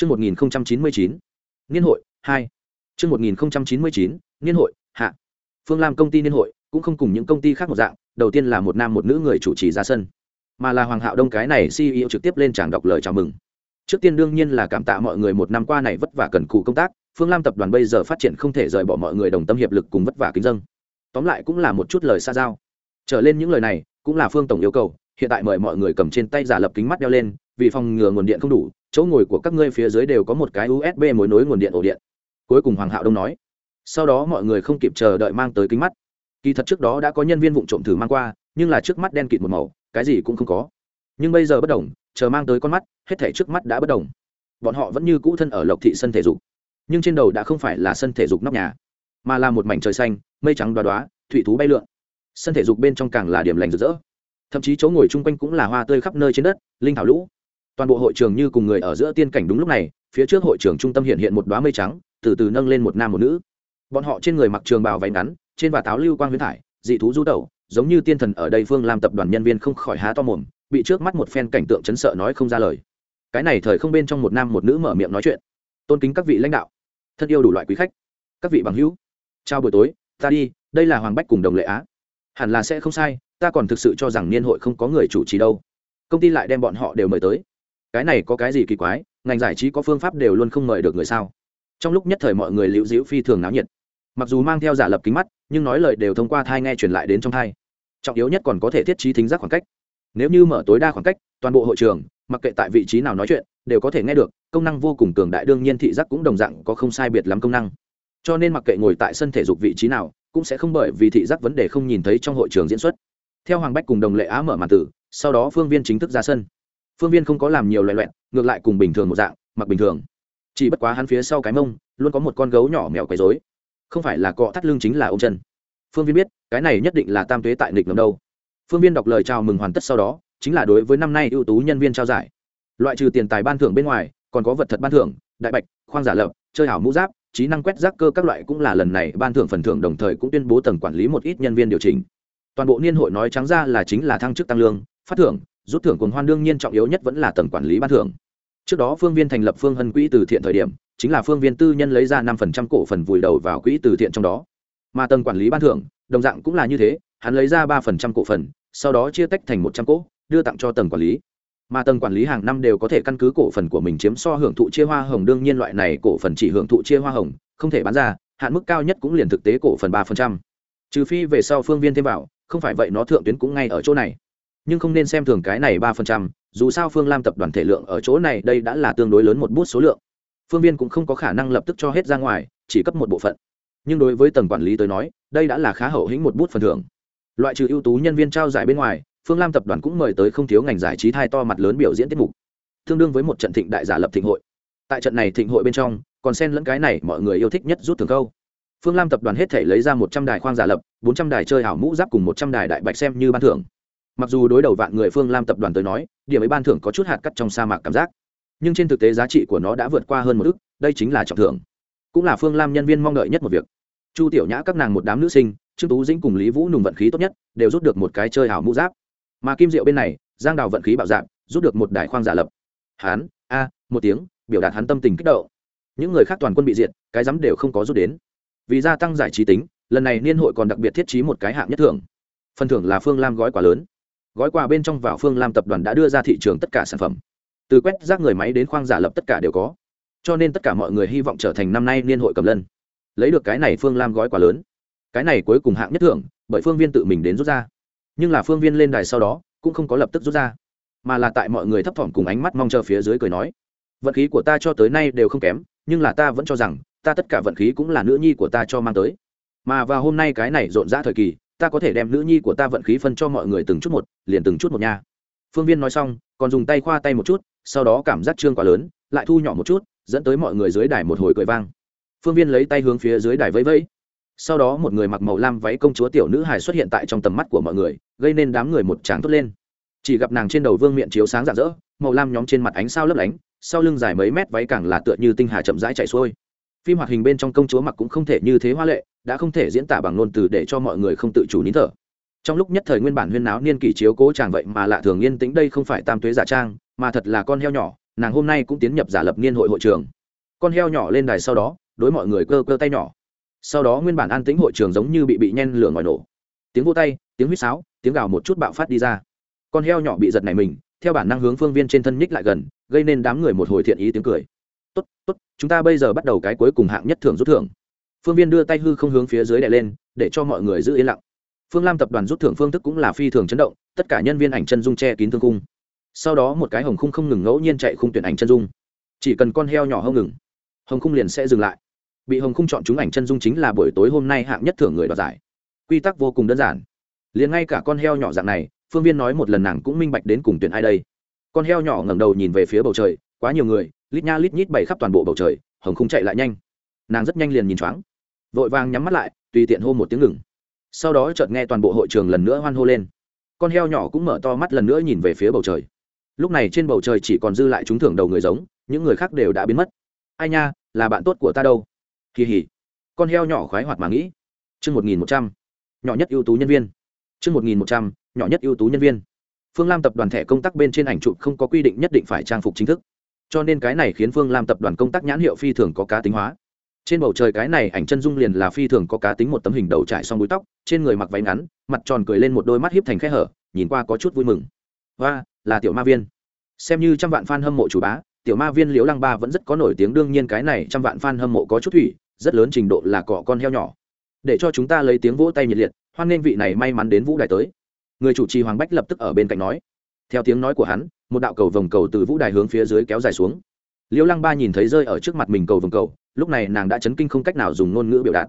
Chương 1099. Niên hội 2. Chương 1099. Niên hội hạ. Phương Lam công ty niên hội cũng không cùng những công ty khác một dạng, đầu tiên là một nam một nữ người chủ trì ra sân, mà là Hoàng Hạo Đông cái này CEO trực tiếp lên tràng đọc lời chào mừng. Trước tiên đương nhiên là cảm tạ mọi người một năm qua này vất vả cần cù công tác, Phương Lam tập đoàn bây giờ phát triển không thể rời bỏ mọi người đồng tâm hiệp lực cùng vất vả kính dâng. Tóm lại cũng là một chút lời xa giao. Trở lên những lời này, cũng là Phương tổng yêu cầu, hiện tại mời mọi người cầm trên tay giả lập kính mắt đeo lên, vì phòng ngừa nguồn điện không đủ, chỗ ngồi của các ngươi phía dưới đều có một cái usb mối nối nguồn điện ổ điện. Cuối cùng hoàng hạo đông nói. Sau đó mọi người không kịp chờ đợi mang tới kính mắt. Kỳ thật trước đó đã có nhân viên vụ trộm thử mang qua, nhưng là trước mắt đen kịt một màu, cái gì cũng không có. Nhưng bây giờ bất đồng, chờ mang tới con mắt, hết thể trước mắt đã bất đồng. Bọn họ vẫn như cũ thân ở lộc thị sân thể dục, nhưng trên đầu đã không phải là sân thể dục nóc nhà, mà là một mảnh trời xanh, mây trắng đoá đoá thủy thú bay lượn. Sân thể dục bên trong càng là điểm lành rực rỡ. Thậm chí chỗ ngồi chung quanh cũng là hoa tươi khắp nơi trên đất, linh thảo lũ toàn bộ hội trường như cùng người ở giữa tiên cảnh đúng lúc này, phía trước hội trường trung tâm hiện hiện một đoá mây trắng, từ từ nâng lên một nam một nữ. Bọn họ trên người mặc trường bào váy ngắn, trên và táo lưu quang huyến thải, dị thú du tẩu, giống như tiên thần ở đây phương làm tập đoàn nhân viên không khỏi há to mồm, bị trước mắt một phen cảnh tượng chấn sợ nói không ra lời. Cái này thời không bên trong một nam một nữ mở miệng nói chuyện. Tôn kính các vị lãnh đạo, thân yêu đủ loại quý khách, các vị bằng hữu, chào buổi tối, ta đi, đây là hoàng bách cùng đồng lệ á. Hẳn là sẽ không sai, ta còn thực sự cho rằng niên hội không có người chủ trì đâu. Công ty lại đem bọn họ đều mời tới cái này có cái gì kỳ quái, ngành giải trí có phương pháp đều luôn không mời được người sao? Trong lúc nhất thời mọi người liễu diễu phi thường náo nhiệt. Mặc dù mang theo giả lập kính mắt, nhưng nói lời đều thông qua thai nghe truyền lại đến trong thai. Trọng yếu nhất còn có thể thiết trí thính giác khoảng cách. Nếu như mở tối đa khoảng cách, toàn bộ hội trường, mặc kệ tại vị trí nào nói chuyện, đều có thể nghe được, công năng vô cùng cường đại, đương nhiên thị giác cũng đồng dạng có không sai biệt lắm công năng. Cho nên mặc kệ ngồi tại sân thể dục vị trí nào, cũng sẽ không bởi vì thị giác vấn đề không nhìn thấy trong hội trường diễn xuất. Theo hoàng bách cùng đồng lệ á mở màn tử, sau đó phương viên chính thức ra sân phương viên không có làm nhiều loại loẹn ngược lại cùng bình thường một dạng, mặc bình thường. Chỉ bất quá hắn phía sau cái mông, luôn có một con gấu nhỏ mèo quấy dối không phải là cọ thắt lưng chính là ô m chân. Phương viên biết, cái này nhất định là tam tuế tại nghịch ngầm đâu. Phương viên đọc lời chào mừng hoàn tất sau đó, chính là đối với năm nay ưu tú nhân viên trao giải. Loại trừ tiền tài ban thưởng bên ngoài, còn có vật thật ban thưởng, đại bạch, khoang giả lập, chơi hảo mũ giáp, trí năng quét rác cơ các loại cũng là lần này ban thưởng phần thưởng đồng thời cũng tuyên bố tầng quản lý một ít nhân viên điều chỉnh. Toàn bộ niên hội nói trắng ra là chính là thăng chức tăng lương, phát thưởng rút thưởng cuồng hoan đương nhiên trọng yếu nhất vẫn là tầng quản lý ban thưởng. Trước đó phương viên thành lập phương hân quỹ từ thiện thời điểm, chính là phương viên tư nhân lấy ra năm phần trăm cổ phần vùi đầu vào quỹ từ thiện trong đó. Mà tầng quản lý ban thưởng, đồng dạng cũng là như thế, hắn lấy ra ba phần trăm cổ phần, sau đó chia tách thành một trăm cỗ, đưa tặng cho tầng quản lý. Mà tầng quản lý hàng năm đều có thể căn cứ cổ phần của mình chiếm so hưởng thụ chia hoa hồng, đương nhiên loại này cổ phần chỉ hưởng thụ chia hoa hồng, không thể bán ra, hạn mức cao nhất cũng liền thực tế cổ phần ba phần trăm. Trừ phi về sau phương viên thêm vào, không phải vậy nó thượng tuyến cũng ngay ở chỗ này nhưng không nên xem thường cái này ba phần trăm, dù sao phương lam tập đoàn thể lượng ở chỗ này đây đã là tương đối lớn một bút số lượng. Phương viên cũng không có khả năng lập tức cho hết ra ngoài, chỉ cấp một bộ phận. Nhưng đối với tầng quản lý tới nói, đây đã là khá hậu hĩnh một bút phần thưởng. Loại trừ ưu tú nhân viên trao giải bên ngoài, phương lam tập đoàn cũng mời tới không thiếu ngành giải trí thai to mặt lớn biểu diễn tiết mục. Tương đương với một trận thịnh đại giả lập thịnh hội. Tại trận này thịnh hội bên trong, còn xen lẫn cái này mọi người yêu thích nhất rút thường câu. Phương lam tập đoàn hết thể lấy ra một trăm đài khoang giả lập, bốn trăm đài chơi ảo mũ giáp cùng một trăm đài đại bạch xem như ban thưởng mặc dù đối đầu vạn người phương lam tập đoàn tới nói điểm ấy ban thưởng có chút hạt cắt trong sa mạc cảm giác. Nhưng trên thực tế giá trị của nó đã vượt qua hơn một ước đây chính là trọng thưởng. Cũng là phương lam nhân viên mong đợi nhất một việc. Chu tiểu nhã các nàng một đám nữ sinh trương tú dĩnh cùng lý vũ nùng vận khí tốt nhất đều rút được một cái chơi hảo mũ giáp. Mà kim diệu bên này giang đào vận khí bạo dạng, rút được một đài khoang giả lập. Hán a một tiếng biểu đạt hắn tâm tình kích động. Những người khác toàn quân bị diệt cái rắm đều không có rút đến. Vì gia tăng giải trí tính lần này niên hội còn đặc biệt thiết trí một cái hạng nhất thưởng. Phần thưởng là phương lam gói quá lớn gói quà bên trong vào phương lam tập đoàn đã đưa ra thị trường tất cả sản phẩm. Từ quét rác người máy đến khoang giả lập tất cả đều có. Cho nên tất cả mọi người hy vọng trở thành năm nay niên hội cầm lân. Lấy được cái này phương lam gói quà lớn. Cái này cuối cùng hạng nhất thưởng, bởi phương viên tự mình đến rút ra. Nhưng là phương viên lên đài sau đó, cũng không có lập tức rút ra. Mà là tại mọi người thấp thỏm cùng ánh mắt mong chờ phía dưới cười nói, vận khí của ta cho tới nay đều không kém, nhưng là ta vẫn cho rằng, ta tất cả vận khí cũng là nữ nhi của ta cho mang tới. Mà vào hôm nay cái này rộn rã thời kỳ ta có thể đem nữ nhi của ta vận khí phân cho mọi người từng chút một, liền từng chút một nha. Phương viên nói xong, còn dùng tay khoa tay một chút, sau đó cảm giác trương quá lớn, lại thu nhỏ một chút, dẫn tới mọi người dưới đài một hồi cười vang. Phương viên lấy tay hướng phía dưới đài vẫy vẫy. Sau đó một người mặc màu lam váy công chúa tiểu nữ hài xuất hiện tại trong tầm mắt của mọi người, gây nên đám người một tràng thốt lên. Chỉ gặp nàng trên đầu vương miệng chiếu sáng rạng rỡ, màu lam nhóm trên mặt ánh sao lấp lánh, sau lưng dài mấy mét váy càng là tựa như tinh hà chậm rãi chạy xuôi. Phim hoạt hình bên trong công chúa mặc cũng không thể như thế hoa lệ đã không thể diễn tả bằng ngôn từ để cho mọi người không tự chủ nín thở. Trong lúc nhất thời nguyên bản huyên náo niên kỷ chiếu cố chàng vậy mà lạ thường yên tĩnh đây không phải tam tuế giả trang, mà thật là con heo nhỏ, nàng hôm nay cũng tiến nhập giả lập niên hội hội trường. Con heo nhỏ lên đài sau đó, đối mọi người cơ cơ tay nhỏ. Sau đó nguyên bản an tĩnh hội trường giống như bị bị nhen lửa ngòi nổ. Tiếng vô tay, tiếng huýt sáo, tiếng gào một chút bạo phát đi ra. Con heo nhỏ bị giật này mình, theo bản năng hướng phương viên trên thân nhích lại gần, gây nên đám người một hồi thiện ý tiếng cười. Tốt tốt, chúng ta bây giờ bắt đầu cái cuối cùng hạng nhất thưởng rút thưởng phương viên đưa tay hư không hướng phía dưới đè lên, để cho mọi người giữ yên lặng. Phương lam tập đoàn rút thưởng phương thức cũng là phi thường chấn động, tất cả nhân viên ảnh chân dung che kín thương cung sau đó một cái hồng khung không ngừng ngẫu nhiên chạy khung tuyển ảnh chân dung. Chỉ cần con heo nhỏ không ngừng, hồng khung liền sẽ dừng lại. Bị hồng khung chọn chúng ảnh chân dung chính là buổi tối hôm nay hạng nhất thưởng người đoạt giải. Quy tắc vô cùng đơn giản. Liền ngay cả con heo nhỏ dạng này, phương viên nói một lần nàng cũng minh bạch đến cùng tuyển ai đây. Con heo nhỏ ngẩng đầu nhìn về phía bầu trời, quá nhiều người, lít nha lít nhít bày khắp toàn bộ bầu trời, hồng khung chạy lại nhanh. Nàng rất nhanh liền nhìn choáng vội vàng nhắm mắt lại, tùy tiện hô một tiếng ngừng. Sau đó chợt nghe toàn bộ hội trường lần nữa hoan hô lên. Con heo nhỏ cũng mở to mắt lần nữa nhìn về phía bầu trời. Lúc này trên bầu trời chỉ còn dư lại chúng thưởng đầu người giống, những người khác đều đã biến mất. Ai nha, là bạn tốt của ta đâu? Kỳ hỉ. Con heo nhỏ khoái hoạt mà nghĩ. Chương một nghìn một trăm. Nhỏ nhất ưu tú nhân viên. Chương một nghìn một trăm. Nhỏ nhất ưu tú nhân viên. Phương lam tập đoàn thẻ công tác bên trên ảnh chụp không có quy định nhất định phải trang phục chính thức. Cho nên cái này khiến phương lam tập đoàn công tác nhãn hiệu phi thường có cá tính hóa trên bầu trời cái này ảnh chân dung liền là phi thường có cá tính một tấm hình đầu trải xong búi tóc, trên người mặc váy ngắn, mặt tròn cười lên một đôi mắt hiếp thành khe hở, nhìn qua có chút vui mừng. Và là tiểu ma viên. Xem như trăm vạn f a n hâm mộ chủ bá, tiểu ma viên liễu lăng ba vẫn rất có nổi tiếng, đương nhiên cái này trăm vạn f a n hâm mộ có chút thủy, rất lớn trình độ là cọ con heo nhỏ. Để cho chúng ta lấy tiếng vỗ tay nhiệt liệt, hoan nghênh vị này may mắn đến vũ đài tới. Người chủ trì hoàng bách lập tức ở bên cạnh nói. Theo tiếng nói của hắn, một đạo cầu vồng cầu từ vũ đài hướng phía dưới kéo dài xuống. Liêu lăng ba nhìn thấy rơi ở trước mặt mình cầu vồng cầu, lúc này nàng đã chấn kinh không cách nào dùng ngôn ngữ biểu đạt.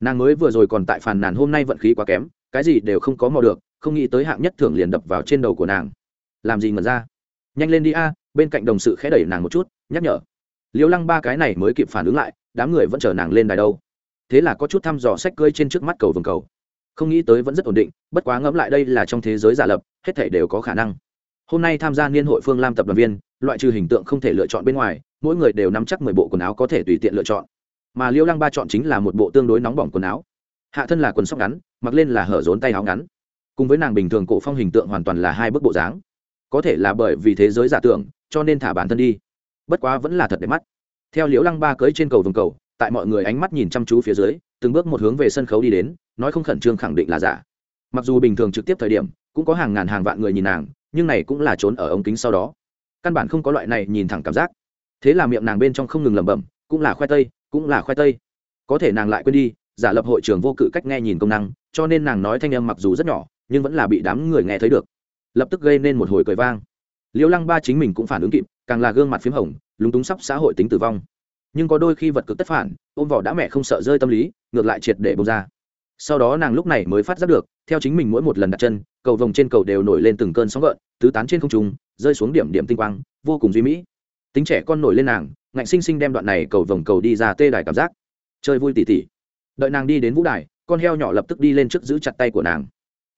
Nàng mới vừa rồi còn tại phàn nàn hôm nay vận khí quá kém, cái gì đều không có mò được, không nghĩ tới hạng nhất thưởng liền đập vào trên đầu của nàng. Làm gì ngẩn ra? Nhanh lên đi a, bên cạnh đồng sự khẽ đẩy nàng một chút, nhắc nhở. Liêu lăng ba cái này mới kịp phản ứng lại, đám người vẫn chờ nàng lên đài đâu. Thế là có chút thăm dò sách cơi trên trước mắt cầu vồng cầu. Không nghĩ tới vẫn rất ổn định, bất quá ngẫm lại đây là trong thế giới giả lập, hết thể đều có khả năng. Hôm nay tham gia niên hội phương lam tập đoàn viên loại trừ hình tượng không thể lựa chọn bên ngoài, mỗi người đều nắm chắc mười bộ quần áo có thể tùy tiện lựa chọn. Mà liêu lăng ba chọn chính là một bộ tương đối nóng bỏng quần áo. Hạ thân là quần sóc ngắn, mặc lên là hở rốn tay áo ngắn. Cùng với nàng bình thường cổ phong hình tượng hoàn toàn là hai bức bộ dáng. Có thể là bởi vì thế giới giả tưởng, cho nên thả bản thân đi. Bất quá vẫn là thật đẹp mắt. Theo liễu lăng ba cưới trên cầu vòng cầu, tại mọi người ánh mắt nhìn chăm chú phía dưới, từng bước một hướng về sân khấu đi đến, nói không khẩn trương khẳng định là giả. Mặc dù bình thường trực tiếp thời điểm, cũng có hàng ngàn hàng vạn người nhìn nàng, nhưng này cũng là trốn ở ống kính sau đó căn bản không có loại này nhìn thẳng cảm giác. Thế là miệng nàng bên trong không ngừng lẩm bẩm, cũng là khoai tây, cũng là khoai tây. Có thể nàng lại quên đi, giả lập hội trường vô cự cách nghe nhìn công năng, cho nên nàng nói thanh âm mặc dù rất nhỏ, nhưng vẫn là bị đám người nghe thấy được. Lập tức gây nên một hồi cười vang. Liêu lăng ba chính mình cũng phản ứng kịp, càng là gương mặt p h í m hồng, lúng túng sắp xã hội tính tử vong. Nhưng có đôi khi vật cực tất phản, ôm vỏ đã mẹ không sợ rơi tâm lý, ngược lại triệt để bông ra sau đó nàng lúc này mới phát giác được, theo chính mình mỗi một lần đặt chân, cầu vồng trên cầu đều nổi lên từng cơn sóng gợn, tứ tán trên không trung, rơi xuống điểm điểm tinh quang, vô cùng duy mỹ. Tính trẻ con nổi lên nàng, ngạnh sinh sinh đem đoạn này cầu vồng cầu đi ra tê đài cảm giác. Chơi vui tỉ tỉ. Đợi nàng đi đến vũ đài, con heo nhỏ lập tức đi lên trước giữ chặt tay của nàng.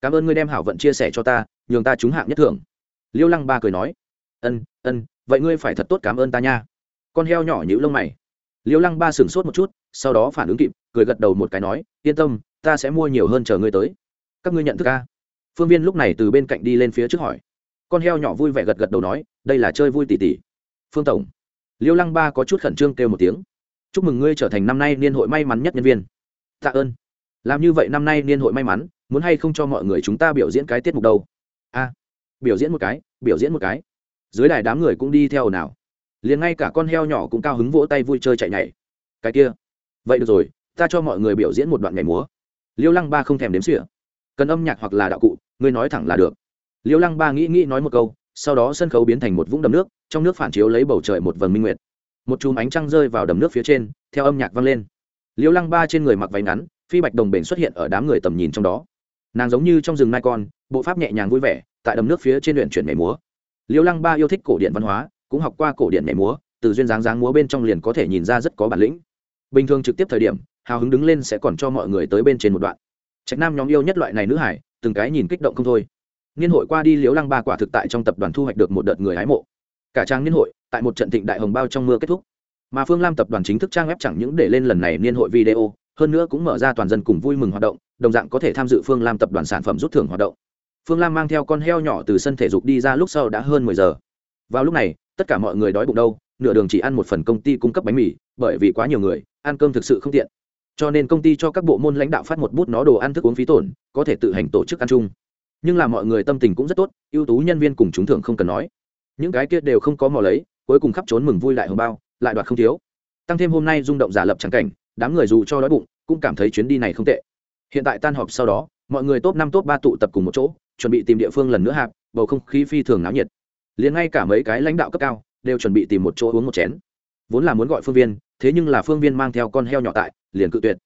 Cảm ơn ngươi đem hảo vận chia sẻ cho ta, nhường ta trúng hạng nhất thưởng. Liêu lăng ba cười nói. Ân ân, vậy ngươi phải thật tốt cảm ơn ta nha. Con heo nhỏ nhữ lông mày. Liêu lăng ba sửng sốt một chút, sau đó phản ứng kịp, cười gật đầu một cái nói, yên tâm ta sẽ mua nhiều hơn chờ ngươi tới. Các ngươi nhận thức ca phương viên lúc này từ bên cạnh đi lên phía trước hỏi. Con heo nhỏ vui vẻ gật gật đầu nói, đây là chơi vui tỉ tỉ. Phương tổng. Liêu lăng ba có chút khẩn trương kêu một tiếng. Chúc mừng ngươi trở thành năm nay niên hội may mắn nhất nhân viên. Tạ ơn. Làm như vậy năm nay niên hội may mắn, muốn hay không cho mọi người chúng ta biểu diễn cái tiết mục đâu? A. Biểu diễn một cái, biểu diễn một cái. Dưới đài đám người cũng đi theo nào liền ngay cả con heo nhỏ cũng cao hứng vỗ tay vui chơi chạy nhảy. Cái kia. Vậy được rồi, ta cho mọi người biểu diễn một đoạn nhảy múa liêu lăng ba không thèm đếm xỉa. Cần âm nhạc hoặc là đạo cụ, ngươi nói thẳng là được. Liêu lăng ba nghĩ nghĩ nói một câu, sau đó sân khấu biến thành một vũng đầm nước, trong nước phản chiếu lấy bầu trời một vầng minh nguyệt. Một chùm ánh trăng rơi vào đầm nước phía trên, theo âm nhạc vang lên. Liêu lăng ba trên người mặc váy ngắn, phi bạch đồng bền xuất hiện ở đám người tầm nhìn trong đó. Nàng giống như trong rừng mai con, bộ pháp nhẹ nhàng vui vẻ, tại đầm nước phía trên luyện chuyển nhảy múa. Liêu lăng ba yêu thích cổ điện văn hóa, cũng học qua cổ điện nhảy múa, từ duyên dáng dáng múa bên trong liền có thể nhìn ra rất có bản lĩnh. Bình thường trực tiếp thời điểm hào hứng đứng lên sẽ còn cho mọi người tới bên trên một đoạn. Trạch nam nhóm yêu nhất loại này nữ hải, từng cái nhìn kích động không thôi. Niên hội qua đi liễu lăng ba quả thực tại trong tập đoàn thu hoạch được một đợt người hái mộ. Cả trang niên hội, tại một trận thịnh đại hồng bao trong mưa kết thúc. Mà phương lam tập đoàn chính thức trang web chẳng những để lên lần này niên hội video, hơn nữa cũng mở ra toàn dân cùng vui mừng hoạt động, đồng dạng có thể tham dự phương lam tập đoàn sản phẩm rút thưởng hoạt động. Phương lam mang theo con heo nhỏ từ sân thể dục đi ra lúc sau đã hơn mười giờ. Vào lúc này, tất cả mọi người đói bụng đâu, nửa đường chỉ ăn một phần công ty cung cấp bánh mì, bởi vì quá nhiều người, ăn cơm thực sự không tiện cho nên công ty cho các bộ môn lãnh đạo phát một bút nó đồ ăn thức uống phí tổn, có thể tự hành tổ chức ăn chung. Nhưng là mọi người tâm tình cũng rất tốt, ưu tú nhân viên cùng chúng thường không cần nói. Những cái kia đều không có mò lấy, cuối cùng khắp trốn mừng vui lại hồng bao, lại đoạt không thiếu. Tăng thêm hôm nay rung động giả lập trắng cảnh, đám người dù cho đói bụng, cũng cảm thấy chuyến đi này không tệ. Hiện tại tan họp sau đó, mọi người top năm, top ba tụ tập cùng một chỗ, chuẩn bị tìm địa phương lần nữa hạp, bầu không khí phi thường náo nhiệt. Liền ngay cả mấy cái lãnh đạo cấp cao, đều chuẩn bị tìm một chỗ uống một chén. Vốn là muốn gọi phương viên thế nhưng là phương viên mang theo con heo nhỏ tại, liền cự tuyệt.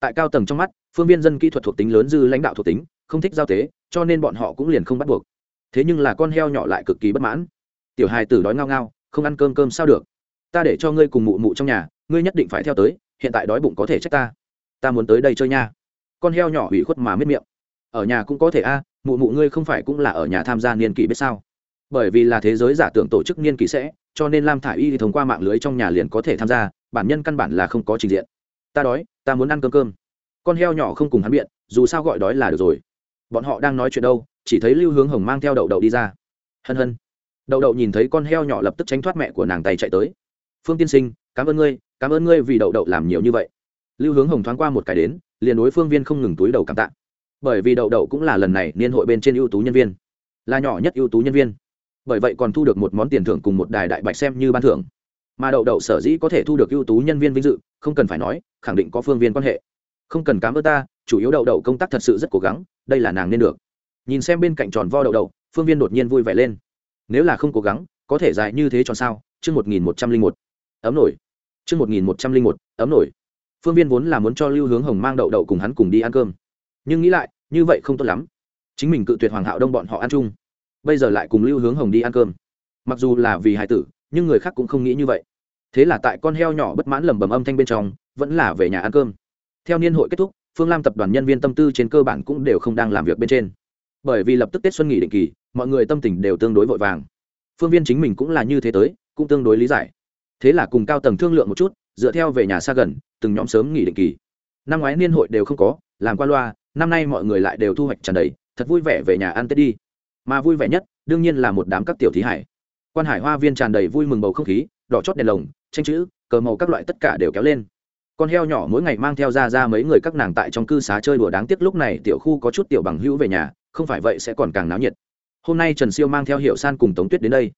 Tại cao tầng trong mắt, phương viên dân kỹ thuật thuộc tính lớn dư lãnh đạo thuộc tính, không thích giao tế, cho nên bọn họ cũng liền không bắt buộc. Thế nhưng là con heo nhỏ lại cực kỳ bất mãn. Tiểu hài tử đói ngao ngao, không ăn cơm cơm sao được? Ta để cho ngươi cùng mụ mụ trong nhà, ngươi nhất định phải theo tới, hiện tại đói bụng có thể trách ta. Ta muốn tới đây chơi nha. Con heo nhỏ hủy khuất mà mết miệng. Ở nhà cũng có thể a, mụ mụ ngươi không phải cũng là ở nhà tham gia niên kỷ biết sao? Bởi vì là thế giới giả tưởng tổ chức niên kỷ sẽ cho nên lam thả i y thì thông qua mạng lưới trong nhà liền có thể tham gia, bản nhân căn bản là không có trình diện. Ta đói, ta muốn ăn cơm cơm. Con heo nhỏ không cùng hắn biện, dù sao gọi đói là được rồi. Bọn họ đang nói chuyện đâu, chỉ thấy lưu hướng hồng mang theo đậu đậu đi ra. Hân hân. Đậu đậu nhìn thấy con heo nhỏ lập tức tránh thoát mẹ của nàng tay chạy tới. Phương tiên sinh, cảm ơn ngươi, cảm ơn ngươi vì đậu đậu làm nhiều như vậy. Lưu hướng hồng thoáng qua một cái đến, liền đối phương viên không ngừng túi đầu cảm tạ. Bởi vì đậu đậu cũng là lần này niên hội bên trên ưu tú nhân viên. Là nhỏ nhất ưu tú nhân viên bởi vậy còn thu được một món tiền thưởng cùng một đài đại bạch xem như ban thưởng. Mà đậu đậu sở dĩ có thể thu được ưu tú nhân viên vinh dự, không cần phải nói, khẳng định có phương viên quan hệ. Không cần cám ơn ta, chủ yếu đậu đậu công tác thật sự rất cố gắng, đây là nàng nên được. Nhìn xem bên cạnh tròn vo đậu đậu, phương viên đột nhiên vui vẻ lên. Nếu là không cố gắng, có thể dài như thế tròn sao? Chương một nghìn một trăm linh một. Ấm nổi. Chương một nghìn một trăm linh một. Ấm nổi. Phương viên vốn là muốn cho lưu hướng hồng mang đậu đậu cùng hắn cùng đi ăn cơm. Nhưng nghĩ lại, như vậy không tốt lắm. Chính mình cự tuyệt hoàng hạo đông bọn họ ăn chung bây giờ lại cùng lưu hướng hồng đi ăn cơm. Mặc dù là vì Hải tử, nhưng người khác cũng không nghĩ như vậy. Thế là tại con heo nhỏ bất mãn lầm bầm âm thanh bên trong, vẫn là về nhà ăn cơm. Theo niên hội kết thúc, phương lam tập đoàn nhân viên tâm tư trên cơ bản cũng đều không đang làm việc bên trên. Bởi vì lập tức tết xuân nghỉ định kỳ, mọi người tâm tình đều tương đối vội vàng. Phương viên chính mình cũng là như thế tới, cũng tương đối lý giải. Thế là cùng cao tầng thương lượng một chút, dựa theo về nhà xa gần, từng nhóm sớm nghỉ định kỳ. Năm ngoái niên hội đều không có, làm qua loa, năm nay mọi người lại đều thu hoạch tràn đầy, thật vui vẻ về nhà ăn tết đi mà vui vẻ nhất đương nhiên là một đám các tiểu thí hải. Quan hải hoa viên tràn đầy vui mừng bầu không khí, đỏ chót đèn lồng, tranh chữ, cờ màu các loại tất cả đều kéo lên. Con heo nhỏ mỗi ngày mang theo ra ra mấy người các nàng tại trong cư xá chơi đùa đáng tiếc lúc này tiểu khu có chút tiểu bằng hữu về nhà, không phải vậy sẽ còn càng náo nhiệt. Hôm nay trần siêu mang theo hiệu san cùng tống tuyết đến đây.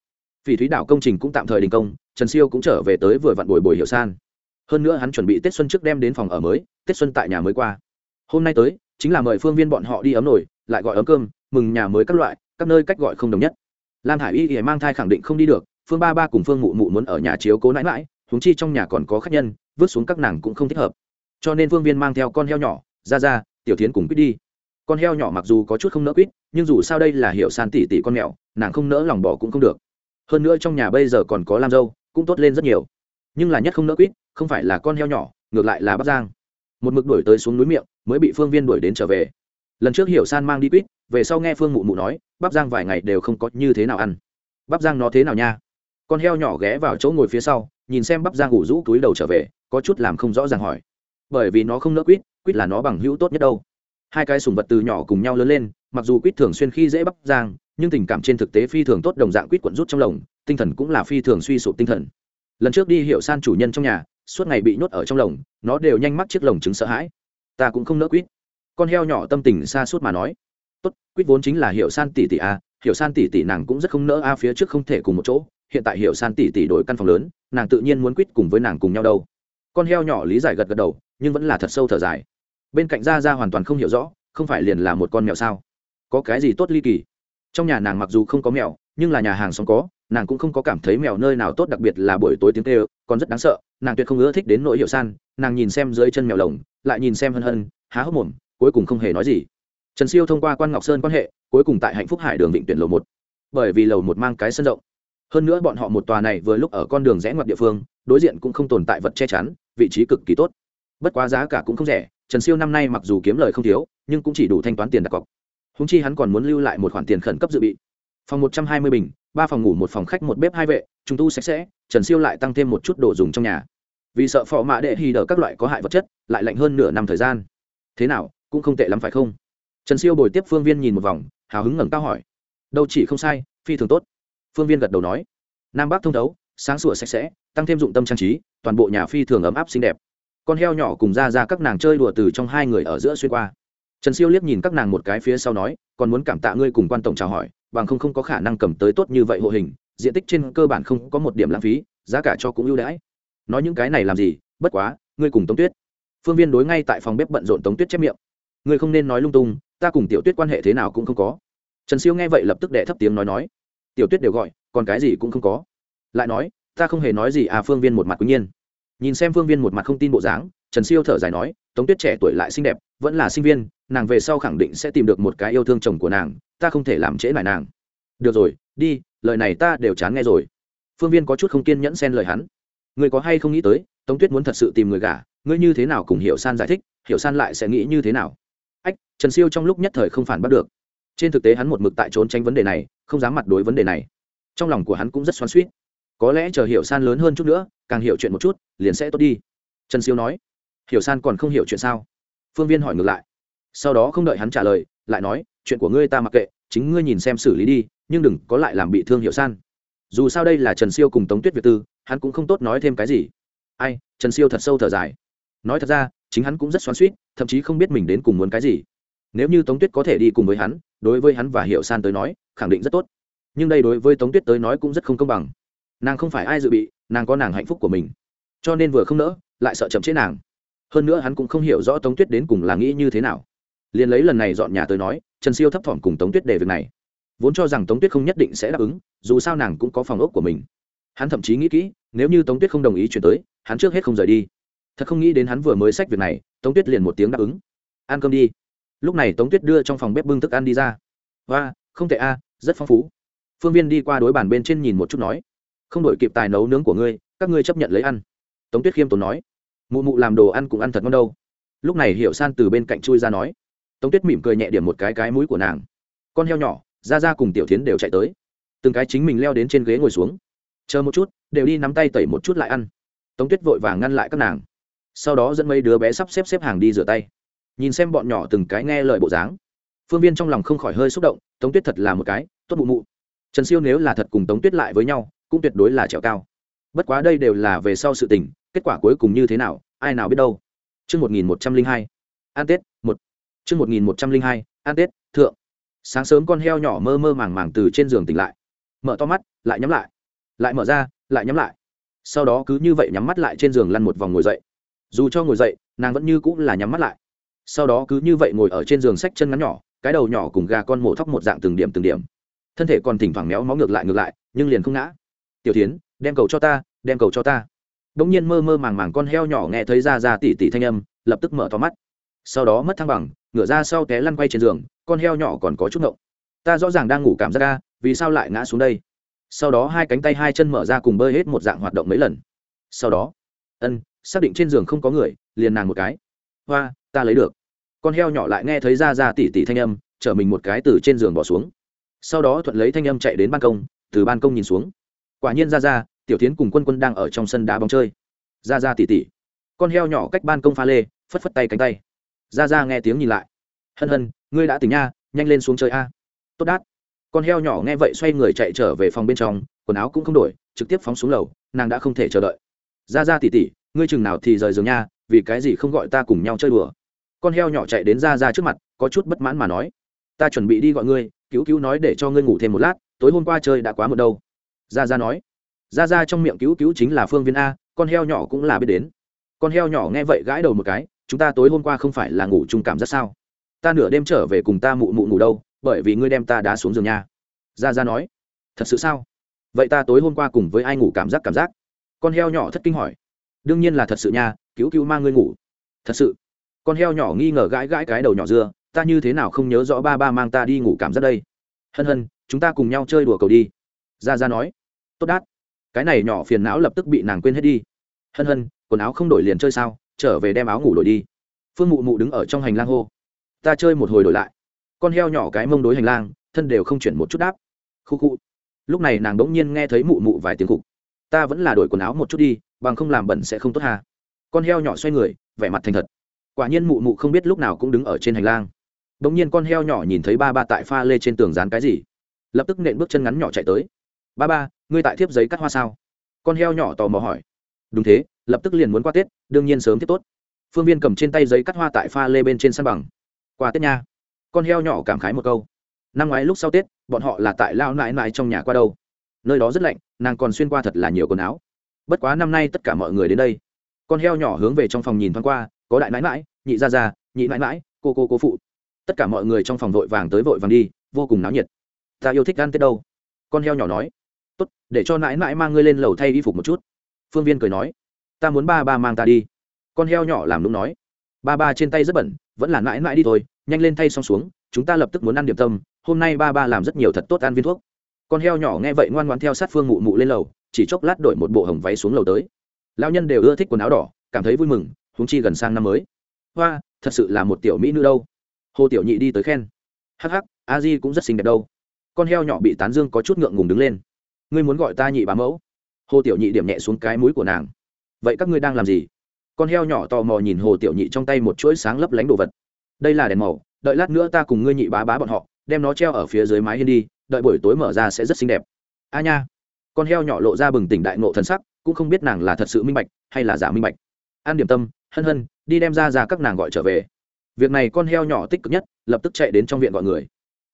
Vì thúy đảo công trình cũng tạm thời đình công, trần siêu cũng trở về tới vừa vặn bồi bồi hiệu san. Hơn nữa hắn chuẩn bị tết xuân trước đem đến phòng ở mới, tết xuân tại nhà mới qua. Hôm nay tới, chính là mời phương viên bọn họ đi ấm nổi lại gọi ấm cơm, mừng nhà mới các loại các nơi cách gọi không đồng nhất. Lam hải y ỉa mang thai khẳng định không đi được, phương ba ba cùng phương mụ mụ muốn ở nhà chiếu cố nãi mãi huống chi trong nhà còn có khách nhân, vứt xuống các nàng cũng không thích hợp. Cho nên phương viên mang theo con heo nhỏ ra ra tiểu tiến cùng quýt đi. Con heo nhỏ mặc dù có chút không nỡ quýt, nhưng dù sao đây là hiệu san tỷ tỷ con mèo, nàng không nỡ lòng bỏ cũng không được. Hơn nữa trong nhà bây giờ còn có lam dâu, cũng tốt lên rất nhiều. Nhưng là nhất không nỡ quýt, không phải là con heo nhỏ, ngược lại là bắc giang. Một mực đuổi tới xuống núi miệng, mới bị phương viên đuổi đến trở về lần trước hiểu san mang đi quýt, về sau nghe phương mụ mụ nói, bắp giang vài ngày đều không có như thế nào ăn. Bắp giang nó thế nào nha? Con heo nhỏ ghé vào chỗ ngồi phía sau, nhìn xem bắp giang ủ rũ túi đầu trở về, có chút làm không rõ ràng hỏi. Bởi vì nó không nỡ quýt quýt là nó bằng hữu tốt nhất đâu. Hai cái sùng vật từ nhỏ cùng nhau lớn lên, mặc dù quýt thường xuyên khi dễ bắp giang, nhưng tình cảm trên thực tế phi thường tốt, đồng dạng quýt quận rút trong lồng, tinh thần cũng là phi thường suy sụp tinh thần. Lần trước đi hiệu san chủ nhân trong nhà, suốt ngày bị nhốt ở trong lồng, nó đều nhanh mắc chiếc lồng trứng sợ hãi. Ta cũng không nỡ quýt con heo nhỏ tâm tình xa suốt mà nói. Tốt, quýt vốn chính là hiệu san tỷ tỷ à, a hiệu san tỷ tỷ nàng cũng rất không nỡ a phía trước không thể cùng một chỗ, hiện tại hiệu san tỷ tỷ đổi căn phòng lớn, nàng tự nhiên muốn quýt cùng với nàng cùng nhau đâu. Con heo nhỏ lý giải gật gật đầu, nhưng vẫn là thật sâu thở dài. Bên cạnh ra ra hoàn toàn không hiểu rõ, không phải liền là một con mèo sao? Có cái gì tốt ly kỳ? Trong nhà nàng mặc dù không có mèo, nhưng là nhà hàng xóm có, nàng cũng không có cảm thấy mèo nơi nào tốt đặc biệt là buổi tối tiếng kêu, còn rất đáng sợ, nàng tuyệt không ưa thích đến nỗi hiệu san, nàng nhìn xem dưới chân mèo lồng, lại nhìn xem hân hân, há hốc mồm cuối cùng không hề nói gì. Trần siêu thông qua quan ngọc sơn quan hệ, cuối cùng tại hạnh phúc hải đường vịnh tuyển lầu một. Bởi vì lầu một mang cái sân rộng. Hơn nữa bọn họ một tòa này vừa lúc ở con đường rẽ ngoặt địa phương, đối diện cũng không tồn tại vật che chắn, vị trí cực kỳ tốt. Bất quá giá cả cũng không rẻ, trần siêu năm nay mặc dù kiếm lời không thiếu, nhưng cũng chỉ đủ thanh toán tiền đặt cọc. Húng chi hắn còn muốn lưu lại một khoản tiền khẩn cấp dự bị. Phòng một trăm hai mươi bình, ba phòng ngủ, một phòng khách, một bếp hai vệ trùng tu sạch sẽ, trần siêu lại tăng thêm một chút đồ dùng trong nhà. Vì sợ phò mã đệ hì đỡ các loại có hại vật chất, lại lạnh hơn nửa năm thời gian. Thế nào cũng không tệ lắm phải không? Trần siêu bồi tiếp phương viên nhìn một vòng, hào hứng ngẩng cao hỏi. Đâu chỉ không sai, phi thường tốt. Phương viên gật đầu nói. Nam bắc thông thấu, sáng sủa sạch sẽ, tăng thêm dụng tâm trang trí, toàn bộ nhà phi thường ấm áp xinh đẹp. Con heo nhỏ cùng ra ra các nàng chơi đùa từ trong hai người ở giữa xuyên qua. Trần siêu liếc nhìn các nàng một cái phía sau nói, còn muốn cảm tạ ngươi cùng quan tổng chào hỏi, bằng không không có khả năng cầm tới tốt như vậy hộ hình, diện tích trên cơ bản không có một điểm lãng phí, giá cả cho cũng ưu đãi. Nói những cái này làm gì? Bất quá, ngươi cùng tống tuyết. Phương viên đối ngay tại phòng bếp bận rộn tống tuyết chép miệng ngươi không nên nói lung tung, ta cùng tiểu tuyết quan hệ thế nào cũng không có. Trần siêu nghe vậy lập tức đệ thấp tiếng nói nói. Tiểu tuyết đều gọi, còn cái gì cũng không có. Lại nói, ta không hề nói gì à phương viên một mặt quý nhiên. Nhìn xem phương viên một mặt không tin bộ dáng, trần siêu thở dài nói, tống tuyết trẻ tuổi lại xinh đẹp, vẫn là sinh viên, nàng về sau khẳng định sẽ tìm được một cái yêu thương chồng của nàng, ta không thể làm trễ lại nàng. Được rồi, đi, lời này ta đều chán nghe rồi. Phương viên có chút không kiên nhẫn xen lời hắn. Người có hay không nghĩ tới, tống tuyết muốn thật sự tìm người gả, ngươi như thế nào cùng hiểu san giải thích, hiểu san lại sẽ nghĩ như thế nào? Ách, trần siêu trong lúc nhất thời không phản bắt được. Trên thực tế hắn một mực tại trốn tránh vấn đề này, không dám mặt đối vấn đề này. Trong lòng của hắn cũng rất xoắn suýt có lẽ chờ hiểu san lớn hơn chút nữa, càng hiểu chuyện một chút, liền sẽ tốt đi. Trần siêu nói. Hiểu san còn không hiểu chuyện sao? Phương viên hỏi ngược lại. Sau đó không đợi hắn trả lời, lại nói, chuyện của ngươi ta mặc kệ, chính ngươi nhìn xem xử lý đi, nhưng đừng có lại làm bị thương hiểu san. Dù sao đây là trần siêu cùng tống tuyết việt tư, hắn cũng không tốt nói thêm cái gì. Ai, trần siêu thật sâu thở dài. Nói thật ra, chính hắn cũng rất xoắn suýt thậm chí không biết mình đến cùng muốn cái gì. Nếu như tống tuyết có thể đi cùng với hắn, đối với hắn và hiệu san tới nói, khẳng định rất tốt. Nhưng đây đối với tống tuyết tới nói cũng rất không công bằng. Nàng không phải ai dự bị, nàng có nàng hạnh phúc của mình. Cho nên vừa không nỡ, lại sợ chậm chế nàng. Hơn nữa hắn cũng không hiểu rõ tống tuyết đến cùng là nghĩ như thế nào. Liền lấy lần này dọn nhà tới nói, trần siêu thấp thỏm cùng tống tuyết để việc này. Vốn cho rằng tống tuyết không nhất định sẽ đáp ứng, dù sao nàng cũng có phòng ốc của mình. Hắn thậm chí nghĩ kỹ, nếu như tống tuyết không đồng ý chuyển tới, hắn trước hết không rời đi thật không nghĩ đến hắn vừa mới xách việc này, tống tuyết liền một tiếng đáp ứng. Ăn cơm đi. Lúc này tống tuyết đưa trong phòng bếp bưng thức ăn đi ra. Và không tệ a, rất phong phú. Phương viên đi qua đối bàn bên trên nhìn một chút nói, không đổi kịp tài nấu nướng của ngươi, các ngươi chấp nhận lấy ăn. Tống tuyết khiêm tốn nói, mụ mụ làm đồ ăn cũng ăn thật ngon đâu. Lúc này hiểu san từ bên cạnh chui ra nói, tống tuyết mỉm cười nhẹ điểm một cái cái mũi của nàng. Con heo nhỏ ra ra cùng tiểu tiến đều chạy tới. Từng cái chính mình leo đến trên ghế ngồi xuống. Chờ một chút, đều đi nắm tay tẩy một chút lại ăn. Tống tuyết vội vàng ngăn lại các nàng sau đó dẫn mấy đứa bé sắp xếp xếp hàng đi rửa tay. Nhìn xem bọn nhỏ từng cái nghe lời bộ dáng phương viên trong lòng không khỏi hơi xúc động tống tuyết thật là một cái tốt mụ mụ. Trần siêu nếu là thật cùng tống tuyết lại với nhau cũng tuyệt đối là trèo cao. Bất quá đây đều là về sau sự tình kết quả cuối cùng như thế nào ai nào biết đâu. Trước 1102, an tết một. Trước 1102, an tết thượng. Sáng sớm con heo nhỏ mơ mơ màng màng từ trên giường tỉnh lại. Mở to mắt lại nhắm lại. Lại mở ra lại nhắm lại. Sau đó cứ như vậy nhắm mắt lại trên giường lăn một vòng ngồi dậy dù cho ngồi dậy, nàng vẫn như cũng là nhắm mắt lại. Sau đó cứ như vậy ngồi ở trên giường sách chân ngắn nhỏ, cái đầu nhỏ cùng gà con mổ thóc một dạng từng điểm từng điểm. Thân thể còn thỉnh thoảng méo máu ngược lại ngược lại, nhưng liền không ngã. Tiểu tiến đem cầu cho ta, đem cầu cho ta. Đ ỗ n g nhiên mơ mơ màng màng con heo nhỏ nghe thấy ra ra tỉ tỉ thanh âm, lập tức mở to mắt. Sau đó mất thăng bằng, ngửa ra sau té lăn quay trên giường, con heo nhỏ còn có chút ngộng. Ta rõ ràng đang ngủ cảm giác ca vì sao lại ngã xuống đây? Sau đó hai cánh tay hai chân mở ra cùng bơi hết một dạng hoạt động mấy lần. Sau đó, ân xác định trên giường không có người, liền nàng một cái. Hoa, ta lấy được. Con heo nhỏ lại nghe thấy ra ra tỉ tỉ thanh âm, chở mình một cái từ trên giường bỏ xuống. Sau đó thuận lấy thanh âm chạy đến ban công, từ ban công nhìn xuống. Quả nhiên ra ra, tiểu tiến cùng quân quân đang ở trong sân đá bóng chơi. Ra ra tỉ tỉ. Con heo nhỏ cách ban công pha lê, phất phất tay cánh tay. Ra ra nghe tiếng nhìn lại. Hân hân, ngươi đã tỉnh nha, nhanh lên xuống chơi a. Tốt đát. Con heo nhỏ nghe vậy xoay người chạy trở về phòng bên trong, quần áo cũng không đổi, trực tiếp phóng xuống lầu, nàng đã không thể chờ đợi. Ra ra tỉ tỉ ngươi chừng nào thì rời giường nha, vì cái gì không gọi ta cùng nhau chơi đùa? Con heo nhỏ chạy đến ra ra trước mặt, có chút bất mãn mà nói. Ta chuẩn bị đi gọi ngươi, cứu cứu nói để cho ngươi ngủ thêm một lát, tối hôm qua chơi đã quá một đâu. Ra ra nói. Ra ra trong miệng cứu cứu chính là phương viên a, con heo nhỏ cũng là biết đến. Con heo nhỏ nghe vậy gãi đầu một cái, chúng ta tối hôm qua không phải là ngủ chung cảm giác sao? Ta nửa đêm trở về cùng ta mụ mụ ngủ đâu, bởi vì ngươi đem ta đá xuống giường nha. Ra ra nói. Thật sự sao? Vậy ta tối hôm qua cùng với ai ngủ cảm giác cảm giác? Con heo nhỏ thất kinh hỏi đương nhiên là thật sự nha, cứu cứu mang ngươi ngủ. Thật sự. Con heo nhỏ nghi ngờ gãi gãi cái đầu nhỏ dưa, ta như thế nào không nhớ rõ ba ba mang ta đi ngủ cảm giác đây? Hân hân, chúng ta cùng nhau chơi đùa cầu đi. Ra ra nói. Tốt đát. Cái này nhỏ phiền não lập tức bị nàng quên hết đi. Hân hân, quần áo không đổi liền chơi sao? Trở về đem áo ngủ đổi đi. Phương mụ mụ đứng ở trong hành lang hô. Ta chơi một hồi đổi lại. Con heo nhỏ cái mông đối hành lang, thân đều không chuyển một chút đáp. Khu khu. Lúc này nàng đ ỗ n g nhiên nghe thấy mụ mụ vài tiếng cục ta vẫn là đổi quần áo một chút đi bằng không làm bẩn sẽ không tốt hà con heo nhỏ xoay người, vẻ mặt thành thật. Quả nhiên mụ mụ không biết lúc nào cũng đứng ở trên hành lang. Đ ỗ n g nhiên con heo nhỏ nhìn thấy ba ba tại pha lê trên tường dán cái gì, lập tức nện bước chân ngắn nhỏ chạy tới. Ba ba, ngươi tại thiếp giấy cắt hoa sao? Con heo nhỏ tò mò hỏi. Đúng thế, lập tức liền muốn qua tết, đương nhiên sớm tiếp tốt. Phương viên cầm trên tay giấy cắt hoa tại pha lê bên trên sân bằng. Qua tết nha. Con heo nhỏ cảm khái một câu. Năm ngoái lúc sau tết, bọn họ là tại lao nãi nãi trong nhà qua đâu. Nơi đó rất lạnh, nàng còn xuyên qua thật là nhiều quần áo bất quá năm nay tất cả mọi người đến đây. Con heo nhỏ hướng về trong phòng nhìn thoáng qua có đại nãi nãi nhị ra ra nhị mãi mãi, cô cô cô phụ. Tất cả mọi người trong phòng vội vàng tới vội vàng đi vô cùng náo nhiệt. Ta yêu thích ăn tết đâu? Con heo nhỏ nói. Tốt để cho nãi nãi mang ngươi lên lầu thay y phục một chút. Phương viên cười nói. Ta muốn ba ba mang ta đi. Con heo nhỏ làm đúng nói. Ba ba trên tay rất bẩn vẫn là nãi nãi đi thôi nhanh lên thay xong xuống chúng ta lập tức muốn ăn điểm tâm. Hôm nay ba ba làm rất nhiều thật tốt ăn viên thuốc. Con heo nhỏ nghe vậy ngoan ngoan theo sát phương mụ mụ lên lầu chỉ chốc lát đổi một bộ hồng váy xuống lầu tới. Lao nhân đều ưa thích quần áo đỏ, cảm thấy vui mừng húng chi gần sang năm mới. Hoa, thật sự là một tiểu mỹ nữ đâu. Hồ tiểu nhị đi tới khen. Hắc hắc, a di cũng rất xinh đẹp đâu. Con heo nhỏ bị tán dương có chút ngượng ngùng đứng lên. Ngươi muốn gọi ta nhị bá mẫu? Hồ tiểu nhị điểm nhẹ xuống cái mũi của nàng. Vậy các ngươi đang làm gì? Con heo nhỏ tò mò nhìn hồ tiểu nhị trong tay một chuỗi sáng lấp lánh đồ vật. Đây là đèn màu, đợi lát nữa ta cùng ngươi nhị bá bá bọn họ, đem nó treo ở phía dưới mái hiên đi, đợi buổi tối mở ra sẽ rất xinh đẹp. A nha con heo nhỏ lộ ra bừng tỉnh đại ngộ thần sắc, cũng không biết nàng là thật sự minh bạch, hay là giả minh bạch. An điểm tâm, hân hân, đi đem ra ra các nàng gọi trở về. Việc này con heo nhỏ tích cực nhất, lập tức chạy đến trong viện gọi người.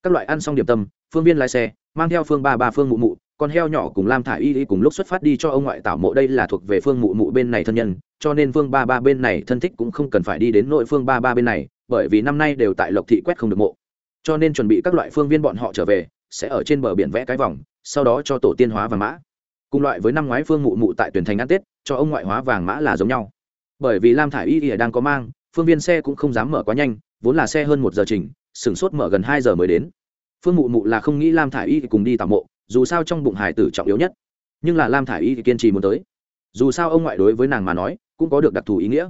Các loại ăn xong điểm tâm, phương viên lái xe, mang theo phương ba ba phương mụ mụ, con heo nhỏ cùng lam thả y y cùng lúc xuất phát đi cho ông ngoại tảo mộ đây là thuộc về phương mụ mụ bên này thân nhân, cho nên phương ba ba bên này thân thích cũng không cần phải đi đến nội phương ba ba bên này, bởi vì năm nay đều tại lộc thị quét không được mộ. Cho nên chuẩn bị các loại phương viên bọn họ trở về, sẽ ở trên bờ biển vẽ cái vòng sau đó cho tổ tiên hóa vàng mã. Cùng loại với năm ngoái phương mụ mụ tại tuyển thành ăn tết, cho ông ngoại hóa vàng mã là giống nhau. Bởi vì lam thả i y ỉa đang có mang, phương viên xe cũng không dám mở quá nhanh, vốn là xe hơn một giờ trình sửng sốt mở gần hai giờ mới đến. Phương mụ mụ là không nghĩ lam thả i y cùng đi tạm mộ, dù sao trong bụng hải tử trọng yếu nhất. Nhưng là lam thả i y thì kiên trì muốn tới. Dù sao ông ngoại đối với nàng mà nói, cũng có được đặc thù ý nghĩa.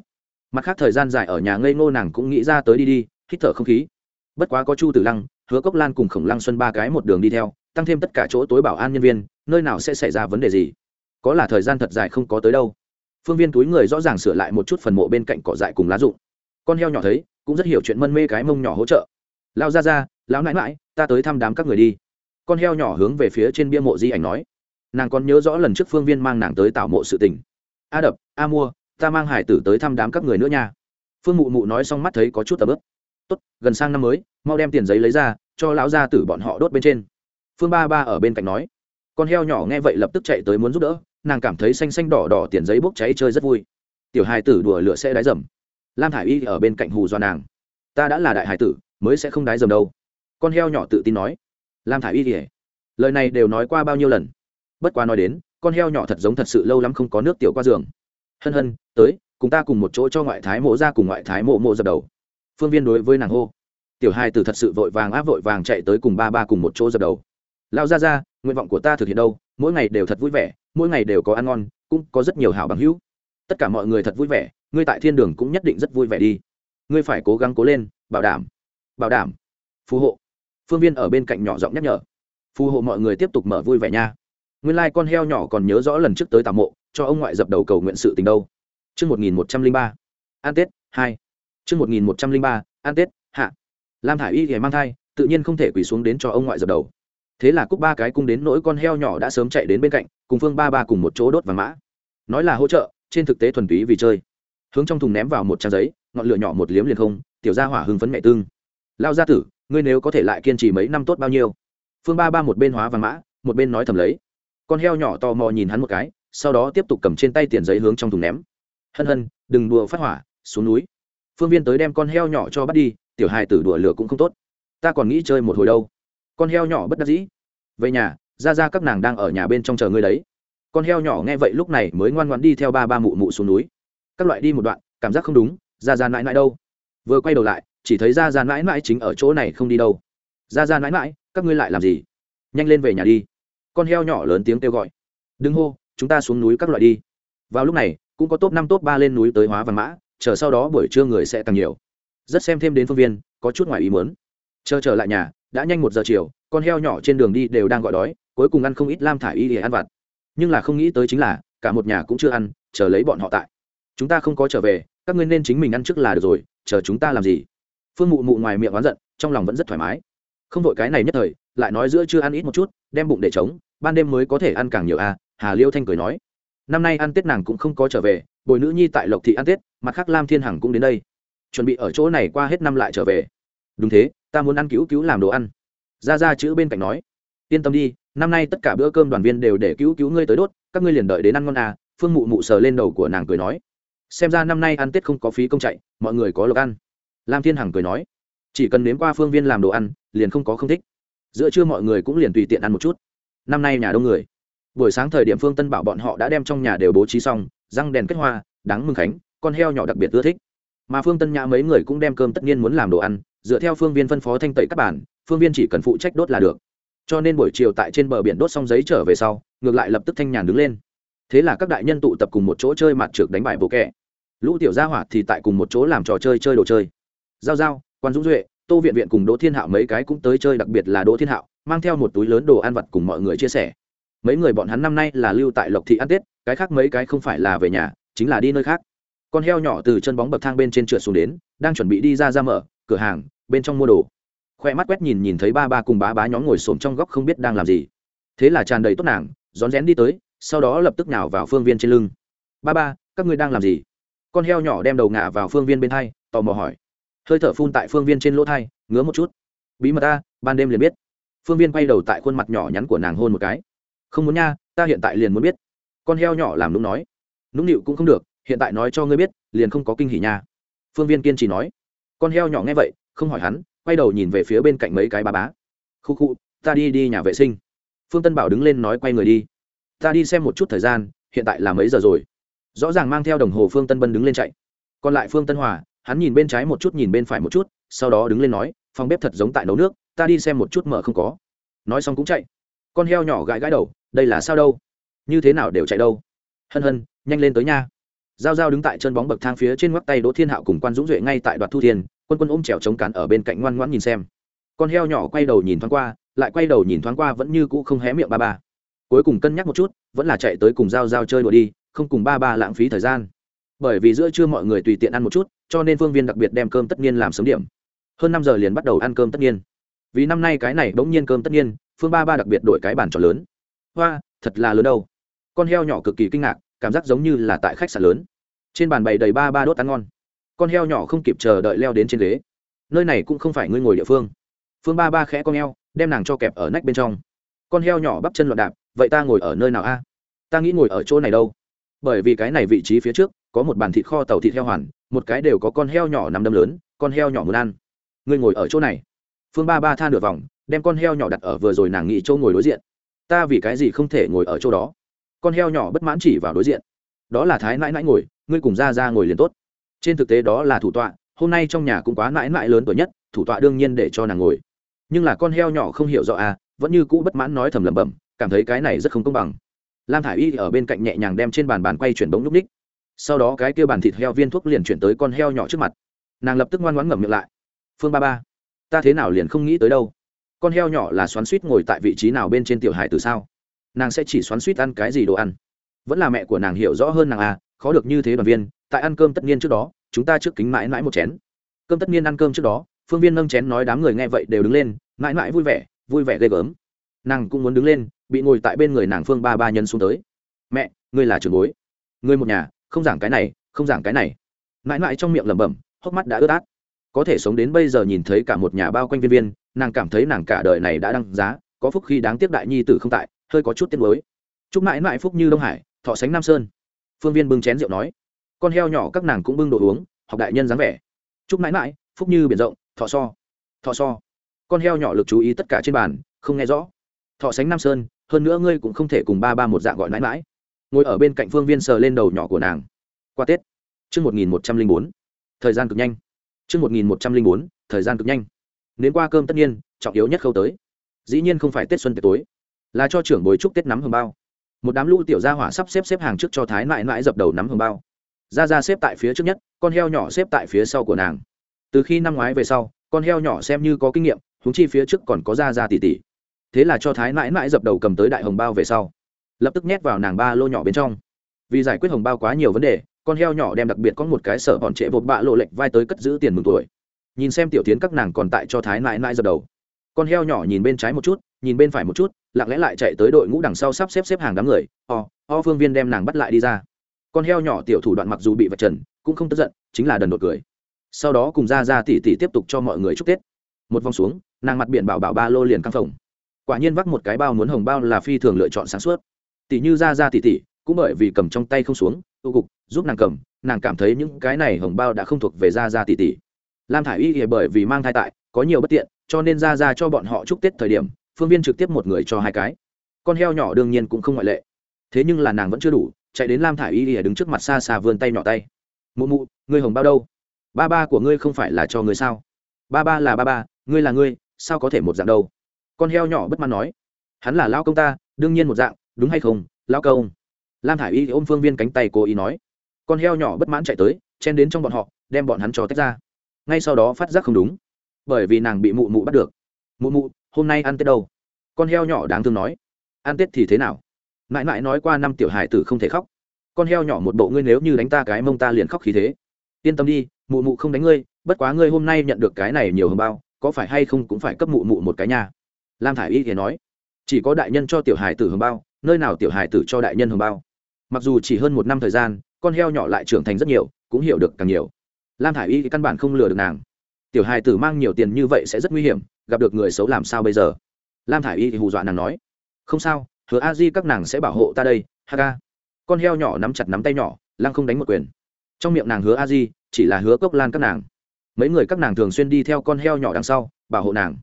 Mặt khác thời gian dài ở nhà ngây ngô nàng cũng nghĩ ra tới đi đi, hít thở không khí. Bất quá có chu tử lăng, hứa cốc lan cùng khổng lăng xuân ba cái một đường đi theo tăng thêm tất cả chỗ tối bảo an nhân viên, nơi nào sẽ xảy ra vấn đề gì? Có là thời gian thật dài không có tới đâu? Phương viên túi người rõ ràng sửa lại một chút phần mộ bên cạnh cỏ dại cùng lá rụng. Con heo nhỏ thấy, cũng rất hiểu chuyện mân mê cái mông nhỏ hỗ trợ. Lao ra ra lão nãi mãi ta tới thăm đám các người đi. Con heo nhỏ hướng về phía trên bia mộ di ảnh nói. Nàng còn nhớ rõ lần trước phương viên mang nàng tới tạo mộ sự tình. A đập, a mua, ta mang hải tử tới thăm đám các người nữa nha. Phương mụ mụ nói xong mắt thấy có chút tập ướp tốt, gần sang năm mới, mau đem tiền giấy lấy ra, cho lão gia tử bọn họ đốt bên trên phương ba ba ở bên cạnh nói. Con heo nhỏ nghe vậy lập tức chạy tới muốn giúp đỡ, nàng cảm thấy xanh xanh đỏ đỏ tiền giấy bốc cháy chơi rất vui. Tiểu hài tử đùa lửa sẽ đái dầm. Lam thả i y ở bên cạnh hù do nàng. Ta đã là đại hải tử, mới sẽ không đái dầm đâu. Con heo nhỏ tự tin nói. Lam thả i y kể lời này đều nói qua bao nhiêu lần. Bất quá nói đến, con heo nhỏ thật giống thật sự lâu lắm không có nước tiểu qua giường. Hân hân, tới, cùng ta cùng một chỗ cho ngoại thái mộ ra cùng ngoại thái mộ mộ dập đầu. Phương viên đối với nàng hô. Tiểu hai từ thật sự vội vàng áp vội vàng chạy tới cùng ba ba cùng một chỗ dập đầu lao ra ra nguyện vọng của ta thực hiện đâu? Mỗi ngày đều thật vui vẻ mỗi ngày đều có ăn ngon cũng có rất nhiều hảo bằng hữu. Tất cả mọi người thật vui vẻ ngươi tại thiên đường cũng nhất định rất vui vẻ đi. Ngươi phải cố gắng cố lên bảo đảm bảo đảm phù hộ. Phương viên ở bên cạnh nhỏ giọng nhắc nhở. Phù hộ mọi người tiếp tục mở vui vẻ nha. Nguyên lai、like、con heo nhỏ còn nhớ rõ lần trước tới tà mộ cho ông ngoại dập đầu cầu nguyện sự tình đâu. Trước 1103, an tết, 2. Trước 1103, an tết, hạ. Lam Thải Y thì mang thai, tự nhiên không thể quỳ xuống đến cho ông ngoại dập đầu. Thế là cúc ba cái cung đến nỗi con heo nhỏ đã sớm chạy đến bên cạnh, cùng Phương Ba Ba cùng một chỗ đốt vàng mã. Nói là hỗ trợ, trên thực tế thuần túy vì chơi. Hướng trong thùng ném vào một trang giấy, ngọn lửa nhỏ một liếm liền không, tiểu gia hỏa hưng phấn mẹ tương. Lao gia tử, ngươi nếu có thể lại kiên trì mấy năm tốt bao nhiêu? Phương Ba Ba một bên hóa vàng mã, một bên nói thầm lấy. Con heo nhỏ tò mò nhìn hắn một cái, sau đó tiếp tục cầm trên tay tiền giấy hướng trong thùng ném hân hân đừng đùa phát hỏa xuống núi phương viên tới đem con heo nhỏ cho bắt đi tiểu hài tử đùa lửa cũng không tốt ta còn nghĩ chơi một hồi đâu con heo nhỏ bất đắc dĩ về nhà, ra ra các nàng đang ở nhà bên trong chờ ngươi đấy. Con heo nhỏ nghe vậy lúc này mới ngoan ngoan đi theo ba ba mụ mụ xuống núi. Các loại đi một đoạn, cảm giác không đúng, ra ra mãi mãi đâu. Vừa quay đầu lại, chỉ thấy ra ra mãi mãi chính ở chỗ này không đi đâu. Ra ra mãi mãi, các ngươi lại làm gì? Nhanh lên về nhà đi. Con heo nhỏ lớn tiếng kêu gọi. Đừng hô, chúng ta xuống núi các loại đi. Vào lúc này, cũng có top năm, top ba lên núi tới hóa văn mã, chờ sau đó buổi trưa người sẽ tăng nhiều. Rất xem thêm đến phương viên, có chút ngoài ý muốn. Chờ trở lại nhà đã nhanh một giờ chiều, con heo nhỏ trên đường đi đều đang gọi đói, cuối cùng ăn không ít lam thả y để ăn vặt. Nhưng là không nghĩ tới chính là, cả một nhà cũng chưa ăn, chờ lấy bọn họ tại. Chúng ta không có trở về, các ngươi nên chính mình ăn trước là được rồi, chờ chúng ta làm gì? Phương mụ mụ ngoài miệng oán giận, trong lòng vẫn rất thoải mái. Không vội cái này nhất thời, lại nói giữa chưa ăn ít một chút, đem bụng để trống, ban đêm mới có thể ăn càng nhiều à hà liêu thanh cười nói. Năm nay ăn tết nàng cũng không có trở về, bồi nữ nhi tại lộc thị ăn tết, mặt khác lam thiên hằng cũng đến đây. Chuẩn bị ở chỗ này qua hết năm lại trở về đúng thế, ta muốn ăn cứu cứu làm đồ ăn. Ra ra chữ bên cạnh nói. Yên tâm đi, năm nay tất cả bữa cơm đoàn viên đều để cứu cứu ngươi tới đốt, các ngươi liền đợi đến ăn ngon à phương mụ mụ sờ lên đầu của nàng cười nói. Xem ra năm nay ăn tết không có phí công chạy, mọi người có lộc ăn. Lam thiên hằng cười nói. Chỉ cần nếm qua phương viên làm đồ ăn, liền không có không thích. Giữa trưa mọi người cũng liền tùy tiện ăn một chút. Năm nay nhà đông người. Buổi sáng thời điểm phương tân bảo bọn họ đã đem trong nhà đều bố trí xong, răng đèn kết hoa đáng mừng khánh, con heo nhỏ đặc biệt ưa thích. Mà phương tân nhã mấy người cũng đem cơm tất nhiên muốn làm đồ ăn dựa theo phương viên phân phó thanh tẩy các bản, phương viên chỉ cần phụ trách đốt là được. Cho nên buổi chiều tại trên bờ biển đốt xong giấy trở về sau, ngược lại lập tức thanh nhàn đứng lên. Thế là các đại nhân tụ tập cùng một chỗ chơi mặt trượt đánh bài bộ kẹ. Lũ tiểu gia hỏa thì tại cùng một chỗ làm trò chơi chơi đồ chơi. Giao giao, quan dũng duệ, tô viện viện cùng đỗ thiên hạo mấy cái cũng tới chơi đặc biệt là đỗ thiên hạo, mang theo một túi lớn đồ ăn vặt cùng mọi người chia sẻ. Mấy người bọn hắn năm nay là lưu tại lộc thị ăn tết, cái khác mấy cái không phải là về nhà, chính là đi nơi khác. Con heo nhỏ từ chân bóng bậc thang bên trên trượt xuống đến, đang chuẩn bị đi ra ra mở, cửa hàng bên trong mua đồ. Khoe mắt quét nhìn nhìn thấy ba ba cùng bá bá nhóm ngồi xổm trong góc không biết đang làm gì. Thế là tràn đầy tốt nàng, rón rén đi tới, sau đó lập tức nào vào phương viên trên lưng. Ba ba, các ngươi đang làm gì? Con heo nhỏ đem đầu ngả vào phương viên bên thai tò mò hỏi. Hơi thở phun tại phương viên trên lỗ thai, ngứa một chút. Bí mật ta, ban đêm liền biết. Phương viên quay đầu tại khuôn mặt nhỏ nhắn của nàng hôn một cái. Không muốn nha, ta hiện tại liền muốn biết. Con heo nhỏ làm nũng nói. Nũng nịu cũng không được, hiện tại nói cho ngươi biết, liền không có kinh hỉ nha. Phương viên kiên trì nói. Con heo nhỏ nghe vậy không hỏi hắn, quay đầu nhìn về phía bên cạnh mấy cái bà bá. Khu khu, ta đi đi nhà vệ sinh. Phương tân bảo đứng lên nói quay người đi. Ta đi xem một chút thời gian, hiện tại là mấy giờ rồi? Rõ ràng mang theo đồng hồ phương tân bân đứng lên chạy. Còn lại phương tân hòa, hắn nhìn bên trái một chút, nhìn bên phải một chút, sau đó đứng lên nói, phòng bếp thật giống tại nấu nước, ta đi xem một chút mở không có. Nói xong cũng chạy. Con heo nhỏ gãi gãi đầu, đây là sao đâu? Như thế nào đều chạy đâu? Hân hân, nhanh lên tới nha. Giao giao đứng tại chân bóng bậc thang phía trên ngoắc tay đỗ thiên hạo cùng quan dũng duệ ngay tại đoạt thu thiên quân quân ôm trèo chống cán ở bên cạnh ngoan ngoãn nhìn xem. Con heo nhỏ quay đầu nhìn thoáng qua, lại quay đầu nhìn thoáng qua vẫn như cũ không hé miệng ba ba. Cuối cùng cân nhắc một chút, vẫn là chạy tới cùng giao giao chơi đùa đi, không cùng ba ba lãng phí thời gian. Bởi vì giữa trưa mọi người tùy tiện ăn một chút, cho nên phương viên đặc biệt đem cơm tất nhiên làm sớm điểm. Hơn năm giờ liền bắt đầu ăn cơm tất nhiên vì năm nay cái này bỗng nhiên cơm tất nhiên phương ba ba đặc biệt đổi cái bàn trò lớn. Hoa, thật là lớn đâu. Con heo nhỏ cực kỳ kinh ngạc, cảm giác giống như là tại khách sạn lớn. Trên bàn bày đầy ba ba đốt ăn ngon con heo nhỏ không kịp chờ đợi leo đến trên ghế. Nơi này cũng không phải ngươi ngồi địa phương. Phương ba ba khẽ con heo, đem nàng cho kẹp ở nách bên trong. Con heo nhỏ bắp chân loạn đạp, vậy ta ngồi ở nơi nào a? Ta nghĩ ngồi ở chỗ này đâu. Bởi vì cái này vị trí phía trước, có một bàn thịt kho tàu thịt heo hoàn, một cái đều có con heo nhỏ nằm đâm lớn, con heo nhỏ muốn ăn. Ngươi ngồi ở chỗ này. Phương ba ba tha nửa vòng, đem con heo nhỏ đặt ở vừa rồi nàng nghĩ chỗ ngồi đối diện. Ta vì cái gì không thể ngồi ở chỗ đó? Con heo nhỏ bất mãn chỉ vào đối diện. Đó là thái Nãi Nãi ngồi, ngươi cùng ra ra ngồi liền tốt trên thực tế đó là thủ tọa, hôm nay trong nhà cũng quá mãi mãi lớn tuổi nhất, thủ tọa đương nhiên để cho nàng ngồi. Nhưng là con heo nhỏ không hiểu rõ à vẫn như cũ bất mãn nói thầm lẩm bẩm, cảm thấy cái này rất không công bằng. Lam thả i y ở bên cạnh nhẹ nhàng đem trên bàn bàn quay chuyển bóng núp ních. Sau đó cái kia bàn thịt heo viên thuốc liền chuyển tới con heo nhỏ trước mặt. Nàng lập tức ngoan ngoãn ngậm miệng lại. Phương ba ba, ta thế nào liền không nghĩ tới đâu? Con heo nhỏ là xoắn suýt ngồi tại vị trí nào bên trên tiểu hải từ sao? Nàng sẽ chỉ xoắn suýt ăn cái gì đồ ăn? Vẫn là mẹ của nàng hiểu rõ hơn nàng à khó được như thế đoàn viên, tại ăn cơm tất nhiên trước đó, chúng ta trước kính mãi mãi một chén. Cơm tất nhiên ăn cơm trước đó, phương viên nâng chén nói đám người nghe vậy đều đứng lên, mãi mãi vui vẻ vui vẻ ghê gớm. Nàng cũng muốn đứng lên, bị ngồi tại bên người nàng phương ba ba nhân xuống tới. Mẹ, ngươi là trường bối. Ngươi một nhà, không giảng cái này, không giảng cái này. Mãi mãi trong miệng lẩm bẩm, hốc mắt đã ướt át. Có thể sống đến bây giờ nhìn thấy cả một nhà bao quanh viên viên, nàng cảm thấy nàng cả đời này đã đăng giá, có phúc khi đáng tiếc đại nhi tử không tại, hơi có chút tiếc nuối. Chúc mãi mãi phúc như đông hải, thọ sánh nam sơn phương viên bưng chén rượu nói, con heo nhỏ các nàng cũng bưng đồ uống, học đại nhân dáng vẻ. Chúc mãi mãi, phúc như biển rộng, thọ so thọ so. Con heo nhỏ lực chú ý tất cả trên bàn, không nghe rõ. Thọ sánh nam sơn, hơn nữa ngươi cũng không thể cùng ba ba một dạng gọi mãi mãi. Ngồi ở bên cạnh phương viên sờ lên đầu nhỏ của nàng. Qua tết, chương một nghìn một trăm linh bốn, thời gian cực nhanh. Chương một nghìn một trăm linh bốn, thời gian cực nhanh. Đến qua cơm tất nhiên trọng yếu nhất khâu tới. Dĩ nhiên không phải tết xuân tết tối, là cho trưởng bồi chúc tết nắm hồng bao một đám lũ tiểu gia hỏa sắp xếp xếp hàng trước cho thái mãi mãi dập đầu nắm hồng bao. Ra ra xếp tại phía trước nhất, con heo nhỏ xếp tại phía sau của nàng. Từ khi năm ngoái về sau, con heo nhỏ xem như có kinh nghiệm húng chi phía trước còn có ra ra tỉ tỉ thế là cho thái mãi mãi dập đầu cầm tới đại hồng bao về sau, lập tức nhét vào nàng ba lô nhỏ bên trong. Vì giải quyết hồng bao quá nhiều vấn đề, con heo nhỏ đem đặc biệt có một cái sở bọn trệ bột bạ lộ lệnh vai tới cất giữ tiền mừng tuổi. Nhìn xem tiểu tiến các nàng còn tại cho thái mãi mãi dập đầu. Con heo nhỏ nhìn bên trái một chút, nhìn bên phải một chút lặng lẽ lại chạy tới đội ngũ đằng sau sắp xếp xếp hàng đám người, o o phương viên đem nàng bắt lại đi ra. Con heo nhỏ tiểu thủ đoạn mặc dù bị vạch trần, cũng không tức giận, chính là đần đột cười. Sau đó cùng ra ra tỉ tỉ tiếp tục cho mọi người chúc tết. Một vòng xuống, nàng mặt biển bảo bảo ba lô liền căng phồng. Quả nhiên vác một cái bao muốn hồng bao là phi thường lựa chọn sáng suốt. Tỉ như ra ra tỉ tỉ cũng bởi vì cầm trong tay không xuống tu cục, giúp nàng cầm, nàng cảm thấy những cái này hồng bao đã không thuộc về ra ra tỉ tỉ lam thả i y bởi vì mang thai tại, có nhiều bất tiện, cho nên ra ra cho bọn họ chúc tết thời điểm phương viên trực tiếp một người cho hai cái. Con heo nhỏ đương nhiên cũng không ngoại lệ. Thế nhưng là nàng vẫn chưa đủ, chạy đến lam thả i y đứng trước mặt xa xa vươn tay nhỏ tay. Mụ mụ, ngươi hồng bao đâu? Ba ba của ngươi không phải là cho ngươi sao? Ba ba là ba ba, ngươi là ngươi, sao có thể một dạng đâu? Con heo nhỏ bất mãn nói. Hắn là lao công ta, đương nhiên một dạng, đúng hay không lao công? Lam thả i y ôm phương viên cánh tay cố ý nói. Con heo nhỏ bất mãn chạy tới, chen đến trong bọn họ, đem bọn hắn cho tách ra. Ngay sau đó phát giác không đúng, bởi vì nàng bị mụ mụ bắt được. Mụ mụ hôm nay ăn tết đâu? Con heo nhỏ đáng thương nói. Ăn tết thì thế nào? Mãi mãi nói qua năm tiểu hài tử không thể khóc. Con heo nhỏ một bộ ngươi nếu như đánh ta cái mông ta liền khóc khí thế. Yên tâm đi, mụ mụ không đánh ngươi, bất quá ngươi hôm nay nhận được cái này nhiều hơn bao, có phải hay không cũng phải cấp mụ mụ một cái nhà lam thả i y thì nói. Chỉ có đại nhân cho tiểu hài tử hồng bao, nơi nào tiểu hài tử cho đại nhân hồng bao. Mặc dù chỉ hơn một năm thời gian, con heo nhỏ lại trưởng thành rất nhiều, cũng hiểu được càng nhiều. Lam thả i y căn bản không lừa được nàng. Tiểu hài tử mang nhiều tiền như vậy sẽ rất nguy hiểm gặp được người xấu làm sao bây giờ? Lam thả i y thì hù dọa nàng nói. Không sao, hứa a di các nàng sẽ bảo hộ ta đây, ha ca con heo nhỏ nắm chặt nắm tay nhỏ, lăng không đánh một quyền. Trong miệng nàng hứa a di, chỉ là hứa cốc lan các nàng. Mấy người các nàng thường xuyên đi theo con heo nhỏ đằng sau, bảo hộ nàng.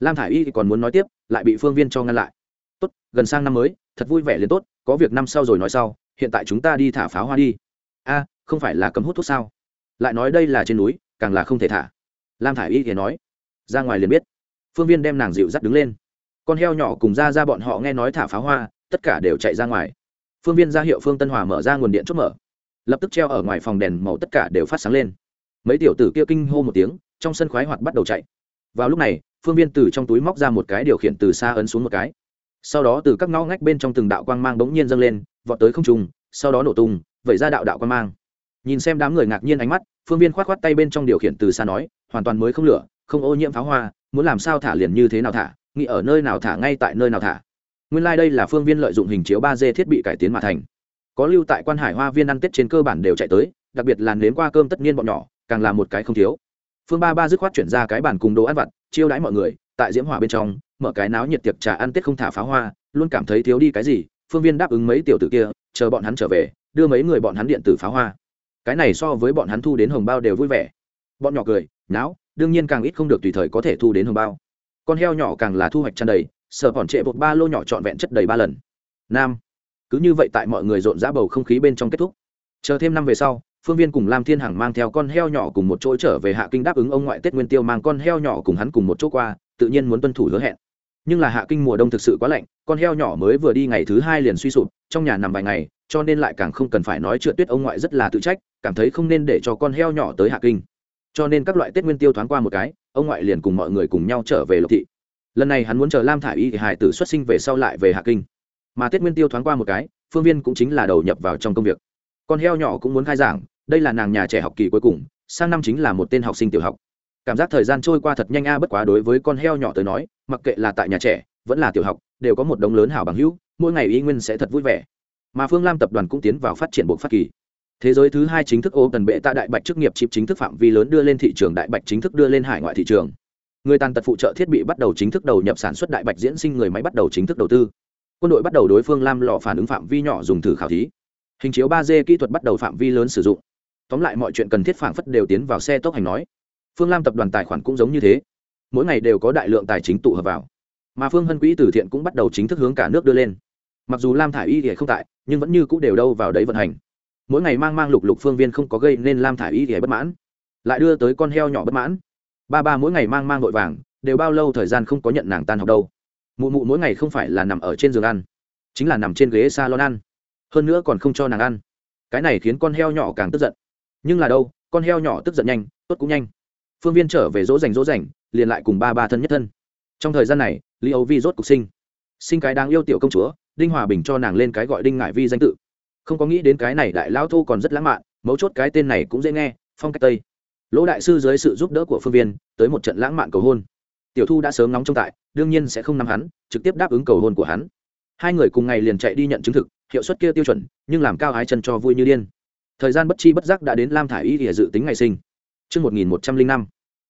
Lam thả i y còn muốn nói tiếp, lại bị phương viên cho ngăn lại. Tốt, gần sang năm mới, thật vui vẻ liền tốt, có việc năm sau rồi nói sau, hiện tại chúng ta đi thả pháo hoa đi. A, không phải là cấm hút thuốc sao? Lại nói đây là trên núi, càng là không thể thả. Lam thả i y thì nói. Ra ngoài liền biết phương viên đem nàng dịu dắt đứng lên. Con heo nhỏ cùng ra ra bọn họ nghe nói thả pháo hoa, tất cả đều chạy ra ngoài. Phương viên ra hiệu phương tân hòa mở ra nguồn điện chốt mở. Lập tức treo ở ngoài phòng đèn màu tất cả đều phát sáng lên. Mấy tiểu tử kia kinh hô một tiếng, trong sân khoái hoạt bắt đầu chạy. Vào lúc này, phương viên từ trong túi móc ra một cái điều khiển từ xa ấn xuống một cái. Sau đó từ các ngõ ngách bên trong từng đạo quang mang bỗng nhiên dâng lên, vọt tới không trùng sau đó nổ tung, vẩy ra đạo đạo quang mang. Nhìn xem đám người ngạc nhiên ánh mắt, phương viên k h o á t k h o á t tay bên trong điều khiển từ xa nói, hoàn toàn mới không lửa, không ô nhiễm pháo hoa muốn làm sao thả liền như thế nào thả, nghĩ ở nơi nào thả ngay tại nơi nào thả. Nguyên lai、like、đây là phương viên lợi dụng hình chiếu ba d thiết bị cải tiến mà thành. Có lưu tại quan hải hoa viên ăn tết trên cơ bản đều chạy tới, đặc biệt là nếm qua cơm tất nhiên bọn nhỏ, càng là một cái không thiếu. Phương ba ba dứt khoát chuyển ra cái bản cùng đồ ăn vặt, chiêu đãi mọi người, tại diễm hỏa bên trong, mở cái náo nhiệt tiệc trà ăn tết không thả pháo hoa, luôn cảm thấy thiếu đi cái gì, phương viên đáp ứng mấy tiểu tử kia, chờ bọn hắn trở về, đưa mấy người bọn hắn điện tử pháo hoa. Cái này so với bọn hắn thu đến hồng bao đều vui vẻ. Bọn nhỏ cười, náo đương nhiên càng ít không được tùy thời có thể thu đến hồng bao. Con heo nhỏ càng là thu hoạch tràn đầy sợ bọn trệ bột ba lô nhỏ trọn vẹn chất đầy ba lần. Nam, cứ như vậy tại mọi người rộn rã bầu không khí bên trong kết thúc. Chờ thêm năm về sau, phương viên cùng lam thiên hằng mang theo con heo nhỏ cùng một chỗ trở về hạ kinh đáp ứng ông ngoại tết nguyên tiêu mang con heo nhỏ cùng hắn cùng một chỗ qua, tự nhiên muốn tuân thủ hứa hẹn. Nhưng là hạ kinh mùa đông thực sự quá lạnh, con heo nhỏ mới vừa đi ngày thứ hai liền suy sụp, trong nhà nằm vài ngày, cho nên lại càng không cần phải nói chuyện tuyết ông ngoại rất là tự trách, cảm thấy không nên để cho con heo nhỏ tới hạ kinh cho nên các loại tết nguyên tiêu thoáng qua một cái, ông ngoại liền cùng mọi người cùng nhau trở về lộc thị. Lần này hắn muốn chờ lam thả i y thì hải tử xuất sinh về sau lại về hạ kinh. Mà tết nguyên tiêu thoáng qua một cái, phương viên cũng chính là đầu nhập vào trong công việc. Con heo nhỏ cũng muốn khai giảng, đây là nàng nhà trẻ học kỳ cuối cùng, sang năm chính là một tên học sinh tiểu học. Cảm giác thời gian trôi qua thật nhanh a, bất quá đối với con heo nhỏ tới nói, mặc kệ là tại nhà trẻ, vẫn là tiểu học, đều có một đống lớn hảo bằng hữu, mỗi ngày y nguyên sẽ thật vui vẻ. Mà phương lam tập đoàn cũng tiến vào phát triển buộc phát kỳ thế giới thứ hai chính thức ô tần bệ tạ đại bạch chức nghiệp chip chính thức phạm vi lớn đưa lên thị trường, đại bạch chính thức đưa lên hải ngoại thị trường. Người tàn tật phụ trợ thiết bị bắt đầu chính thức đầu nhập sản xuất, đại bạch diễn sinh người máy bắt đầu chính thức đầu tư. Quân đội bắt đầu đối phương lam lò phản ứng phạm vi nhỏ dùng thử khảo thí. Hình chiếu ba d kỹ thuật bắt đầu phạm vi lớn sử dụng. Tóm lại mọi chuyện cần thiết phản phất đều tiến vào xe tốc hành nói. Phương lam tập đoàn tài khoản cũng giống như thế. Mỗi ngày đều có đại lượng tài chính tụ hợp vào. Mà phương hân quỹ từ thiện cũng bắt đầu chính thức hướng cả nước đưa lên. Mặc dù lam thả i y thì không tại, nhưng vẫn như c ũ đều đâu vào đấy vận hành mỗi ngày mang mang lục lục phương viên không có gây nên lam thả i y thì bất mãn. Lại đưa tới con heo nhỏ bất mãn. Ba ba mỗi ngày mang mang vội vàng, đều bao lâu thời gian không có nhận nàng tan học đâu. Mụ mụ mỗi ngày không phải là nằm ở trên giường ăn, chính là nằm trên ghế s a lon ăn. Hơn nữa còn không cho nàng ăn. Cái này khiến con heo nhỏ càng tức giận. Nhưng là đâu, con heo nhỏ tức giận nhanh, tốt cũng nhanh. Phương viên trở về dỗ dành dỗ dành, liền lại cùng ba ba thân nhất thân. Trong thời gian này, li âu vi rốt cuộc sinh. Sinh cái đáng yêu tiểu công chúa, đinh hòa bình cho nàng lên cái gọi đinh ngại vi danh tự không có nghĩ đến cái này đại lao thu còn rất lãng mạn, mấu chốt cái tên này cũng dễ nghe, phong cách tây. Lỗ đại sư dưới sự giúp đỡ của phương viên, tới một trận lãng mạn cầu hôn. Tiểu thu đã sớm nóng trong tại, đương nhiên sẽ không nắm hắn, trực tiếp đáp ứng cầu hôn của hắn. Hai người cùng ngày liền chạy đi nhận chứng thực, hiệu suất kia tiêu chuẩn, nhưng làm cao ái chân cho vui như điên. Thời gian bất chi bất giác đã đến lam thả i y thì dự tính ngày sinh. Chương một nghìn một trăm linh năm.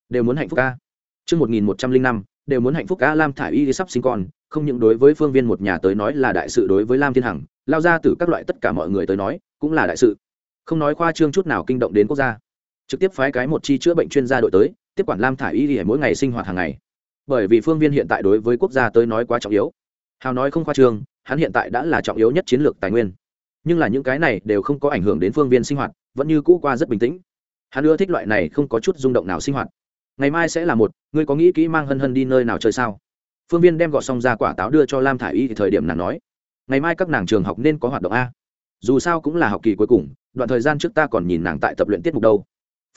Đều muốn hạnh phúc ca. Chương một nghìn một trăm linh năm. Đều muốn hạnh phúc ca lam thả i y sắp sinh con, không những đối với phương viên một nhà tới nói là đại sự đối với lam thiên hằng lao ra từ các loại tất cả mọi người tới nói, cũng là đại sự. Không nói khoa trương chút nào kinh động đến quốc gia. Trực tiếp phái cái một chi chữa bệnh chuyên gia đội tới, tiếp quản lam thả Y y mỗi ngày sinh hoạt hàng ngày. Bởi vì phương viên hiện tại đối với quốc gia tới nói quá trọng yếu. Hào nói không khoa trương, hắn hiện tại đã là trọng yếu nhất chiến lược tài nguyên. Nhưng là những cái này đều không có ảnh hưởng đến phương viên sinh hoạt, vẫn như cũ qua rất bình tĩnh. Hắn ưa thích loại này không có chút rung động nào sinh hoạt. Ngày mai sẽ là một, ngươi có nghĩ kỹ mang hân hân đi nơi nào chơi sao? Phương viên đem gọt xong ra quả táo đưa cho lam thả i y thì thời điểm nàng nói ngày mai các nàng trường học nên có hoạt động a. Dù sao cũng là học kỳ cuối cùng, đoạn thời gian trước ta còn nhìn nàng tại tập luyện tiết mục đâu.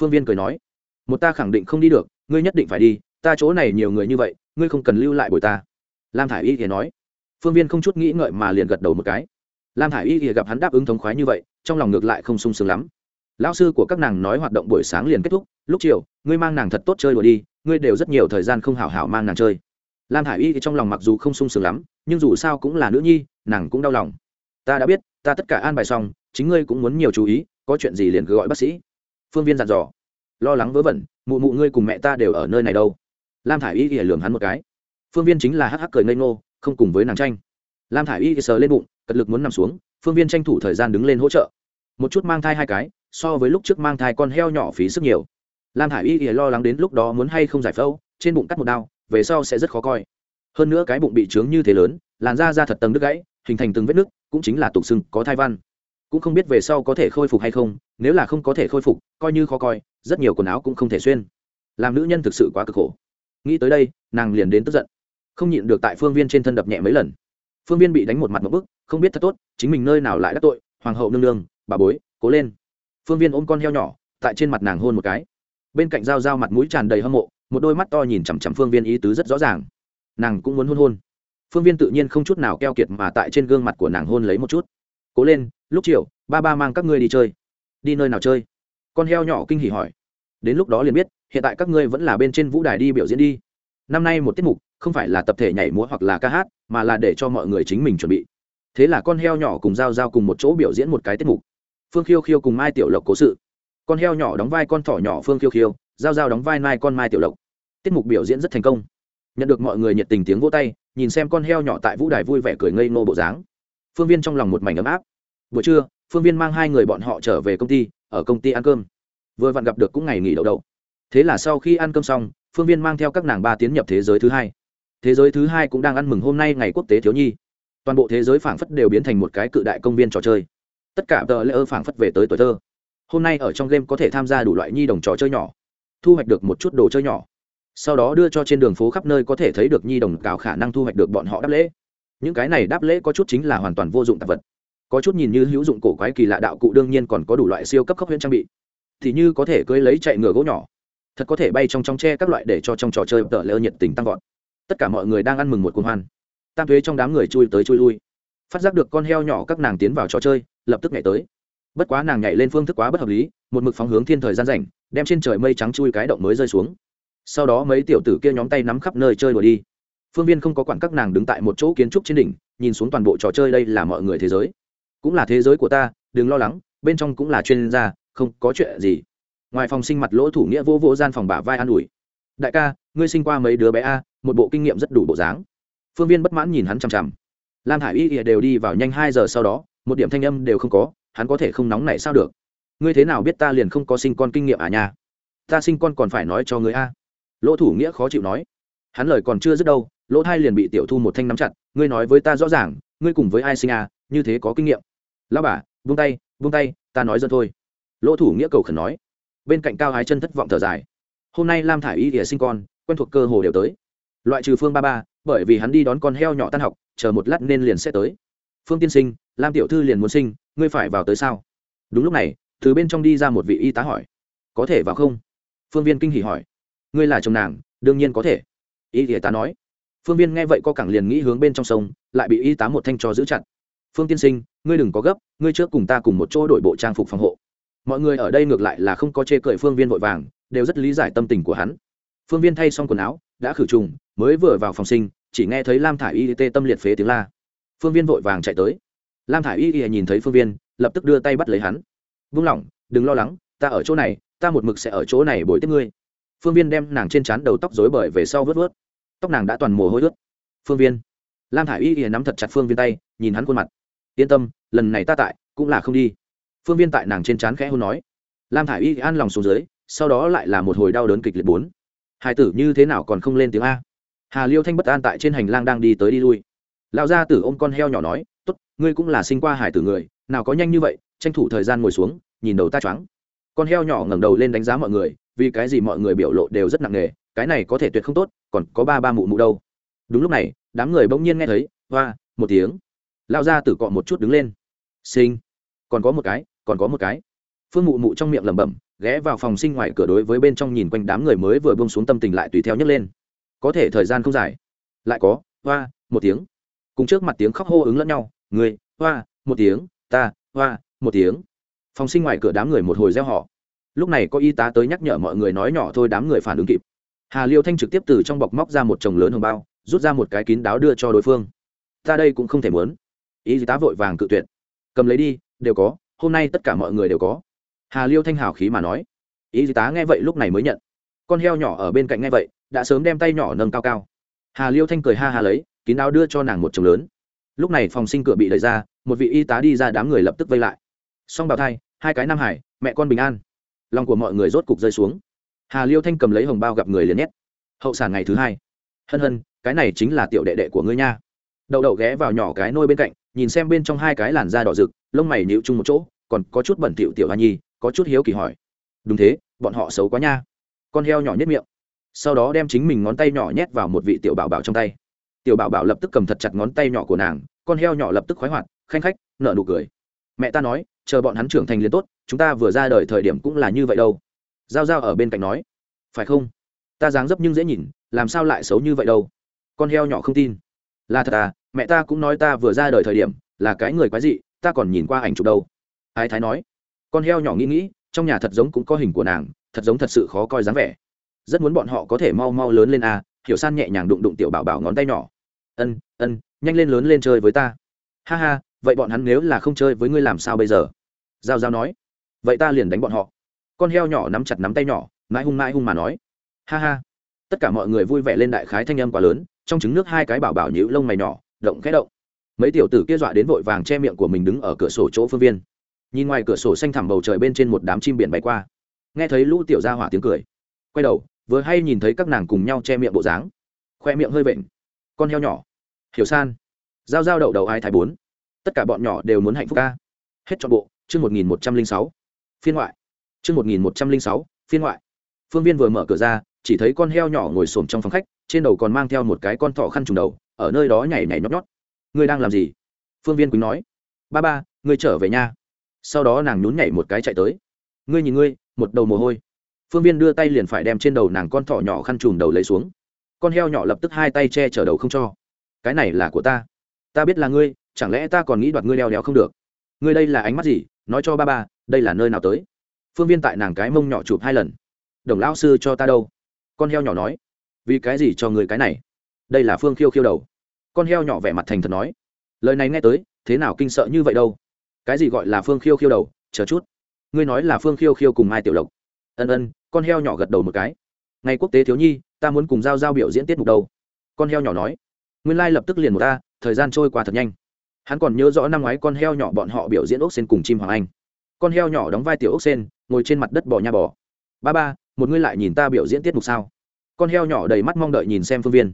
Phương viên cười nói. Một ta khẳng định không đi được, ngươi nhất định phải đi, ta chỗ này nhiều người như vậy, ngươi không cần lưu lại bồi ta. Lam thả i y thì nói. Phương viên không chút nghĩ ngợi mà liền gật đầu một cái. Lam thả i y thì gặp hắn đáp ứng thống khoái như vậy, trong lòng ngược lại không sung sướng lắm. Lão sư của các nàng nói hoạt động buổi sáng liền kết thúc, lúc chiều, ngươi mang nàng thật tốt chơi đùa đi, ngươi đều rất nhiều thời gian không hảo hảo mang nàng chơi lam Hải y thì trong lòng mặc dù không sung sướng lắm, nhưng dù sao cũng là nữ nhi, nàng cũng đau lòng. Ta đã biết, ta tất cả an bài xong, chính ngươi cũng muốn nhiều chú ý, có chuyện gì liền cứ gọi bác sĩ. Phương viên dặn dò. Lo lắng vớ vẩn, mụ mụ ngươi cùng mẹ ta đều ở nơi này đâu. Lam thả i y thì lường hắn một cái. Phương viên chính là hắc hắc cười ngây ngô, không cùng với nàng tranh. Lam thả i y thì sờ lên bụng, cật lực muốn nằm xuống, phương viên tranh thủ thời gian đứng lên hỗ trợ. Một chút mang thai hai cái, so với lúc trước mang thai con heo nhỏ phí sức nhiều. Lam thả i y thì lo lắng đến lúc đó muốn hay không giải phẫu, trên bụng cắt một đao về sau sẽ rất khó coi. Hơn nữa cái bụng bị trướng như thế lớn, làn da ra thật tầng đứt gãy, hình thành từng vết nứt, cũng chính là tục sưng có thai văn. Cũng không biết về sau có thể khôi phục hay không, nếu là không có thể khôi phục, coi như khó coi, rất nhiều quần áo cũng không thể xuyên. Làm nữ nhân thực sự quá cực khổ. Nghĩ tới đây, nàng liền đến tức giận. Không nhịn được tại phương viên trên thân đập nhẹ mấy lần. Phương viên bị đánh một mặt một bức, không biết thật tốt, chính mình nơi nào lại đắc tội, hoàng hậu nương nương, bà bối, cố lên. Phương viên ôm con heo nhỏ, tại trên mặt nàng hôn một cái. Bên cạnh dao dao mặt mũi tràn đầy hâm mộ một đôi mắt to nhìn chằm chằm phương viên ý tứ rất rõ ràng. Nàng cũng muốn hôn hôn. Phương viên tự nhiên không chút nào keo kiệt mà tại trên gương mặt của nàng hôn lấy một chút. Cố lên, lúc chiều, ba ba mang các ngươi đi chơi. Đi nơi nào chơi? Con heo nhỏ kinh hỉ hỏi. Đến lúc đó liền biết, hiện tại các ngươi vẫn là bên trên vũ đài đi biểu diễn đi. Năm nay một tiết mục, không phải là tập thể nhảy múa hoặc là ca hát, mà là để cho mọi người chính mình chuẩn bị. Thế là con heo nhỏ cùng g i a o g i a o cùng một chỗ biểu diễn một cái tiết mục. Phương khiêu khiêu cùng mai tiểu lộc cố sự. Con heo nhỏ đóng vai con thỏ nhỏ phương khiêu khiêu Giao giao đóng vai mai con mai tiểu lộc. Tiết mục biểu diễn rất thành công. Nhận được mọi người nhiệt tình tiếng vỗ tay, nhìn xem con heo nhỏ tại vũ đài vui vẻ cười ngây ngô bộ dáng. Phương viên trong lòng một mảnh ấm áp. Buổi trưa, phương viên mang hai người bọn họ trở về công ty, ở công ty ăn cơm. Vừa vặn gặp được cũng ngày nghỉ đậu đậu. Thế là sau khi ăn cơm xong, phương viên mang theo các nàng ba tiến nhập thế giới thứ hai. Thế giới thứ hai cũng đang ăn mừng hôm nay ngày quốc tế thiếu nhi. Toàn bộ thế giới phảng phất đều biến thành một cái cự đại công viên trò chơi. Tất cả tờ lễ ơ phảng phất về tới tuổi thơ. Hôm nay ở trong game có thể tham gia đủ loại nhi đồng trò chơi nhỏ thu hoạch được một chút đồ chơi nhỏ. Sau đó đưa cho trên đường phố khắp nơi có thể thấy được nhi đồng cào khả năng thu hoạch được bọn họ đáp lễ. Những cái này đáp lễ có chút chính là hoàn toàn vô dụng tạp vật. Có chút nhìn như hữu dụng cổ quái kỳ lạ đạo cụ đương nhiên còn có đủ loại siêu cấp cấp huyễn trang bị. Thì như có thể cưới lấy chạy ngựa gỗ nhỏ. Thật có thể bay trong trong tre các loại để cho trong trò chơi tợ lỡ nhiệt tình tăng vọt. Tất cả mọi người đang ăn mừng một cuồng hoan. Tam thuế trong đám người chui tới chui lui. Phát giác được con heo nhỏ các nàng tiến vào trò chơi, lập tức nhảy tới. Bất quá nàng nhảy lên phương thức quá bất hợp lý một mực phóng hướng thiên thời gian rảnh, đem trên trời mây trắng chui cái động mới rơi xuống. Sau đó mấy tiểu tử kia nhóm tay nắm khắp nơi chơi đùa đi. Phương viên không có quản các nàng đứng tại một chỗ kiến trúc trên đỉnh, nhìn xuống toàn bộ trò chơi đây là mọi người thế giới. Cũng là thế giới của ta, đừng lo lắng, bên trong cũng là chuyên gia, không có chuyện gì. Ngoài phòng sinh mặt lỗ thủ nghĩa vô vô gian phòng bả vai an ủi. Đại ca, ngươi sinh qua mấy đứa bé a, một bộ kinh nghiệm rất đủ bộ dáng. Phương viên bất mãn nhìn hắn chằm chằm. Lam hải y đều đi vào nhanh hai giờ sau đó, một điểm thanh âm đều không có, hắn có thể không nóng này sao được ngươi thế nào biết ta liền không có sinh con kinh nghiệm à nha? Ta sinh con còn phải nói cho ngươi a. Lỗ thủ nghĩa khó chịu nói. Hắn lời còn chưa dứt đâu, lỗ thai liền bị tiểu thu một thanh nắm chặt, ngươi nói với ta rõ ràng, ngươi cùng với ai sinh à như thế có kinh nghiệm. Lao bà vung tay vung tay, ta nói dân thôi. Lỗ thủ nghĩa cầu khẩn nói. Bên cạnh cao hái chân thất vọng thở dài. Hôm nay lam thả i y thìa sinh con, quen thuộc cơ hồ đều tới. Loại trừ phương ba ba, bởi vì hắn đi đón con heo nhỏ tan học, chờ một lát nên liền sẽ tới. Phương tiên sinh, lam tiểu thư liền muốn sinh, ngươi phải vào tới sao? Đúng lúc này từ bên trong đi ra một vị y tá hỏi, có thể vào không? Phương viên kinh hỉ hỏi, ngươi là chồng nàng, đương nhiên có thể. Y y tá nói, phương viên nghe vậy có cẳng liền nghĩ hướng bên trong sông, lại bị y tá một thanh cho giữ chặt. Phương tiên sinh, ngươi đừng có gấp, ngươi trước cùng ta cùng một chỗ đổi bộ trang phục phòng hộ. Mọi người ở đây ngược lại là không có chê cười phương viên vội vàng, đều rất lý giải tâm tình của hắn. Phương viên thay xong quần áo, đã khử trùng, mới vừa vào phòng sinh, chỉ nghe thấy lam thả i y tê tâm liệt phế tiếng la. Phương viên vội vàng chạy tới. Lam thả i y y nhìn thấy phương viên, lập tức đưa tay bắt lấy hắn vung lỏng đừng lo lắng, ta ở chỗ này, ta một mực sẽ ở chỗ này bồi tiếp ngươi. Phương viên đem nàng trên trán đầu tóc dối bời về sau vớt vớt. Tóc nàng đã toàn mồ hôi ướt. Phương viên. Lam thả i y thì nắm thật chặt phương viên tay, nhìn hắn khuôn mặt. Yên tâm, lần này ta tại, cũng là không đi. Phương viên tại nàng trên trán khẽ hôn nói. Lam thả i y an lòng xuống dưới, sau đó lại là một hồi đau đớn kịch liệt bốn. Hải tử như thế nào còn không lên tiếng a? Hà liêu thanh bất an tại trên hành lang đang đi tới đi lui. Lão gia tử ôm con heo nhỏ nói t ố t ngươi cũng là sinh qua hải tử người, nào có nhanh như vậy tranh thủ thời gian ngồi xuống, nhìn đầu ta choáng. Con heo nhỏ ngẩng đầu lên đánh giá mọi người, vì cái gì mọi người biểu lộ đều rất nặng nề, cái này có thể tuyệt không tốt, còn có ba ba mụ mụ đâu. Đúng lúc này, đám người bỗng nhiên nghe thấy, hoa, một tiếng. Lao ra tử cọ một chút đứng lên. Sinh. Còn có một cái, còn có một cái. Phương mụ mụ trong miệng lẩm bẩm, ghé vào phòng sinh ngoài cửa đối với bên trong nhìn quanh đám người mới vừa bông xuống tâm tình lại tùy theo nhấc lên. Có thể thời gian không dài. Lại có, hoa, một tiếng. Cùng trước mặt tiếng khóc hô ứng lẫn nhau. Người, hoa, một tiếng. Ta, hoa một tiếng. Phòng sinh ngoài cửa đám người một hồi gieo họ lúc này có y tá tới nhắc nhở mọi người nói nhỏ thôi đám người phản ứng kịp. Hà liêu thanh trực tiếp từ trong bọc móc ra một chồng lớn hồng bao, rút ra một cái kín đáo đưa cho đối phương. Ta đây cũng không thể muốn. Y tá vội vàng cự tuyệt. Cầm lấy đi, đều có, hôm nay tất cả mọi người đều có. Hà liêu thanh hào khí mà nói. Y tá nghe vậy lúc này mới nhận. Con heo nhỏ ở bên cạnh nghe vậy, đã sớm đem tay nhỏ nâng cao cao. Hà liêu thanh cười ha hà lấy, kín đáo đưa cho nàng một chồng lớn. Lúc này phòng sinh cửa bị đẩy ra, một vị y tá đi ra đám người lập tức vây lại xong bào thai, hai cái nam hải, mẹ con bình an. Lòng của mọi người rốt cục rơi xuống. Hà liêu thanh cầm lấy hồng bao gặp người liền nhét. Hậu sản ngày thứ hai. Hân hân, cái này chính là tiểu đệ đệ của ngươi nha. Đậu đậu ghé vào nhỏ cái nôi bên cạnh, nhìn xem bên trong hai cái làn da đỏ rực, lông mày nhịu chung một chỗ, còn có chút bẩn tiểu tiểu hoa nhi, có chút hiếu kỳ hỏi. Đúng thế, bọn họ xấu quá nha. Con heo nhỏ nhất miệng. Sau đó đem chính mình ngón tay nhỏ nhét vào một vị tiểu bảo bảo trong tay. Tiểu bảo bảo lập tức cầm thật chặt ngón tay nhỏ của nàng, con heo nhỏ lập tức khoái hoạt, khanh khách, nở nụ cười. Mẹ ta nói chờ bọn hắn trưởng thành liền tốt, chúng ta vừa ra đời thời điểm cũng là như vậy đâu. G i a o g i a o ở bên cạnh nói. Phải không? Ta dáng dấp nhưng dễ nhìn, làm sao lại xấu như vậy đâu? Con heo nhỏ không tin. Là thật à mẹ ta cũng nói ta vừa ra đời thời điểm là cái người quái dị, ta còn nhìn qua ảnh chụp đâu. Ai thái nói. Con heo nhỏ nghĩ nghĩ, trong nhà thật giống cũng có hình của nàng, thật giống thật sự khó coi dáng vẻ. Rất muốn bọn họ có thể mau mau lớn lên à hiểu san nhẹ nhàng đụng đụng tiểu bảo bảo ngón tay nhỏ. Ân ân, nhanh lên lớn lên chơi với ta. Ha ha, vậy bọn hắn nếu là không chơi với ngươi làm sao bây giờ? Giao giao nói, vậy ta liền đánh bọn họ. Con heo nhỏ nắm chặt nắm tay nhỏ, mãi hung mãi hung mà nói, ha ha. Tất cả mọi người vui vẻ lên đại khái thanh âm quá lớn, trong trứng nước hai cái bảo bảo nhữ lông mày nhỏ, động khẽ động. Mấy tiểu tử kia dọa đến vội vàng che miệng của mình đứng ở cửa sổ chỗ phương viên. Nhìn ngoài cửa sổ xanh thẳm bầu trời bên trên một đám chim biển bay qua, nghe thấy lũ tiểu ra hỏa tiếng cười. Quay đầu, vừa hay nhìn thấy các nàng cùng nhau che miệng bộ dáng. Khoe miệng hơi vện. Con heo nhỏ. Hiểu san. Dao dao đậu đầu ai thái bốn. Tất cả bọn nhỏ đều muốn hạnh phúc ca. Hết chọn bộ chương một nghìn một trăm linh sáu, phiên ngoại. Chương một nghìn một trăm linh sáu, phiên ngoại. Phương viên vừa mở cửa ra, chỉ thấy con heo nhỏ ngồi xổm trong phòng khách, trên đầu còn mang theo một cái con thỏ khăn trùng đầu, ở nơi đó nhảy nhảy nhót nhót. Ngươi đang làm gì? Phương viên quýnh nói. Ba ba, ngươi trở về nha. Sau đó nàng nhún nhảy một cái chạy tới. Ngươi nhìn ngươi, một đầu mồ hôi. Phương viên đưa tay liền phải đem trên đầu nàng con thỏ nhỏ khăn trùm đầu lấy xuống. Con heo nhỏ lập tức hai tay che chở đầu không cho. Cái này là của ta. Ta biết là ngươi, chẳng lẽ ta còn nghĩ đoạt ngươi đeo đeo không được? Ngươi đây là ánh mắt gì? Nói cho ba ba, đây là nơi nào tới? Phương viên tại nàng cái mông nhỏ chụp hai lần. Đồng lão sư cho ta đâu? Con heo nhỏ nói. Vì cái gì cho người cái này? Đây là phương khiêu khiêu đầu. Con heo nhỏ vẻ mặt thành thật nói. Lời này nghe tới, thế nào kinh sợ như vậy đâu? Cái gì gọi là phương khiêu khiêu đầu? Chờ chút. Ngươi nói là phương khiêu khiêu cùng mai tiểu lộc. Ân ân, con heo nhỏ gật đầu một cái. Ngày quốc tế thiếu nhi, ta muốn cùng giao giao biểu diễn tiết mục đâu? Con heo nhỏ nói. Nguyên lai lập tức liền một ta, thời gian trôi qua thật nhanh hắn còn nhớ rõ năm ngoái con heo nhỏ bọn họ biểu diễn ốc sen cùng chim hoàng anh. Con heo nhỏ đóng vai tiểu ốc sen, ngồi trên mặt đất bò nha bò. Ba ba, một ngươi lại nhìn ta biểu diễn tiết mục sao? Con heo nhỏ đầy mắt mong đợi nhìn xem phương viên.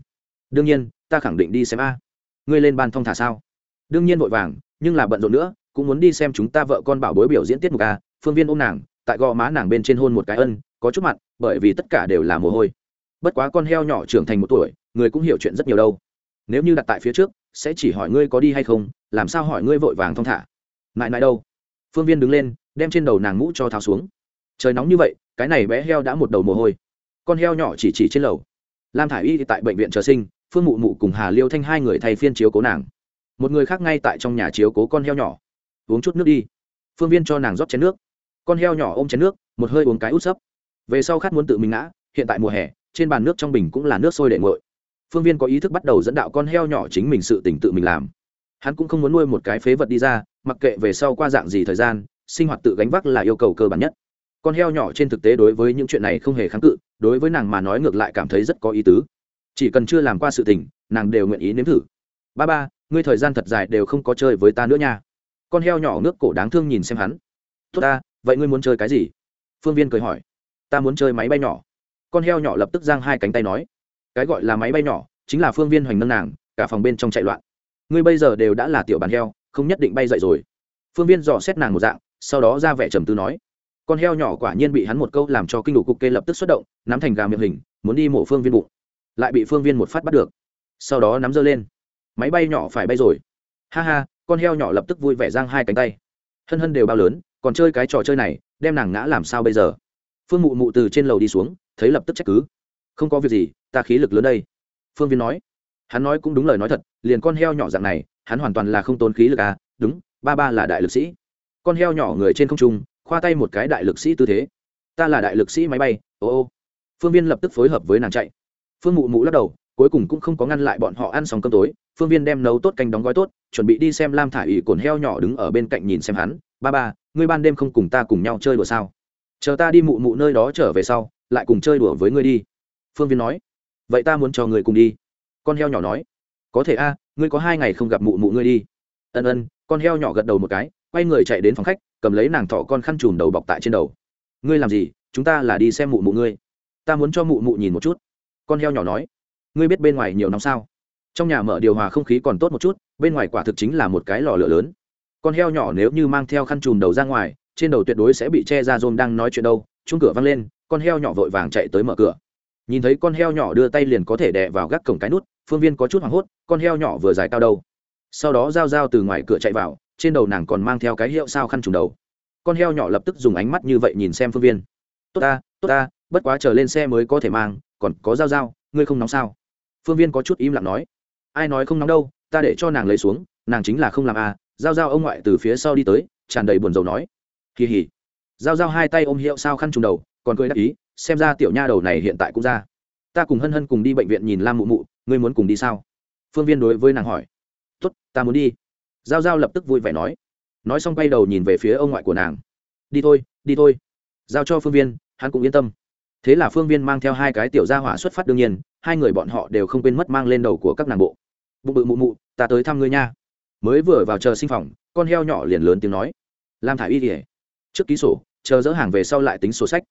Đương nhiên, ta khẳng định đi xem a. Ngươi lên ban thong thả sao? Đương nhiên vội vàng, nhưng là bận rộn nữa, cũng muốn đi xem chúng ta vợ con bảo bối biểu diễn tiết mục a. Phương viên ôm nàng, tại gò má nàng bên trên hôn một cái ân, có chút mặn, bởi vì tất cả đều là mồ hôi. Bất quá con heo nhỏ trưởng thành một tuổi, người cũng hiểu chuyện rất nhiều đâu. Nếu như đặt tại phía trước sẽ chỉ hỏi ngươi có đi hay không, làm sao hỏi ngươi vội vàng thong thả. Mãi mãi đâu? Phương viên đứng lên, đem trên đầu nàng mũ cho tháo xuống. Trời nóng như vậy, cái này bé heo đã một đầu mồ hôi. Con heo nhỏ chỉ chỉ trên lầu. Lam thả i y tại bệnh viện chờ sinh, phương mụ mụ cùng hà liêu thanh hai người thay phiên chiếu cố nàng. Một người khác ngay tại trong nhà chiếu cố con heo nhỏ. Uống chút nước đi. Phương viên cho nàng rót chén nước. Con heo nhỏ ôm chén nước, một hơi uống cái út sấp. Về sau khát muốn tự mình ngã, hiện tại mùa hè, trên bàn nước trong bình cũng là nước sôi để nguội phương viên có ý thức bắt đầu dẫn đạo con heo nhỏ chính mình sự tỉnh tự mình làm. Hắn cũng không muốn nuôi một cái phế vật đi ra, mặc kệ về sau qua dạng gì thời gian, sinh hoạt tự gánh vác là yêu cầu cơ bản nhất. Con heo nhỏ trên thực tế đối với những chuyện này không hề kháng cự, đối với nàng mà nói ngược lại cảm thấy rất có ý tứ. Chỉ cần chưa làm qua sự tình, nàng đều nguyện ý nếm thử. Ba ba, ngươi thời gian thật dài đều không có chơi với ta nữa nha. Con heo nhỏ nước cổ đáng thương nhìn xem hắn. Tốt ta, vậy ngươi muốn chơi cái gì? Phương viên cười hỏi. Ta muốn chơi máy bay nhỏ. Con heo nhỏ lập tức giang hai cánh tay nói cái gọi là máy bay nhỏ, chính là phương viên hoành nâng nàng, cả phòng bên trong chạy loạn. Ngươi bây giờ đều đã là tiểu bàn heo, không nhất định bay dậy rồi. Phương viên dò xét nàng một dạng, sau đó ra vẻ trầm tư nói. Con heo nhỏ quả nhiên bị hắn một câu làm cho kinh đủ cục kê lập tức xuất động, nắm thành gà miệng hình, muốn đi mổ phương viên bụng. Lại bị phương viên một phát bắt được. Sau đó nắm giơ lên. Máy bay nhỏ phải bay rồi. Ha ha, con heo nhỏ lập tức vui vẻ giang hai cánh tay. Hân hân đều bao lớn, còn chơi cái trò chơi này, đem nàng ngã làm sao bây giờ? Phương mụ mụ từ trên lầu đi xuống, thấy lập tức trách cứ không có việc gì, ta khí lực lớn đây. Phương viên nói. Hắn nói cũng đúng lời nói thật, liền con heo nhỏ dạng này, hắn hoàn toàn là không tốn khí lực à đúng, ba ba là đại lực sĩ. Con heo nhỏ người trên không trung, khoa tay một cái đại lực sĩ tư thế. Ta là đại lực sĩ máy bay, ô ô. Phương viên lập tức phối hợp với nàng chạy. Phương mụ mụ lắc đầu, cuối cùng cũng không có ngăn lại bọn họ ăn xong cơm tối. Phương viên đem nấu tốt canh đóng gói tốt, chuẩn bị đi xem lam thả ỉ cồn heo nhỏ đứng ở bên cạnh nhìn xem hắn. Ba ba, ngươi ban đêm không cùng ta cùng nhau chơi đùa sao? Chờ ta đi mụ mụ nơi đó trở về sau, lại cùng chơi đùa với ngươi đi phương viên nói, vậy ta muốn cho người cùng đi. Con heo nhỏ nói, có thể a, ngươi có hai ngày không gặp mụ mụ ngươi đi. Ân ân, con heo nhỏ gật đầu một cái, quay người chạy đến phòng khách, cầm lấy nàng thọ con khăn chùm đầu bọc tại trên đầu. Ngươi làm gì? Chúng ta là đi xem mụ mụ ngươi. Ta muốn cho mụ mụ nhìn một chút. Con heo nhỏ nói, ngươi biết bên ngoài nhiều nóng sao? Trong nhà mở điều hòa không khí còn tốt một chút, bên ngoài quả thực chính là một cái lò lửa lớn. Con heo nhỏ nếu như mang theo khăn chùm đầu ra ngoài, trên đầu tuyệt đối sẽ bị che ra rôm đang nói chuyện đâu. Chung cửa văng lên, con heo nhỏ vội vàng chạy tới mở cửa nhìn thấy con heo nhỏ đưa tay liền có thể đè vào gác cổng cái nút, phương viên có chút hoảng hốt, con heo nhỏ vừa dài cao đâu sau đó g i a o g i a o từ ngoài cửa chạy vào, trên đầu nàng còn mang theo cái hiệu sao khăn trùng đầu. Con heo nhỏ lập tức dùng ánh mắt như vậy nhìn xem phương viên. Tốt ta tốt ta, bất quá chờ lên xe mới có thể mang, còn có dao dao ngươi không nóng sao? Phương viên có chút im lặng nói. Ai nói không nóng đâu, ta để cho nàng lấy xuống, nàng chính là không làm à. Dao dao ông ngoại từ phía sau đi tới, tràn đầy buồn rầu nói. Kỳ hỉ. Dao dao hai tay ôm hiệu sao khăn trùng đầu, còn cười đắc ý xem ra tiểu nha đầu này hiện tại cũng ra. Ta cùng hân hân cùng đi bệnh viện nhìn lam mụ mụ, ngươi muốn cùng đi sao? Phương viên đối với nàng hỏi. Tốt, ta muốn đi. Giao giao lập tức vui vẻ nói. Nói xong quay đầu nhìn về phía ông ngoại của nàng. Đi thôi đi thôi. Giao cho phương viên, hắn cũng yên tâm. Thế là phương viên mang theo hai cái tiểu gia hỏa xuất phát đương nhiên, hai người bọn họ đều không quên mất mang lên đầu của các nàng bộ. Bụng bự mụ mụ, ta tới thăm ngươi nha. Mới vừa vào chờ sinh phòng, con heo nhỏ liền lớn tiếng nói. Lam thả y kỉa trước ký sổ, chờ dỡ hàng về sau lại tính sổ sách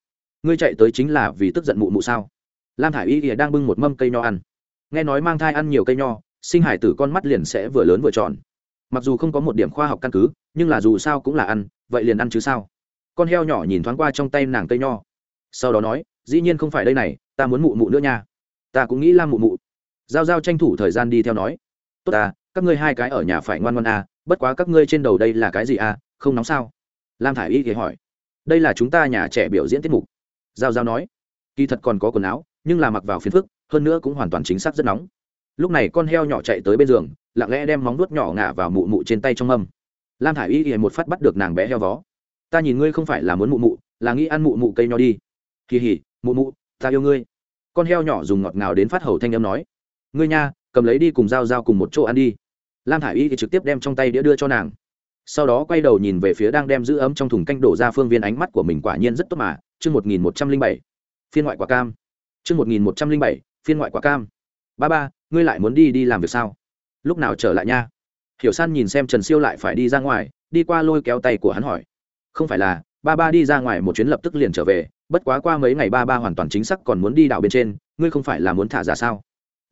ngươi chạy tới chính là vì tức giận mụ mụ sao? Lam thả y kỉa đang bưng một mâm cây nho ăn. Nghe nói mang thai ăn nhiều cây nho, sinh hải tử con mắt liền sẽ vừa lớn vừa tròn. Mặc dù không có một điểm khoa học căn cứ, nhưng là dù sao cũng là ăn, vậy liền ăn chứ sao? Con heo nhỏ nhìn thoáng qua trong tay nàng cây nho. Sau đó nói, dĩ nhiên không phải đây này, ta muốn mụ mụ nữa nha. Ta cũng nghĩ lam mụ mụ. Giao giao tranh thủ thời gian đi theo nói, tốt à các ngươi hai cái ở nhà phải ngoan ngoan à bất quá các ngươi trên đầu đây là cái gì à không nóng sao? Lam thả i y thì hỏi, đây là chúng ta nhà trẻ biểu diễn tiết mục giao giao nói, kỳ thật còn có quần áo, nhưng là mặc vào phiền phức, hơn nữa cũng hoàn toàn chính xác rất nóng. Lúc này con heo nhỏ chạy tới bên giường, lặng lẽ đem móng nuốt nhỏ ngả vào mụ mụ trên tay trong mâm. Lam thả i y y một phát bắt được nàng bé heo vó. Ta nhìn ngươi không phải là muốn mụ mụ, là nghĩ ăn mụ mụ cây nho đi. Kỳ hỉ mụ mụ, ta yêu ngươi. Con heo nhỏ dùng ngọt ngào đến phát hầu thanh âm nói, ngươi nha, cầm lấy đi cùng dao dao cùng một chỗ ăn đi. Lam thả i y thì trực tiếp đem trong tay đĩa đưa cho nàng. Sau đó quay đầu nhìn về phía đang đem giữ ấm trong thùng canh đổ ra phương viên ánh mắt của mình quả nhiên rất tốt mà chương một nghìn một trăm linh bảy, phiên ngoại quả cam. Chương một nghìn một trăm linh bảy, phiên ngoại quả cam. Ba ba, ngươi lại muốn đi đi làm việc sao? Lúc nào trở lại nha? Hiểu san nhìn xem trần siêu lại phải đi ra ngoài, đi qua lôi kéo tay của hắn hỏi. Không phải là, ba ba đi ra ngoài một chuyến lập tức liền trở về, bất quá qua mấy ngày ba ba hoàn toàn chính xác còn muốn đi đảo bên trên, ngươi không phải là muốn thả giả sao?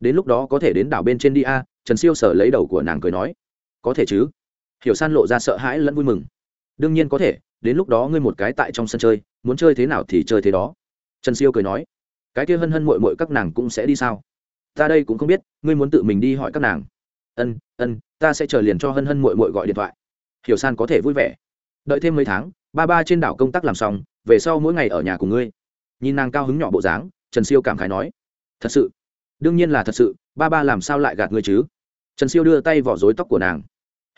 Đến lúc đó có thể đến đảo bên trên đi a, trần siêu sở lấy đầu của nàng cười nói. Có thể chứ. Hiểu san lộ ra sợ hãi lẫn vui mừng. Đương nhiên có thể, đến lúc đó ngươi một cái tại trong sân chơi muốn chơi thế nào thì chơi thế đó. Trần siêu cười nói, cái kia hân hân mội mội các nàng cũng sẽ đi sao? Ta đây cũng không biết, ngươi muốn tự mình đi hỏi các nàng. Ân ân, ta sẽ chờ liền cho hân hân mội mội gọi điện thoại. Hiểu san có thể vui vẻ. Đợi thêm mấy tháng, ba ba trên đảo công tác làm xong, về sau mỗi ngày ở nhà cùng ngươi. Nhìn nàng cao hứng nhỏ bộ dáng, trần siêu cảm khái nói, thật sự? Đương nhiên là thật sự, ba ba làm sao lại gạt ngươi chứ? Trần siêu đưa tay vỏ dối tóc của nàng.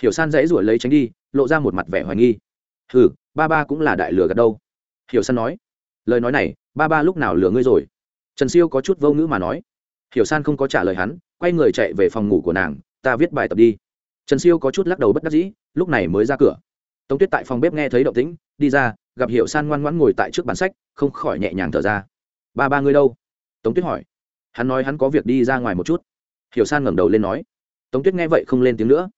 Hiểu san dãy ruổi lấy tránh đi, lộ ra một mặt vẻ hoài nghi. Ừ ba ba cũng là đại lừa gạt đâu hiểu san nói, lời nói này, ba ba lúc nào lừa ngươi rồi? Trần siêu có chút vô ngữ mà nói. Hiểu san không có trả lời hắn, quay người chạy về phòng ngủ của nàng, ta viết bài tập đi. Trần siêu có chút lắc đầu bất đắc dĩ, lúc này mới ra cửa. Tống tuyết tại phòng bếp nghe thấy động tĩnh, đi ra, gặp hiểu san ngoan ngoãn ngồi tại trước bàn sách, không khỏi nhẹ nhàng thở ra. Ba ba ngươi đâu? Tống tuyết hỏi. Hắn nói hắn có việc đi ra ngoài một chút. Hiểu san ngẩng đầu lên nói. Tống tuyết nghe vậy không lên tiếng nữa.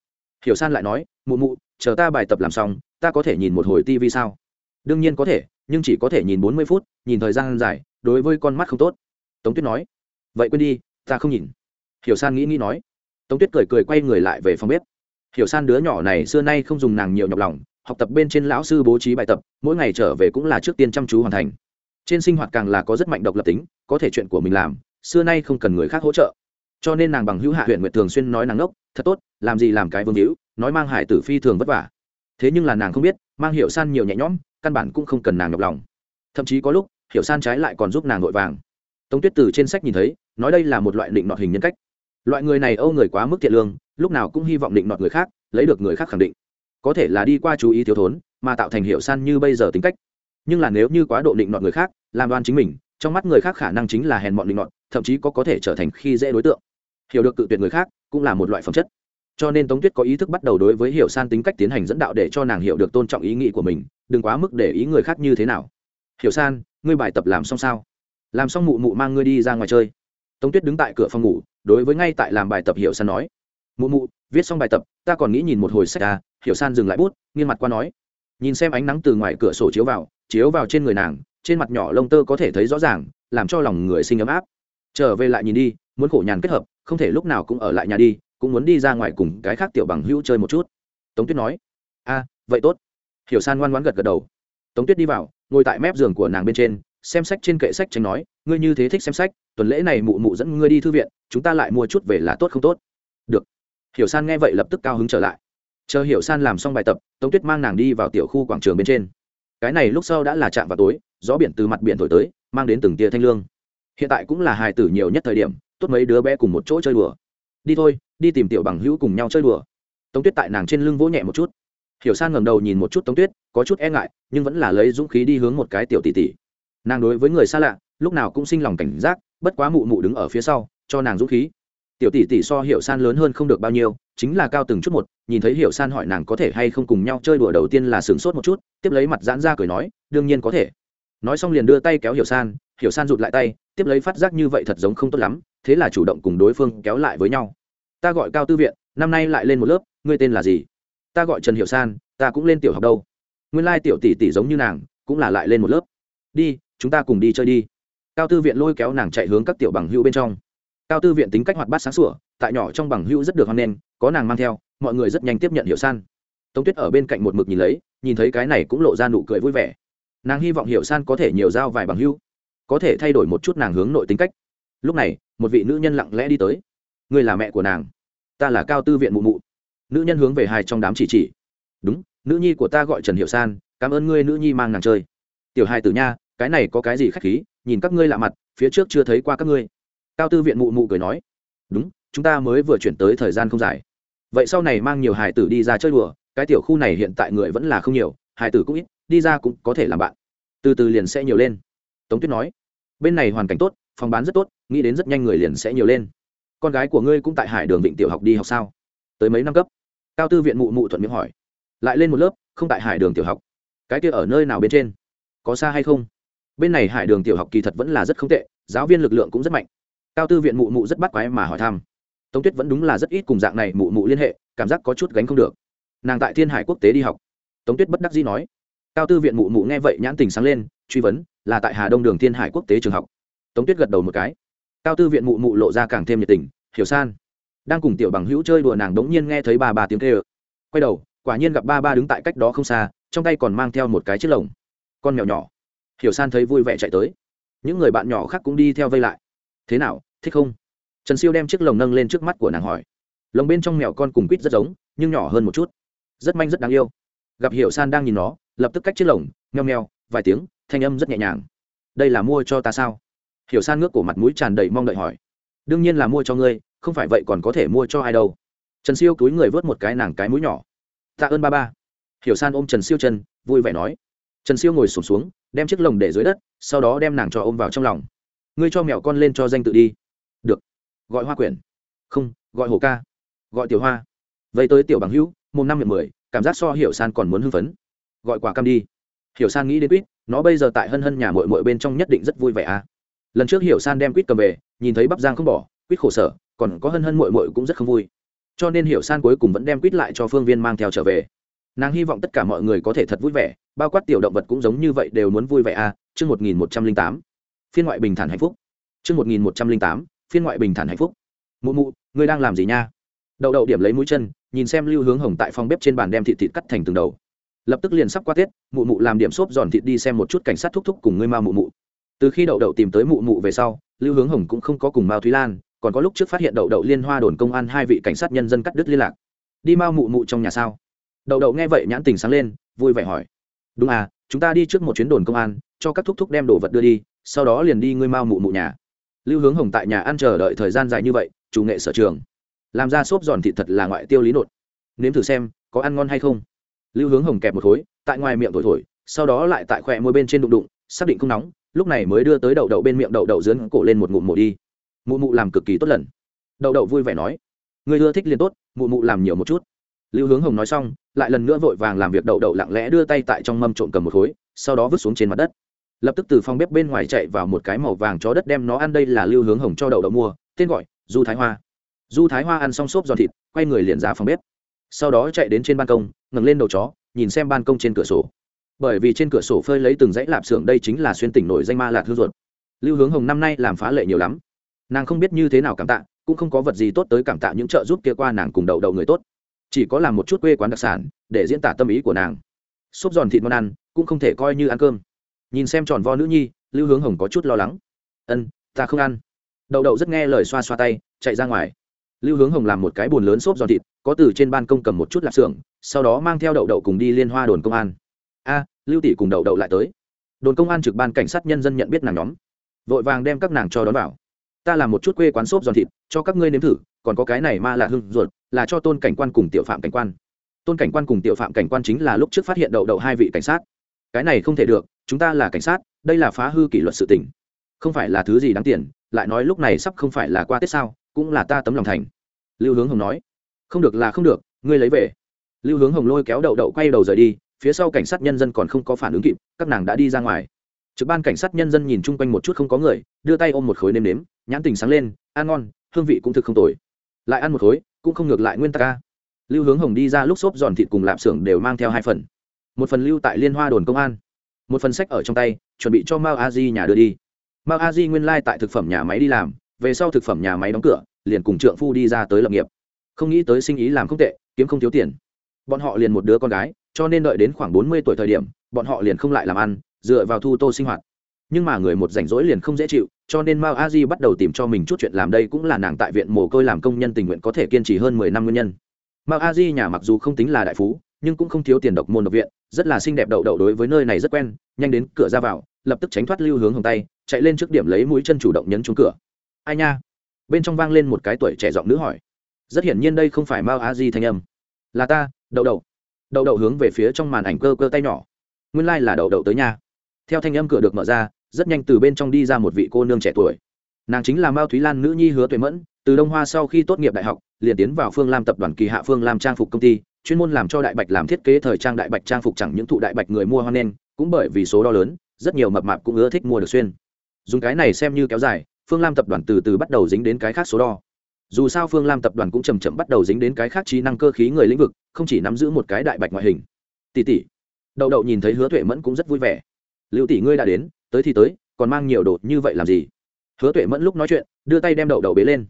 Hiểu san lại nói, mụ mụ, chờ ta bài tập làm xong, ta có thể nhìn một hồi tivi sao? Đương nhiên có thể nhưng chỉ có thể nhìn bốn mươi phút, nhìn thời gian dài, đối với con mắt không tốt. Tống tuyết nói, vậy quên đi, ta không nhìn. Hiểu san nghĩ nghĩ nói. Tống tuyết cười cười quay người lại về phòng bếp. Hiểu san đứa nhỏ này xưa nay không dùng nàng nhiều nhọc lòng, học tập bên trên lão sư bố trí bài tập, mỗi ngày trở về cũng là trước tiên chăm chú hoàn thành. Trên sinh hoạt càng là có rất mạnh độc lập tính, có thể chuyện của mình làm, xưa nay không cần người khác hỗ trợ. Cho nên nàng bằng hữu hạ huyện nguyện thường xuyên nói nàng ngốc, thật tốt, làm gì làm cái vương hữu, nói mang hải tử phi thường vất vả. Thế nhưng là nàng không biết, mang hiệu san nhiều nhẹ nhõm căn bản cũng không cần nàng nhọc lòng. Thậm chí có lúc, hiểu san trái lại còn giúp nàng vội vàng. Tống tuyết từ trên sách nhìn thấy, nói đây là một loại định nọt hình nhân cách. Loại người này âu người quá mức thiện lương, lúc nào cũng hy vọng định nọt người khác, lấy được người khác khẳng định. Có thể là đi qua chú ý thiếu thốn, mà tạo thành hiệu san như bây giờ tính cách. Nhưng là nếu như quá độ định nọt người khác, làm đoan chính mình, trong mắt người khác khả năng chính là hèn mọn định nọt, thậm chí có có thể trở thành khi dễ đối tượng. Hiểu được cự tuyệt người khác, cũng là một loại phẩm chất. Cho nên tống tuyết có ý thức bắt đầu đối với hiểu san tính cách tiến hành dẫn đạo để cho nàng hiểu được tôn trọng ý nghĩ của mình đừng quá mức để ý người khác như thế nào. Hiểu san, ngươi bài tập làm xong sao? Làm xong mụ mụ mang ngươi đi ra ngoài chơi. Tống tuyết đứng tại cửa phòng ngủ, đối với ngay tại làm bài tập hiểu san nói. Mụ mụ, viết xong bài tập, ta còn nghĩ nhìn một hồi sách à? Hiểu san dừng lại bút, nghiêng mặt qua nói. Nhìn xem ánh nắng từ ngoài cửa sổ chiếu vào chiếu vào trên người nàng, trên mặt nhỏ lông tơ có thể thấy rõ ràng, làm cho lòng người sinh ấm áp. Trở về lại nhìn đi, muốn khổ nhàn kết hợp, không thể lúc nào cũng ở lại nhà đi, cũng muốn đi ra ngoài cùng cái khác tiểu bằng hữu chơi một chút. Tống tuyết nói. A vậy tốt hiểu san ngoan ngoãn gật gật đầu. Tống tuyết đi vào, ngồi tại mép giường của nàng bên trên, xem sách trên kệ sách tránh nói, ngươi như thế thích xem sách, tuần lễ này mụ mụ dẫn ngươi đi thư viện, chúng ta lại mua chút về là tốt không tốt? Được. Hiểu san nghe vậy lập tức cao hứng trở lại. Chờ hiểu san làm xong bài tập, tống tuyết mang nàng đi vào tiểu khu quảng trường bên trên. Cái này lúc sau đã là chạm vào tối, gió biển từ mặt biển thổi tới, mang đến từng tia thanh lương. Hiện tại cũng là hài tử nhiều nhất thời điểm, tốt mấy đứa bé cùng một chỗ chơi đùa. Đi thôi, đi tìm tiểu bằng hữu cùng nhau chơi đùa. Tống tuyết tại nàng trên lưng vỗ nhẹ một chút hiểu san ngẩng đầu nhìn một chút tống tuyết, có chút e ngại, nhưng vẫn là lấy dũng khí đi hướng một cái tiểu tỷ tỷ. Nàng đối với người xa lạ, lúc nào cũng sinh lòng cảnh giác, bất quá mụ mụ đứng ở phía sau, cho nàng dũng khí. Tiểu tỷ tỷ so hiểu san lớn hơn không được bao nhiêu, chính là cao từng chút một, nhìn thấy hiểu san hỏi nàng có thể hay không cùng nhau chơi đùa đầu tiên là sửng sốt một chút, tiếp lấy mặt giãn ra cười nói, đương nhiên có thể. Nói xong liền đưa tay kéo hiểu san hiểu san rụt lại tay, tiếp lấy phát giác như vậy thật giống không tốt lắm, thế là chủ động cùng đối phương kéo lại với nhau. Ta gọi cao tư viện, năm nay lại lên một lớp, ngươi tên là gì? Ta gọi trần hiểu san, ta cũng lên tiểu học đâu. Nguyên lai tiểu tỷ tỷ giống như nàng, cũng là lại lên một lớp. Đi, chúng ta cùng đi chơi đi. Cao tư viện lôi kéo nàng chạy hướng các tiểu bằng hữu bên trong. Cao tư viện tính cách hoạt bát sáng sủa, tại nhỏ trong bằng hữu rất được hoan nghênh, có nàng mang theo, mọi người rất nhanh tiếp nhận hiểu san. Tống tuyết ở bên cạnh một mực nhìn lấy, nhìn thấy cái này cũng lộ ra nụ cười vui vẻ. Nàng hy vọng hiểu san có thể nhiều giao vài bằng hữu có thể thay đổi một chút nàng hướng nội tính cách. Lúc này, một vị nữ nhân lặng lẽ đi tới. Ngươi là mẹ của nàng. Ta là cao tư viện mụ mụ nữ nhân hướng về hai trong đám chỉ chỉ. Đúng, nữ nhi của ta gọi trần hiệu san, cảm ơn ngươi nữ nhi mang nàng chơi. Tiểu hai tử nha, cái này có cái gì khách khí, nhìn các ngươi lạ mặt, phía trước chưa thấy qua các ngươi. Cao tư viện mụ mụ cười nói. Đúng, chúng ta mới vừa chuyển tới thời gian không dài. Vậy sau này mang nhiều hải tử đi ra chơi đùa, cái tiểu khu này hiện tại người vẫn là không nhiều hải tử cũng ít, đi ra cũng có thể làm bạn. Từ từ liền sẽ nhiều lên. Tống tuyết nói. Bên này hoàn cảnh tốt, phòng bán rất tốt, nghĩ đến rất nhanh người liền sẽ nhiều lên. Con gái của ngươi cũng tại hải đường vịnh tiểu học đi học sao? Tới mấy năm cấp. Cao tư viện mụ mụ thuận miệng hỏi. Lại lên một lớp, không tại hải đường tiểu học. Cái kia ở nơi nào bên trên? Có xa hay không? Bên này hải đường tiểu học kỳ thật vẫn là rất không tệ, giáo viên lực lượng cũng rất mạnh. Cao tư viện mụ mụ rất bắt quái mà hỏi thăm. Tống tuyết vẫn đúng là rất ít cùng dạng này mụ mụ liên hệ, cảm giác có chút gánh không được. Nàng tại thiên hải quốc tế đi học. Tống tuyết bất đắc dĩ nói. Cao tư viện mụ mụ nghe vậy nhãn tình sáng lên, truy vấn, là tại hà đông đường thiên hải quốc tế trường học. Tống tuyết gật đầu một cái. Cao tư viện mụ mụ lộ ra càng thêm nhiệt tình, hiểu san đang cùng tiểu bằng hữu chơi đùa nàng đống nhiên nghe thấy ba ba tiếng kêu. Quay đầu, quả nhiên gặp ba ba đứng tại cách đó không xa, trong tay còn mang theo một cái chiếc lồng. Con mèo nhỏ. Hiểu san thấy vui vẻ chạy tới. Những người bạn nhỏ khác cũng đi theo vây lại. Thế nào, thích không? Trần siêu đem chiếc lồng nâng lên trước mắt của nàng hỏi. Lồng bên trong mèo con cùng quýt rất giống, nhưng nhỏ hơn một chút. Rất manh, rất đáng yêu. Gặp hiểu san đang nhìn nó, lập tức cách chiếc lồng nheo nheo vài tiếng, thanh âm rất nhẹ nhàng. Đây là mua cho ta sao? Hiểu san ngước cổ mặt mũi tràn đầy mong đợi hỏi. Đương nhiên là mua cho ngươi không phải vậy còn có thể mua cho ai đâu. Trần siêu túi người vớt một cái nàng cái mũi nhỏ. Tạ ơn ba ba. Hiểu san ôm trần siêu chân vui vẻ nói. Trần siêu ngồi sụp xuống, xuống đem chiếc lồng để dưới đất sau đó đem nàng cho ôm vào trong lòng. Ngươi cho mẹo con lên cho danh tự đi. Được. Gọi hoa quyển. Không gọi hồ ca. Gọi tiểu hoa. Vậy tới tiểu bằng hữu mùng năm miệng mười cảm giác so hiểu san còn muốn hưng phấn. Gọi quả cam đi. Hiểu san nghĩ đến quýt nó bây giờ tại hân hân nhà mội mội bên trong nhất định rất vui vẻ à. Lần trước hiểu san đem quýt cầm về nhìn thấy bắp giang không bỏ quýt khổ sở, còn có hân hân mội mội cũng rất không vui. Cho nên hiểu san cuối cùng vẫn đem quýt lại cho phương viên mang theo trở về. Nàng hy vọng tất cả mọi người có thể thật vui vẻ, bao quát tiểu động vật cũng giống như vậy đều muốn vui vẻ à chương một nghìn một trăm linh tám. Phiên ngoại bình thản hạnh phúc. Chương một nghìn một trăm linh tám, phiên ngoại bình thản hạnh phúc. Mụ mụ, ngươi đang làm gì nha? Đậu đậu điểm lấy mũi chân, nhìn xem lưu hướng hồng tại phòng bếp trên bàn đem thịt thịt cắt thành từng đầu. Lập tức liền sắp qua tết, mụ mụ làm điểm xốp giòn thịt đi xem một chút cảnh sát thúc thúc cùng ngươi ma mụ mụ. Từ khi đậu đậu tìm tới mụ mụ về sau, lưu hướng hồng cũng không có cùng mao thúy lan còn có lúc trước phát hiện đậu đậu liên hoa đồn công an hai vị cảnh sát nhân dân cắt đứt liên lạc. Đi mau mụ mụ trong nhà sao? Đậu đậu nghe vậy nhãn tình sáng lên, vui vẻ hỏi. Đúng à chúng ta đi trước một chuyến đồn công an, cho các thúc thúc đem đồ vật đưa đi, sau đó liền đi ngươi mau mụ mụ nhà. Lưu hướng hồng tại nhà ăn chờ đợi thời gian dài như vậy, chủ nghệ sở trường. Làm ra xốp giòn thịt thật là ngoại tiêu lý nột. Nếm thử xem, có ăn ngon hay không? Lưu hướng hồng kẹp một khối, tại ngoài miệng thổi thổi, sau đó lại tại khỏe môi bên trên đụng đụng, xác định không nóng, lúc này mới đưa tới đậu đậu bên miệng đậu đậu dướn cổ lên một ngụm mổ đi mụ mụ làm cực kỳ tốt lần. Đậu đậu vui vẻ nói người ưa thích liền tốt, mụ mụ làm nhiều một chút. Lưu hướng hồng nói xong, lại lần nữa vội vàng làm việc đậu đậu lặng lẽ đưa tay tại trong mâm trộm cầm một khối, sau đó vứt xuống trên mặt đất. Lập tức từ phòng bếp bên ngoài chạy vào một cái màu vàng chó đất đem nó ăn đây là lưu hướng hồng cho đậu đậu mua, tên gọi, du thái hoa. Du thái hoa ăn xong xốp giòn thịt, quay người liền ra phòng bếp. Sau đó chạy đến trên ban công, ngẩng lên đầu chó, nhìn xem ban công trên cửa sổ. Bởi vì trên cửa sổ phơi lấy từng dãy lạp xưởng đây chính là xuyên tỉnh nổi danh ma lạc hương ruột. Lưu hướng hồng năm nay làm phá lệ nhiều lắm nàng không biết như thế nào cảm tạ, cũng không có vật gì tốt tới cảm tạ những trợ giúp kia qua nàng cùng đậu đậu người tốt. Chỉ có làm một chút quê quán đặc sản, để diễn tả tâm ý của nàng. Xốp giòn thịt ngon ăn, cũng không thể coi như ăn cơm. Nhìn xem tròn vo nữ nhi, lưu hướng hồng có chút lo lắng. Ân, ta không ăn. Đậu đậu rất nghe lời xoa xoa tay, chạy ra ngoài. Lưu hướng hồng làm một cái bùn lớn xốp giòn thịt, có từ trên ban công cầm một chút lạp xưởng, sau đó mang theo đậu đậu cùng đi liên hoa đồn công an. A, lưu tỷ cùng đậu đậu lại tới. Đồn công an trực ban cảnh sát nhân dân nhận biết nàng nhóm, vội vàng đem các nàng cho đón vào ta làm một chút quê quán xốp giòn thịt, cho các ngươi nếm thử, còn có cái này ma là hưng ruột, là cho tôn cảnh quan cùng tiểu phạm cảnh quan. Tôn cảnh quan cùng tiểu phạm cảnh quan chính là lúc trước phát hiện đậu đậu hai vị cảnh sát. Cái này không thể được, chúng ta là cảnh sát, đây là phá hư kỷ luật sự tỉnh không phải là thứ gì đáng tiền, lại nói lúc này sắp không phải là qua tết sao, cũng là ta tấm lòng thành. Lưu hướng hồng nói. Không được là không được, ngươi lấy về. Lưu hướng hồng lôi kéo đậu đậu quay đầu rời đi, phía sau cảnh sát nhân dân còn không có phản ứng kịp, các nàng đã đi ra ngoài. Trực ban cảnh sát nhân dân nhìn chung quanh một chút không có người, đưa tay ôm một khối nêm nếm nhãn tình sáng lên, ăn ngon, hương vị cũng thực không tồi. Lại ăn một khối, cũng không ngược lại nguyên tắc ca lưu hướng hồng đi ra lúc xốp giòn thịt cùng lạp xưởng đều mang theo hai phần. Một phần lưu tại liên hoa đồn công an, một phần sách ở trong tay, chuẩn bị cho mao a di nhà đưa đi. Mao a di nguyên lai、like、tại thực phẩm nhà máy đi làm, về sau thực phẩm nhà máy đóng cửa, liền cùng trượng phu đi ra tới lập nghiệp. Không nghĩ tới sinh ý làm không tệ, kiếm không thiếu tiền. Bọn họ liền một đứa con gái, cho nên đợi đến khoảng bốn mươi tuổi thời điểm, bọn họ liền không lại làm ăn, dựa vào thu tô sinh hoạt nhưng mà người một rảnh rỗi liền không dễ chịu, cho nên mao a di bắt đầu tìm cho mình chút chuyện làm đây cũng là nàng tại viện mồ côi làm công nhân tình nguyện có thể kiên trì hơn mười năm nguyên nhân. Mao a di nhà mặc dù không tính là đại phú, nhưng cũng không thiếu tiền độc môn độc viện, rất là xinh đẹp đậu đậu đối với nơi này rất quen, nhanh đến cửa ra vào, lập tức tránh thoát lưu hướng hồng tay, chạy lên trước điểm lấy mũi chân chủ động nhấn trúng cửa. Ai nha? Bên trong vang lên một cái tuổi trẻ giọng nữ hỏi. Rất hiển nhiên đây không phải mao a di thanh âm. Là ta, đậu đậu. Đậu đậu hướng về phía trong màn ảnh cơ cơ tay nhỏ. Nguyên lai、like、là đậu đậu tới nhà theo thanh âm cửa được mở ra rất nhanh từ bên trong đi ra một vị cô nương trẻ tuổi. Nàng chính là mao thúy lan nữ nhi hứa tuệ mẫn, từ đông hoa sau khi tốt nghiệp đại học, liền tiến vào phương lam tập đoàn kỳ hạ phương lam trang phục công ty, chuyên môn làm cho đại bạch làm thiết kế thời trang đại bạch trang phục chẳng những thụ đại bạch người mua hoan nghênh, cũng bởi vì số đo lớn, rất nhiều mập mạp cũng ưa thích mua được xuyên. Dùng cái này xem như kéo dài, phương lam tập đoàn từ từ bắt đầu dính đến cái khác số đo. Dù sao phương lam tập đoàn cũng chầm chậm bắt đầu dính đến cái khác trí năng cơ khí người lĩnh vực, không chỉ nắm giữ một cái đại bạch ngoại hình. Tỷ tỷ. Đậu đậu nhìn thấy hứa tuệ mẫn cũng rất vui vẻ. Liệu tỷ ngươi đã đến tới thì tới, còn mang nhiều đồ như vậy làm gì? Hứa tuệ mẫn lúc nói chuyện, đưa tay đem đậu đậu bế lên.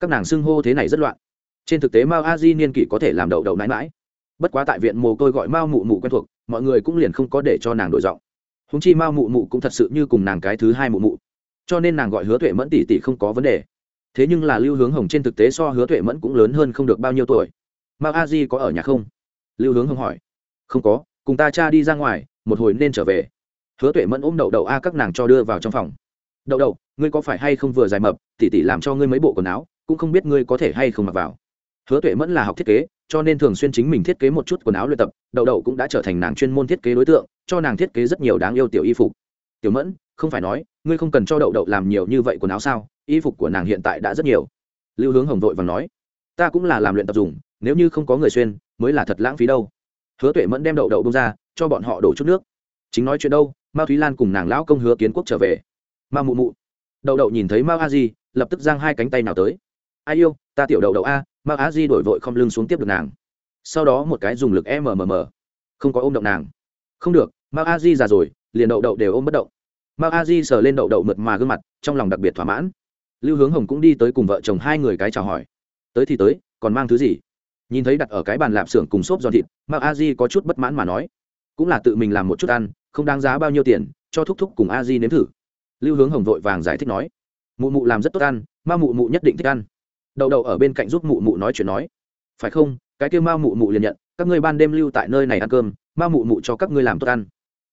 Các nàng xưng hô thế này rất loạn. Trên thực tế mao a di niên kỷ có thể làm đậu đậu mãi mãi. Bất quá tại viện mồ côi gọi mao mụ mụ quen thuộc, mọi người cũng liền không có để cho nàng đổi giọng. Húng chi mao mụ mụ cũng thật sự như cùng nàng cái thứ hai mụ mụ. Cho nên nàng gọi hứa tuệ mẫn tỷ tỷ không có vấn đề. Thế nhưng là lưu hướng hồng trên thực tế so hứa tuệ mẫn cũng lớn hơn không được bao nhiêu tuổi. Mao a di có ở nhà không? Lưu hướng hồng hỏi. Không có, cùng ta cha đi ra ngoài, một hồi nên trở về hứa tuệ mẫn ôm đậu đậu a các nàng cho đưa vào trong phòng. Đậu đậu, ngươi có phải hay không vừa dài mập, tỉ tỉ làm cho ngươi mấy bộ quần áo, cũng không biết ngươi có thể hay không mặc vào. Hứa tuệ mẫn là học thiết kế, cho nên thường xuyên chính mình thiết kế một chút quần áo luyện tập, đậu đậu cũng đã trở thành nàng chuyên môn thiết kế đối tượng, cho nàng thiết kế rất nhiều đáng yêu tiểu y phục. Tiểu mẫn, không phải nói, ngươi không cần cho đậu đậu làm nhiều như vậy quần áo sao, y phục của nàng hiện tại đã rất nhiều. Lưu hướng hồng vội và nói, ta cũng là làm luyện tập dùng, nếu như không có người xuyên, mới là thật lãng phí đâu. Hứa tuệ mẫn đem đậu đậu bông ra, cho bọn họ đổ chút nước. Chính nói chuyện đâu mao thúy lan cùng nàng lão công hứa kiến quốc trở về. Mao mụ mụ. Đậu đậu nhìn thấy mao a di, lập tức giang hai cánh tay nào tới. Ai yêu, ta tiểu đậu đậu a, mao a di đổi vội không lưng xuống tiếp được nàng. Sau đó một cái dùng lực mmm không có ôm động nàng. Không được, mao a di già rồi, liền đậu đậu đều ôm bất động. Mao a di sờ lên đậu đậu mượt mà gương mặt, trong lòng đặc biệt thỏa mãn. Lưu hướng hồng cũng đi tới cùng vợ chồng hai người cái chào hỏi. Tới thì tới, còn mang thứ gì? Nhìn thấy đặt ở cái bàn lạp xưởng cùng xốp giòn thịt, mao a di có chút bất mãn mà nói. Cũng là tự mình làm một chút ăn không đáng giá bao nhiêu tiền, cho thúc thúc cùng a di nếm thử. Lưu hướng hồng vội vàng giải thích nói, mụ mụ làm rất tốt ăn, ma mụ mụ nhất định thích ăn. Đậu đậu ở bên cạnh giúp mụ mụ nói chuyện nói, phải không, cái kêu ma mụ mụ liền nhận, các ngươi ban đêm lưu tại nơi này ăn cơm, ma mụ mụ cho các ngươi làm tốt ăn.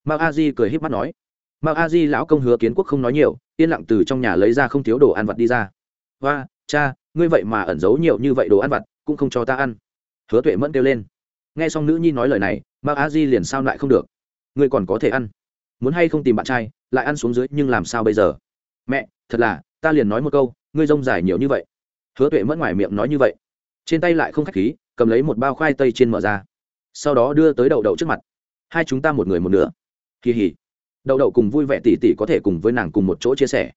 Mao a di cười h í p mắt nói mao a di lão công hứa kiến quốc không nói nhiều, yên lặng từ trong nhà lấy ra không thiếu đồ ăn vặt đi ra. Và cha, ngươi vậy mà ẩn giấu nhiều như vậy đồ ăn vặt, cũng không cho ta ăn. Hứa tuệ mẫn kêu lên. Nghe xong nữ nhi nói lời này mao a di liền sao lại không được ngươi còn có thể ăn. Muốn hay không tìm bạn trai, lại ăn xuống dưới, nhưng làm sao bây giờ? Mẹ, thật là, ta liền nói một câu, ngươi rông dài nhiều như vậy. Hứa tuệ mất ngoài miệng nói như vậy. Trên tay lại không k h á c h khí, cầm lấy một bao khoai tây trên mở ra. Sau đó đưa tới đậu đậu trước mặt. Hai chúng ta một người một nửa. Kỳ hỉ. Đậu đậu cùng vui vẻ tỉ tỉ có thể cùng với nàng cùng một chỗ chia sẻ.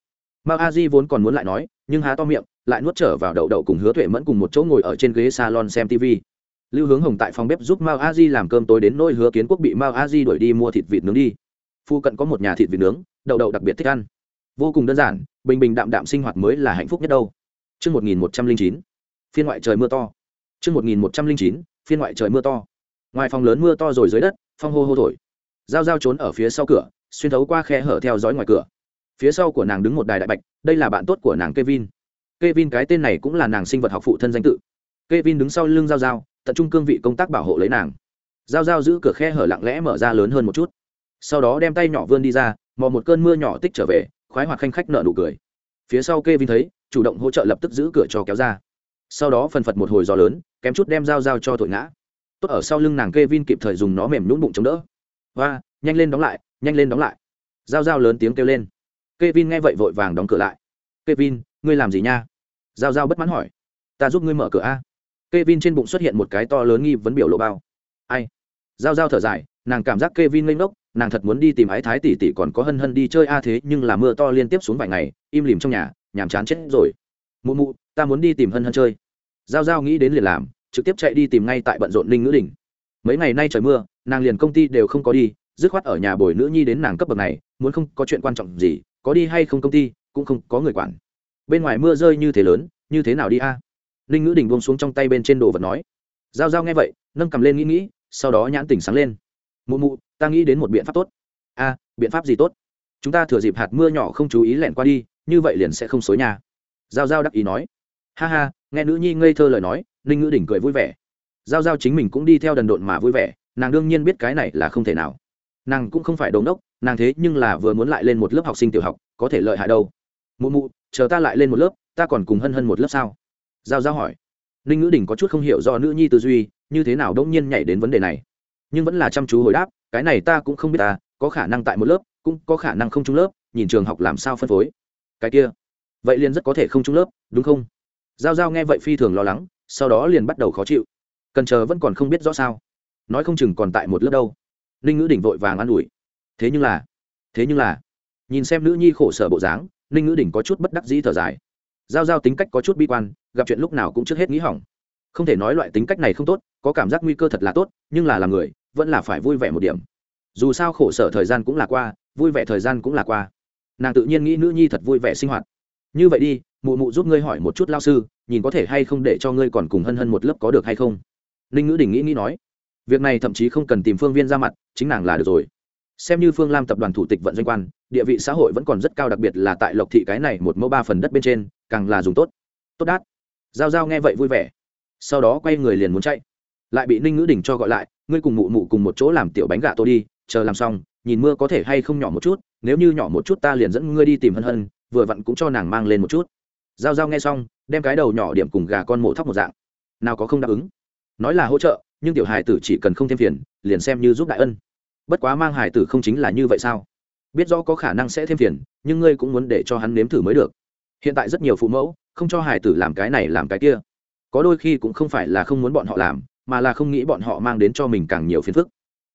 Mao a di vốn còn muốn lại nói, nhưng há to miệng, lại nuốt trở vào đậu đậu cùng hứa tuệ mẫn cùng một chỗ ngồi ở trên ghế salon xem tv lưu hướng hồng tại phòng bếp giúp mao a di làm cơm tối đến nỗi hứa kiến quốc bị mao a di đuổi đi mua thịt vịt nướng đi phu cận có một nhà thịt vịt nướng đậu đậu đặc biệt thích ăn vô cùng đơn giản bình bình đạm đạm sinh hoạt mới là hạnh phúc nhất đâu Trước 1109, phiên ngoại trời mưa to. Trước 1109, phiên ngoại trời mưa to. Ngoài phòng lớn mưa to rồi dưới đất, phong hô hô thổi. Giao giao trốn ở phía sau cửa, xuyên thấu qua khe hở theo dõi ngoài cửa. Phía sau của nàng đứng một đài đại bạch, đây là bạn tốt của nàng Kevin. Kevin cái tên này cũng là nàng sinh vật học phụ thân danh tự. Kevin đứng sau lưng giao giao, tận trung cương vị công tác bảo hộ lấy nàng. Giao giao giữ cửa khe hở lặng lẽ mở ra lớn hơn một chút. Sau đó đem tay nhỏ vươn đi ra, mò một cơn mưa nhỏ tích trở về, khoái hoạt khanh khách nợ nụ cười. Phía sau kê vinh thấy, chủ động hỗ trợ lập tức giữ cửa cho kéo ra. Sau đó phần phật một hồi gió lớn, kém chút đem dao dao cho thổi ngã. Tốt ở sau lưng nàng kê vin kịp thời dùng nó mềm nhũng bụng chống đỡ. Và nhanh lên đóng lại, nhanh lên đóng lại. Dao dao lớn tiếng kêu lên. Kê vin nghe vậy vội vàng đóng cửa lại. Kê vin, ngươi làm gì nha? Dao dao bất mãn hỏi. Ta giúp ngươi mở cửa a. Kevin trên bụng xuất hiện một cái to lớn nghi vấn biểu lộ bao. Ai? Giao giao thở dài, nàng cảm giác Kevin vin ngây ngốc, nàng thật muốn đi tìm ái thái tỷ tỷ còn có hân hân đi chơi a thế, nhưng là mưa to liên tiếp xuống vài ngày, im lìm trong nhà, nhàm chán chết rồi. Mụ mụ, ta muốn đi tìm hân hân chơi. Giao giao nghĩ đến liền làm, trực tiếp chạy đi tìm ngay tại bận rộn ninh ngữ đình. Mấy ngày nay trời mưa, nàng liền công ty đều không có đi, dứt khoát ở nhà bồi nữ nhi đến nàng cấp bậc này, muốn không có chuyện quan trọng gì, có đi hay không công ty, cũng không có người quản. Bên ngoài mưa rơi như thế lớn, như thế nào đi a? Ninh ngữ đình buông xuống trong tay bên trên đồ vật nói, giao giao nghe vậy, nâng cầm lên nghĩ nghĩ, sau đó nhãn tỉnh sáng lên. Mụ mụ, ta nghĩ đến một biện pháp tốt. A, biện pháp gì tốt? Chúng ta thừa dịp hạt mưa nhỏ không chú ý lẹn qua đi, như vậy liền sẽ không xối nhà. Giao giao đắc ý nói. Ha ha, nghe nữ nhi ngây thơ lời nói, ninh ngữ đỉnh cười vui vẻ. Giao giao chính mình cũng đi theo đần độn mà vui vẻ, nàng đương nhiên biết cái này là không thể nào. Nàng cũng không phải đồn đốc nàng thế nhưng là vừa muốn lại lên một lớp học sinh tiểu học, có thể lợi hại đâu. Mụ mụ, chờ ta lại lên một lớp, ta còn cùng hân hân một lớp sao? Giao giao hỏi. Ninh ngữ Đình có chút không hiểu do nữ nhi tư duy, như thế nào đông nhiên nhảy đến vấn đề này. Nhưng vẫn là chăm chú hồi đáp, cái này ta cũng không biết ta, có khả năng tại một lớp, cũng có khả năng không trung lớp, nhìn trường học làm sao phân phối. Cái kia, vậy liền rất có thể không trung lớp, đúng không? Giao giao nghe vậy phi thường lo lắng, sau đó liền bắt đầu khó chịu. Cần chờ vẫn còn không biết rõ sao. Nói không chừng còn tại một lớp đâu. Ninh ngữ Đình vội vàng an ủi. Thế nhưng là, thế nhưng là, nhìn xem nữ nhi khổ sở bộ dáng, ninh ngữ Đình có chút bất đắc dĩ thở dài giao giao tính cách có chút bi quan, gặp chuyện lúc nào cũng trước hết nghĩ hỏng. Không thể nói loại tính cách này không tốt, có cảm giác nguy cơ thật là tốt, nhưng là làm người, vẫn là phải vui vẻ một điểm. Dù sao khổ sở thời gian cũng là qua, vui vẻ thời gian cũng là qua. Nàng tự nhiên nghĩ nữ nhi thật vui vẻ sinh hoạt. Như vậy đi, mụ mụ giúp ngươi hỏi một chút lao sư, nhìn có thể hay không để cho ngươi còn cùng hân hân một lớp có được hay không? Ninh ngữ đình nghĩ nghĩ nói. Việc này thậm chí không cần tìm phương viên ra mặt, chính nàng là được rồi. Xem như phương lam tập đoàn thủ tịch vận doanh quan, địa vị xã hội vẫn còn rất cao, đặc biệt là tại lộc thị cái này một mẫu ba phần đất bên trên càng là dùng tốt. Tốt đát. Giao giao nghe vậy vui vẻ. Sau đó quay người liền muốn chạy. Lại bị ninh ngữ đình cho gọi lại, ngươi cùng mụ mụ cùng một chỗ làm tiểu bánh gà tô đi, chờ làm xong, nhìn mưa có thể hay không nhỏ một chút, nếu như nhỏ một chút ta liền dẫn ngươi đi tìm hân hân, vừa vặn cũng cho nàng mang lên một chút. G i a o g i a o nghe xong, đem cái đầu nhỏ điểm cùng gà con mổ thóc một dạng. Nào có không đáp ứng. Nói là hỗ trợ, nhưng tiểu hài tử chỉ cần không thêm phiền, liền xem như giúp đại ân. Bất quá mang hài tử không chính là như vậy sao? Biết rõ có khả năng sẽ thêm phiền, nhưng ngươi cũng muốn để cho hắn nếm thử mới được hiện tại rất nhiều phụ mẫu không cho hải tử làm cái này làm cái kia. Có đôi khi cũng không phải là không muốn bọn họ làm, mà là không nghĩ bọn họ mang đến cho mình càng nhiều phiền phức.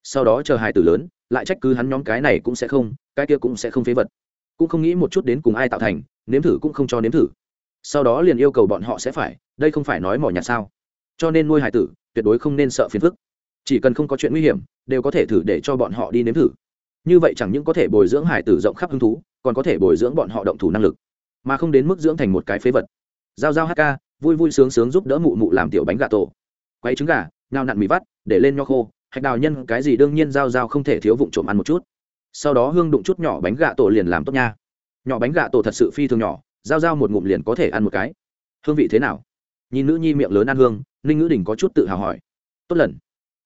Sau đó chờ hải tử lớn, lại trách cứ hắn nhóm cái này cũng sẽ không, cái kia cũng sẽ không phế vật. Cũng không nghĩ một chút đến cùng ai tạo thành, nếm thử cũng không cho nếm thử. Sau đó liền yêu cầu bọn họ sẽ phải, đây không phải nói mỏ nhạt sao. Cho nên nuôi hải tử, tuyệt đối không nên sợ phiền phức. Chỉ cần không có chuyện nguy hiểm, đều có thể thử để cho bọn họ đi nếm thử. Như vậy chẳng những có thể bồi dưỡng hải tử rộng khắp hứng thú, còn có thể bồi dưỡng bọn họ động thủ năng lực mà không đến mức dưỡng thành một cái phế vật. Giao giao hk vui vui sướng sướng giúp đỡ mụ mụ làm tiểu bánh gà tổ. Quay trứng gà nào nặn mì vắt, để lên nho khô. Hạch đào nhân, cái gì đương nhiên giao giao không thể thiếu vụng trộm ăn một chút. Sau đó hương đụng chút nhỏ bánh gà tổ liền làm tốt nha. Nhỏ bánh gà tổ thật sự phi thường nhỏ, giao giao một ngụm liền có thể ăn một cái. Hương vị thế nào? Nhìn nữ nhi miệng lớn ăn hương, ninh ngữ đình có chút tự hào hỏi. Tốt lần.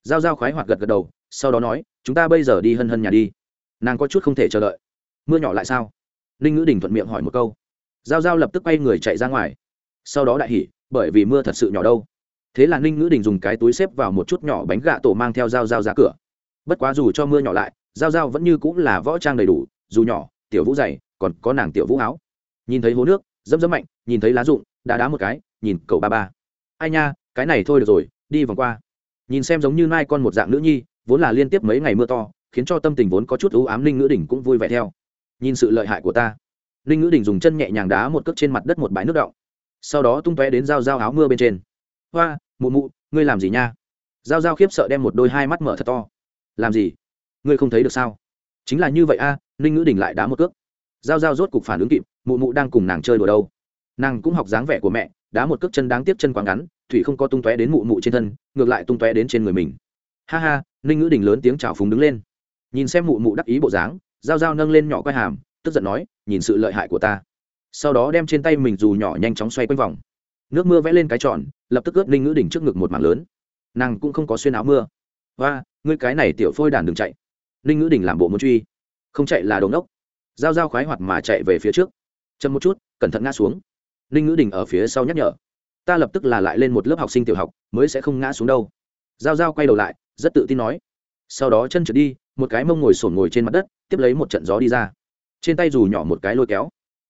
Giao giao khoái hoạt gật gật đầu, sau đó nói, chúng ta bây giờ đi hân hân nhà đi. Nàng có chút không thể chờ đợi. Mưa nhỏ lại sao? Ninh ngữ đình thuận miệng hỏi một câu giao giao lập tức quay người chạy ra ngoài. Sau đó đại hỉ, bởi vì mưa thật sự nhỏ đâu. Thế là ninh ngữ đình dùng cái túi xếp vào một chút nhỏ bánh gạ tổ mang theo dao dao ra cửa. Bất quá dù cho mưa nhỏ lại dao dao vẫn như cũng là võ trang đầy đủ, dù nhỏ, tiểu vũ dày, còn có nàng tiểu vũ áo. Nhìn thấy hố nước dẫm dẫm mạnh, nhìn thấy lá rụng, đá đá một cái, nhìn cậu ba ba. Ai nha, cái này thôi được rồi, đi vòng qua. Nhìn xem giống như mai con một dạng nữ nhi, vốn là liên tiếp mấy ngày mưa to, khiến cho tâm tình vốn có chút ưu ám, ninh ngữ đỉnh cũng vui vẻ theo. Nhìn sự lợi hại của ta ninh ngữ đỉnh dùng chân nhẹ nhàng đá một cước trên mặt đất một bãi nước động. Sau đó tung tóe đến dao dao áo mưa bên trên. Hoa, mụ mụ, ngươi làm gì nha? Dao dao khiếp sợ đem một đôi hai mắt mở thật to. Làm gì? Ngươi không thấy được sao? Chính là như vậy a ninh ngữ đình lại đá một cước. Dao dao rốt cục phản ứng kịp, mụ mụ đang cùng nàng chơi đùa đâu. Nàng cũng học dáng vẻ của mẹ, đá một cước chân đáng tiếc chân quá ngắn, thủy không có tung tóe đến mụ mụ trên thân, ngược lại tung tóe đến trên người mình. Ha ha ninh ngữ đình lớn tiếng chào phúng đứng lên. Nhìn xem mụ mụ đắc ý bộ dáng dao dao nâng lên nhỏ quai hàm tức giận nói, nhìn sự lợi hại của ta. Sau đó đem trên tay mình dù nhỏ nhanh chóng xoay quanh vòng. Nước mưa vẽ lên cái tròn, lập tức ướt ninh ngữ đỉnh trước ngực một mảng lớn. Nàng cũng không có xuyên áo mưa. Và ngươi cái này tiểu phôi đàn đừng chạy. Ninh ngữ đỉnh làm bộ muốn truy. Không chạy là đồn đốc. Dao dao khoái hoạt mà chạy về phía trước. Chậm một chút, cẩn thận ngã xuống. Ninh ngữ đình ở phía sau nhắc nhở. Ta lập tức là lại lên một lớp học sinh tiểu học, mới sẽ không ngã xuống đâu. Dao dao quay đầu lại, rất tự tin nói. Sau đó chân trượt đi, một cái mông ngồi sổn ngồi trên mặt đất, tiếp lấy một trận gió đi ra trên tay dù nhỏ một cái lôi kéo.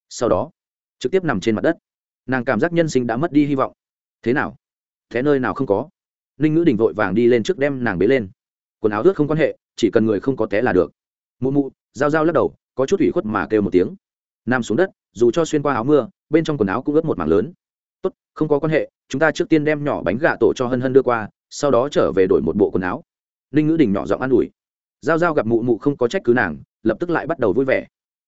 Sau đó, trực tiếp nằm trên mặt đất. Nàng cảm giác nhân sinh đã mất đi hy vọng. Thế nào? Thế nơi nào không có? Ninh ngữ đình vội vàng đi lên trước đem nàng bế lên. Quần áo ướt không quan hệ, chỉ cần người không có té là được. Mụ mụ dao dao lắc đầu, có chút ủy khuất mà kêu một tiếng. Nằm xuống đất, dù cho xuyên qua áo mưa, bên trong quần áo cũng ướt một mảng lớn. Tốt, không có quan hệ, chúng ta trước tiên đem nhỏ bánh gà tổ cho hân hân đưa qua, sau đó trở về đổi một bộ quần áo. Ninh ngữ đình nhỏ giọng an ủi. G i a o g i a o gặp mụ mụ không có trách cứ nàng, lập tức lại bắt đầu vui vẻ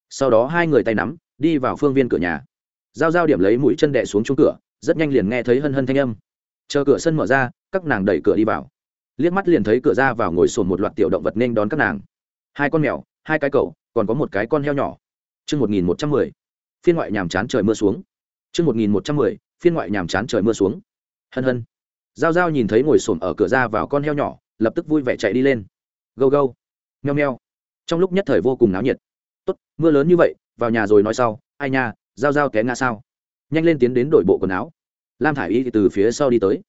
sau đó hai người tay nắm, đi vào phương viên cửa nhà. Giao giao điểm lấy mũi chân đẻ xuống chung cửa, rất nhanh liền nghe thấy hân hân thanh âm. Chờ cửa sân mở ra, các nàng đẩy cửa đi vào. Liếc mắt liền thấy cửa ra vào ngồi sồn một loạt tiểu động vật nên đón các nàng. Hai con mèo, hai cái cậu còn có một cái con heo nhỏ. Chương một nghìn một trăm mười, phiên ngoại nhàm chán trời mưa xuống. Chương một nghìn một trăm mười, phiên ngoại nhàm chán trời mưa xuống. Hân hân. Giao giao nhìn thấy ngồi sồn ở cửa ra vào con heo nhỏ, lập tức vui vẻ chạy đi lên. Gâu gâu. Nheo nheo trong lúc nhất thời vô cùng náo nhiệt tốt, mưa lớn như vậy, vào nhà rồi nói sau. Ai nha dao dao té ngã sao? Nhanh lên tiến đến đổi bộ quần áo. Lam thả i y từ phía sau đi tới.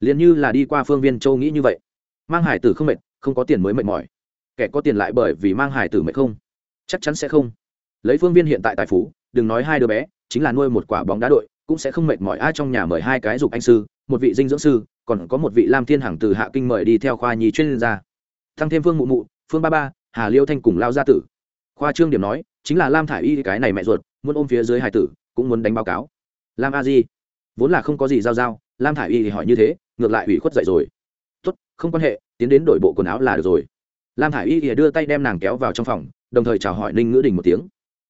Liền như là đi qua phương viên châu nghĩ như vậy. Mang hải tử không mệt, không có tiền mới mệt mỏi. Kẻ có tiền lại bởi vì mang hải tử mệt không? Chắc chắn sẽ không. Lấy phương viên hiện tại tài phú, đừng nói hai đứa bé, chính là nuôi một quả bóng đá đội, cũng sẽ không mệt mỏi. Ai trong nhà mời hai cái dục anh sư, một vị dinh dưỡng sư, còn có một vị lam thiên hằng từ hạ kinh mời đi theo khoa nhi chuyên gia. Thăng thêm phương mụ mụ, phương ba ba, hà liêu thanh cùng lao gia tử khoa trương điểm nói, chính là lam thả i y cái này mẹ ruột, muốn ôm phía dưới hải tử, cũng muốn đánh báo cáo. Lam a di, vốn là không có gì giao giao, lam thả i y thì hỏi như thế, ngược lại ủy khuất dậy rồi. Tốt, không quan hệ, tiến đến đổi bộ quần áo là được rồi. Lam thả i y thì đưa tay đem nàng kéo vào trong phòng, đồng thời chào hỏi ninh ngữ đình một tiếng.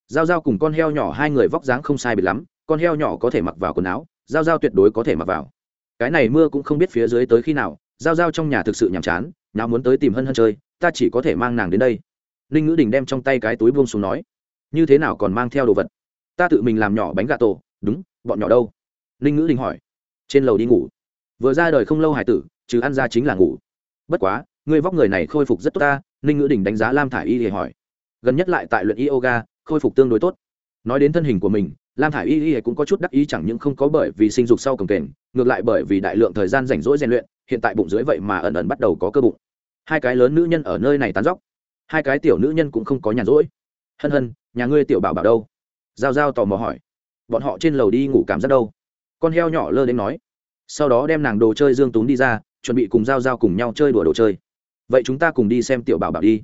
Giao giao cùng con heo nhỏ hai người vóc dáng không sai biệt lắm, con heo nhỏ có thể mặc vào quần áo, giao giao tuyệt đối có thể mặc vào. Cái này mưa cũng không biết phía dưới tới khi nào, giao giao trong nhà thực sự nhàm chán, nào muốn tới tìm hân hân chơi, ta chỉ có thể mang nàng đến đây ninh ngữ đình đem trong tay cái túi buông xuống nói, như thế nào còn mang theo đồ vật? Ta tự mình làm nhỏ bánh gà tổ, đúng, bọn nhỏ đâu? Ninh ngữ đình hỏi, trên lầu đi ngủ. Vừa ra đời không lâu hải tử chứ ăn ra chính là ngủ. Bất quá người vóc người này khôi phục rất tốt ta, ninh ngữ đình đánh giá lam thả i y thì hỏi. Gần nhất lại tại luyện yoga, khôi phục tương đối tốt. Nói đến thân hình của mình, lam thả i y y cũng có chút đắc ý chẳng những không có bởi vì sinh dục sau cồng kềnh, ngược lại bởi vì đại lượng thời gian rảnh rỗi rèn luyện, hiện tại bụng dưới vậy mà ẩn ẩn bắt đầu có cơ bụng. Hai cái lớn nữ nhân ở nơi này tán dóc hai cái tiểu nữ nhân cũng không có nhàn rỗi. Hân hân, nhà ngươi tiểu bảo bảo đâu? Giao giao tò mò hỏi. Bọn họ trên lầu đi ngủ cảm giác đâu? Con heo nhỏ lơ đến nói. Sau đó đem nàng đồ chơi dương tún đi ra, chuẩn bị cùng giao giao cùng nhau chơi đùa đồ chơi. Vậy chúng ta cùng đi xem tiểu bảo bảo đi.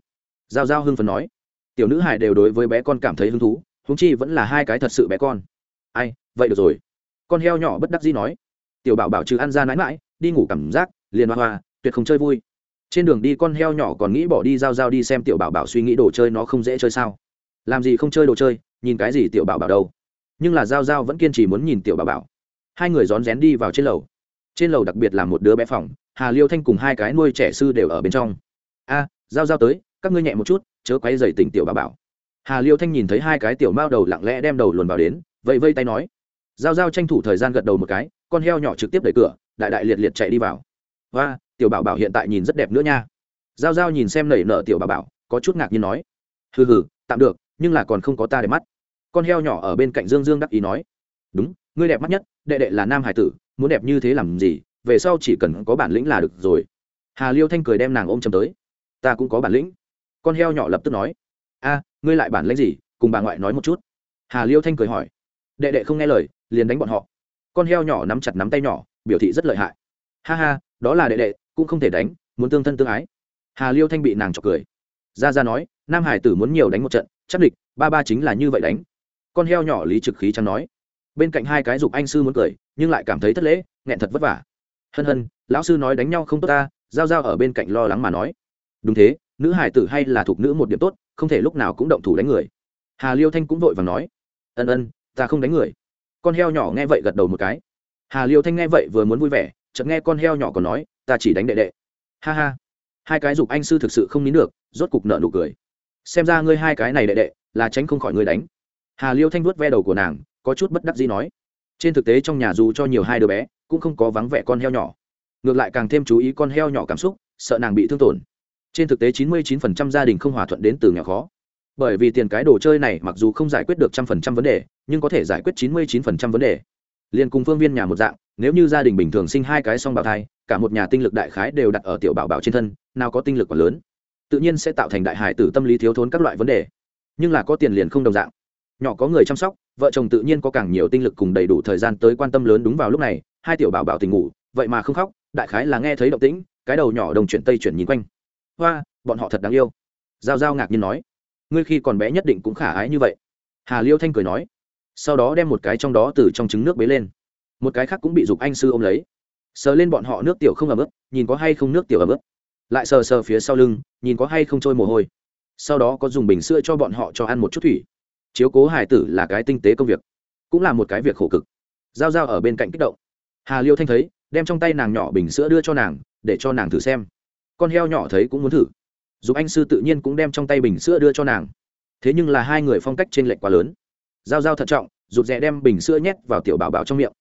Giao giao hưng phấn nói. Tiểu nữ hải đều đối với bé con cảm thấy hứng thú húng chi vẫn là hai cái thật sự bé con. Ai, vậy được rồi. Con heo nhỏ bất đắc dĩ nói. Tiểu bảo bảo trừ ăn ra mãi mãi, đi ngủ cảm giác, liền hoa hoa, tuyệt không chơi vui trên đường đi con heo nhỏ còn nghĩ bỏ đi giao giao đi xem tiểu bảo bảo suy nghĩ đồ chơi nó không dễ chơi sao? Làm gì không chơi đồ chơi, nhìn cái gì tiểu bảo bảo đâu? Nhưng là giao giao vẫn kiên trì muốn nhìn tiểu bảo bảo. Hai người rón rén đi vào trên lầu. Trên lầu đặc biệt là một đứa bé phòng hà liêu thanh cùng hai cái nuôi trẻ sư đều ở bên trong. A, giao giao tới, các ngươi nhẹ một chút, chớ quay dày tỉnh tiểu bảo bảo. Hà liêu thanh nhìn thấy hai cái tiểu mao đầu lặng lẽ đem đầu luồn vào đến vậy vây tay nói. Giao giao tranh thủ thời gian gật đầu một cái, con heo nhỏ trực tiếp đẩy cửa, đại đại liệt liệt chạy đi vào và tiểu bảo bảo hiện tại nhìn rất đẹp nữa nha. Giao giao nhìn xem nảy nở tiểu bảo bảo, có chút ngạc nhiên nói. Hừ hừ, tạm được, nhưng là còn không có ta để mắt. Con heo nhỏ ở bên cạnh dương dương đắc ý nói. Đúng, ngươi đẹp mắt nhất, đệ đệ là nam hải tử, muốn đẹp như thế làm gì, về sau chỉ cần có bản lĩnh là được rồi. Hà liêu thanh cười đem nàng ôm chầm tới. Ta cũng có bản lĩnh. Con heo nhỏ lập tức nói. A, ngươi lại bản lĩnh gì, cùng bà ngoại nói một chút. Hà liêu thanh cười hỏi. Đệ đệ không nghe lời, liền đánh bọn họ. Con heo nhỏ nắm chặt nắm tay nhỏ, biểu thị rất lợi hại ha ha, đó là đệ đệ, cũng không thể đánh, muốn tương thân tương ái. Hà liêu thanh bị nàng chọc cười. Ra ra nói, nam hải tử muốn nhiều đánh một trận, chắc địch, ba ba chính là như vậy đánh. Con heo nhỏ lý trực khí chẳng nói. Bên cạnh hai cái dục anh sư muốn cười, nhưng lại cảm thấy thất lễ, nghẹn thật vất vả. Hân hân, lão sư nói đánh nhau không tốt ta, giao giao ở bên cạnh lo lắng mà nói. Đúng thế, nữ hải tử hay là thuộc nữ một điểm tốt, không thể lúc nào cũng động thủ đánh người. Hà liêu thanh cũng vội vàng nói. Ân ân, ta không đánh người. Con heo nhỏ nghe vậy gật đầu một cái. Hà liêu thanh nghe vậy vừa muốn vui vẻ chợt nghe con heo nhỏ còn nói, ta chỉ đánh đệ đệ. Ha ha. Hai cái dục anh sư thực sự không nín được, rốt cục nợ nụ cười. Xem ra ngươi hai cái này đệ đệ, là tránh không khỏi ngươi đánh. Hà liêu thanh vuốt ve đầu của nàng, có chút bất đắc dĩ nói. Trên thực tế trong nhà dù cho nhiều hai đứa bé, cũng không có vắng vẻ con heo nhỏ. Ngược lại càng thêm chú ý con heo nhỏ cảm xúc, sợ nàng bị thương tổn. Trên thực tế 99% gia đình không hòa thuận đến từ nghèo khó. Bởi vì tiền cái đồ chơi này mặc dù không giải quyết được trăm phần trăm vấn đề, nhưng có thể giải quyết 99% vấn đề liền cùng phương viên nhà một dạng, nếu như gia đình bình thường sinh hai cái song bào thai, cả một nhà tinh lực đại khái đều đặt ở tiểu bảo bảo trên thân, nào có tinh lực còn lớn. Tự nhiên sẽ tạo thành đại hải tử tâm lý thiếu thốn các loại vấn đề. Nhưng là có tiền liền không đồng dạng. Nhỏ có người chăm sóc, vợ chồng tự nhiên có càng nhiều tinh lực cùng đầy đủ thời gian tới quan tâm lớn đúng vào lúc này, hai tiểu bảo bảo tình ngủ, vậy mà không khóc, đại khái là nghe thấy động tĩnh, cái đầu nhỏ đồng chuyển tây chuyển nhìn quanh. Hoa, bọn họ thật đáng yêu. Giao giao ngạc nhiên nói. Ngươi khi còn bé nhất định cũng khả ái như vậy. Hà liêu thanh cười nói sau đó đem một cái trong đó từ trong trứng nước bế lên. Một cái khác cũng bị dục anh sư ôm lấy. Sờ lên bọn họ nước tiểu không ấm, ướt nhìn có hay không nước tiểu ấm, ướt. Lại sờ sờ phía sau lưng nhìn có hay không trôi mồ hôi. Sau đó có dùng bình sữa cho bọn họ cho ăn một chút thủy. Chiếu cố hải tử là cái tinh tế công việc cũng là một cái việc khổ cực. G i a o g i a o ở bên cạnh kích động. Hà liêu thanh thấy đem trong tay nàng nhỏ bình sữa đưa cho nàng để cho nàng thử xem. Con heo nhỏ thấy cũng muốn thử. Dù anh sư tự nhiên cũng đem trong tay bình sữa đưa cho nàng. Thế nhưng là hai người phong cách t r ê n lệch quá lớn. Giao giao thận trọng rụt rè đem bình sữa nhét vào tiểu bảo bảo trong miệng.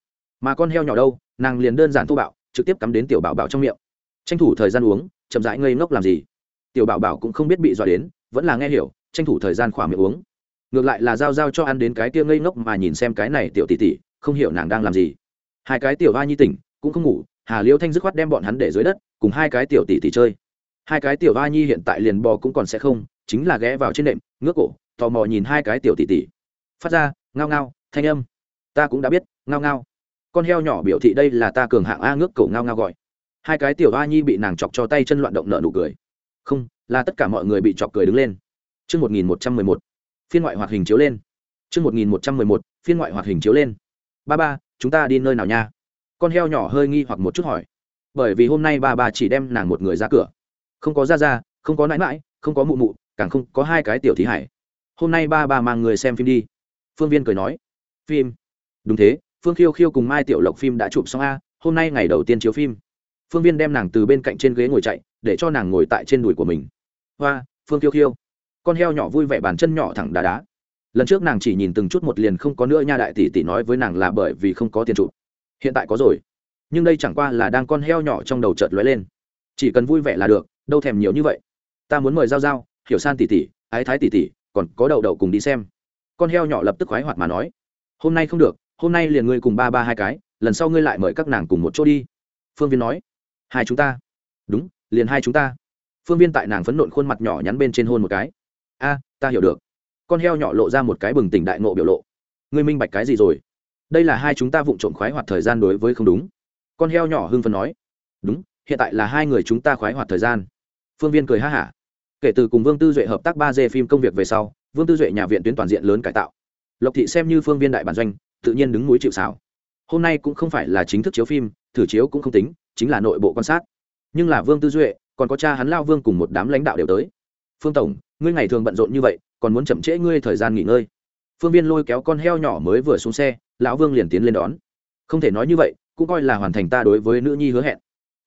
Mà con heo nhỏ đâu nàng liền đơn giản thô bạo trực tiếp cắm đến tiểu bảo bảo trong miệng. Tranh thủ thời gian uống chậm rãi ngây ngốc làm gì? Tiểu bảo bảo cũng không biết bị dọa đến vẫn là nghe hiểu tranh thủ thời gian khỏa miệng uống. Ngược lại là giao giao cho ăn đến cái kia ngây ngốc mà nhìn xem cái này tiểu tỷ tỷ không hiểu nàng đang làm gì. Hai cái tiểu va nhi tỉnh cũng không ngủ hà liêu thanh dứt khoát đem bọn hắn để dưới đất cùng hai cái tiểu tỷ tỷ chơi. Hai cái tiểu va nhi hiện tại liền bò cũng còn sẽ không chính là ghé vào trên nệm, ngước cổ tò mò nhìn hai cái tiểu tỷ tỷ phát ra ngao ngao thanh âm ta cũng đã biết ngao ngao con heo nhỏ biểu thị đây là ta cường hạng a ngước cổ ngao ngao gọi hai cái tiểu a nhi bị nàng chọc cho tay chân loạn động nợ nụ cười không là tất cả mọi người bị chọc cười đứng lên chương một nghìn một trăm mười một phiên ngoại hoạt hình chiếu lên chương một nghìn một trăm mười một phiên ngoại hoạt hình chiếu lên. Ba ba, chúng ta đi nơi nào nha? Con heo nhỏ hơi nghi hoặc một chút hỏi. Bởi vì hôm nay ba ba chỉ đem nàng một người ra cửa. Không có ra ra, không có nãi nãi, không có mụ mụ, càng không có hai cái tiểu thí hải. Hôm nay ba ba mang người xem phim đi. Phương Viên cười nói. Phim? Đúng thế, Phương Khiêu Khiêu cùng Mai Tiểu Lộc phim đã chụp xong a, hôm nay ngày đầu tiên chiếu phim. Phương Viên đem nàng từ bên cạnh trên ghế ngồi chạy, để cho nàng ngồi tại trên đùi của mình. Hoa, Phương Khiêu Khiêu con heo nhỏ vui vẻ bàn chân nhỏ thẳng đá đá lần trước nàng chỉ nhìn từng chút một liền không có nữa nha đại tỷ tỷ nói với nàng là bởi vì không có tiền trụ hiện tại có rồi nhưng đây chẳng qua là đang con heo nhỏ trong đầu chợt lóe lên chỉ cần vui vẻ là được đâu thèm nhiều như vậy ta muốn mời giao giao hiểu san tỷ tỷ ái thái tỷ tỷ còn có đậu đậu cùng đi xem con heo nhỏ lập tức khoái hoạt mà nói, hôm nay không được, hôm nay liền ngươi cùng ba ba hai cái, lần sau ngươi lại mời các nàng cùng một chỗ đi. Phương viên nói, hai chúng ta. Đúng, liền hai chúng ta. Phương viên tại nàng phấn nộn khuôn mặt nhỏ nhắn bên trên hôn một cái. A, ta hiểu được. Con heo nhỏ lộ ra một cái bừng tỉnh đại ngộ biểu lộ. Ngươi minh bạch cái gì rồi? Đây là hai chúng ta vụng trộm khoái hoạt thời gian đối với không đúng. Con heo nhỏ hưng phấn nói, đúng, hiện tại là hai người chúng ta khoái hoạt thời gian. Phương viên cười ha hả. Kể từ cùng vương tư duệ hợp tác ba d phim công việc về sau vương tư duệ nhà viện tuyến toàn diện lớn cải tạo. Lộc thị xem như phương viên đại bản doanh, tự nhiên đứng núi chịu xảo hôm nay cũng không phải là chính thức chiếu phim, thử chiếu cũng không tính, chính là nội bộ quan sát. Nhưng là vương tư duệ, còn có cha hắn lao vương cùng một đám lãnh đạo đều tới. Phương tổng, ngươi ngày thường bận rộn như vậy, còn muốn chậm trễ ngươi thời gian nghỉ ngơi. Phương viên lôi kéo con heo nhỏ mới vừa xuống xe, lão vương liền tiến lên đón. Không thể nói như vậy, cũng coi là hoàn thành ta đối với nữ nhi hứa hẹn.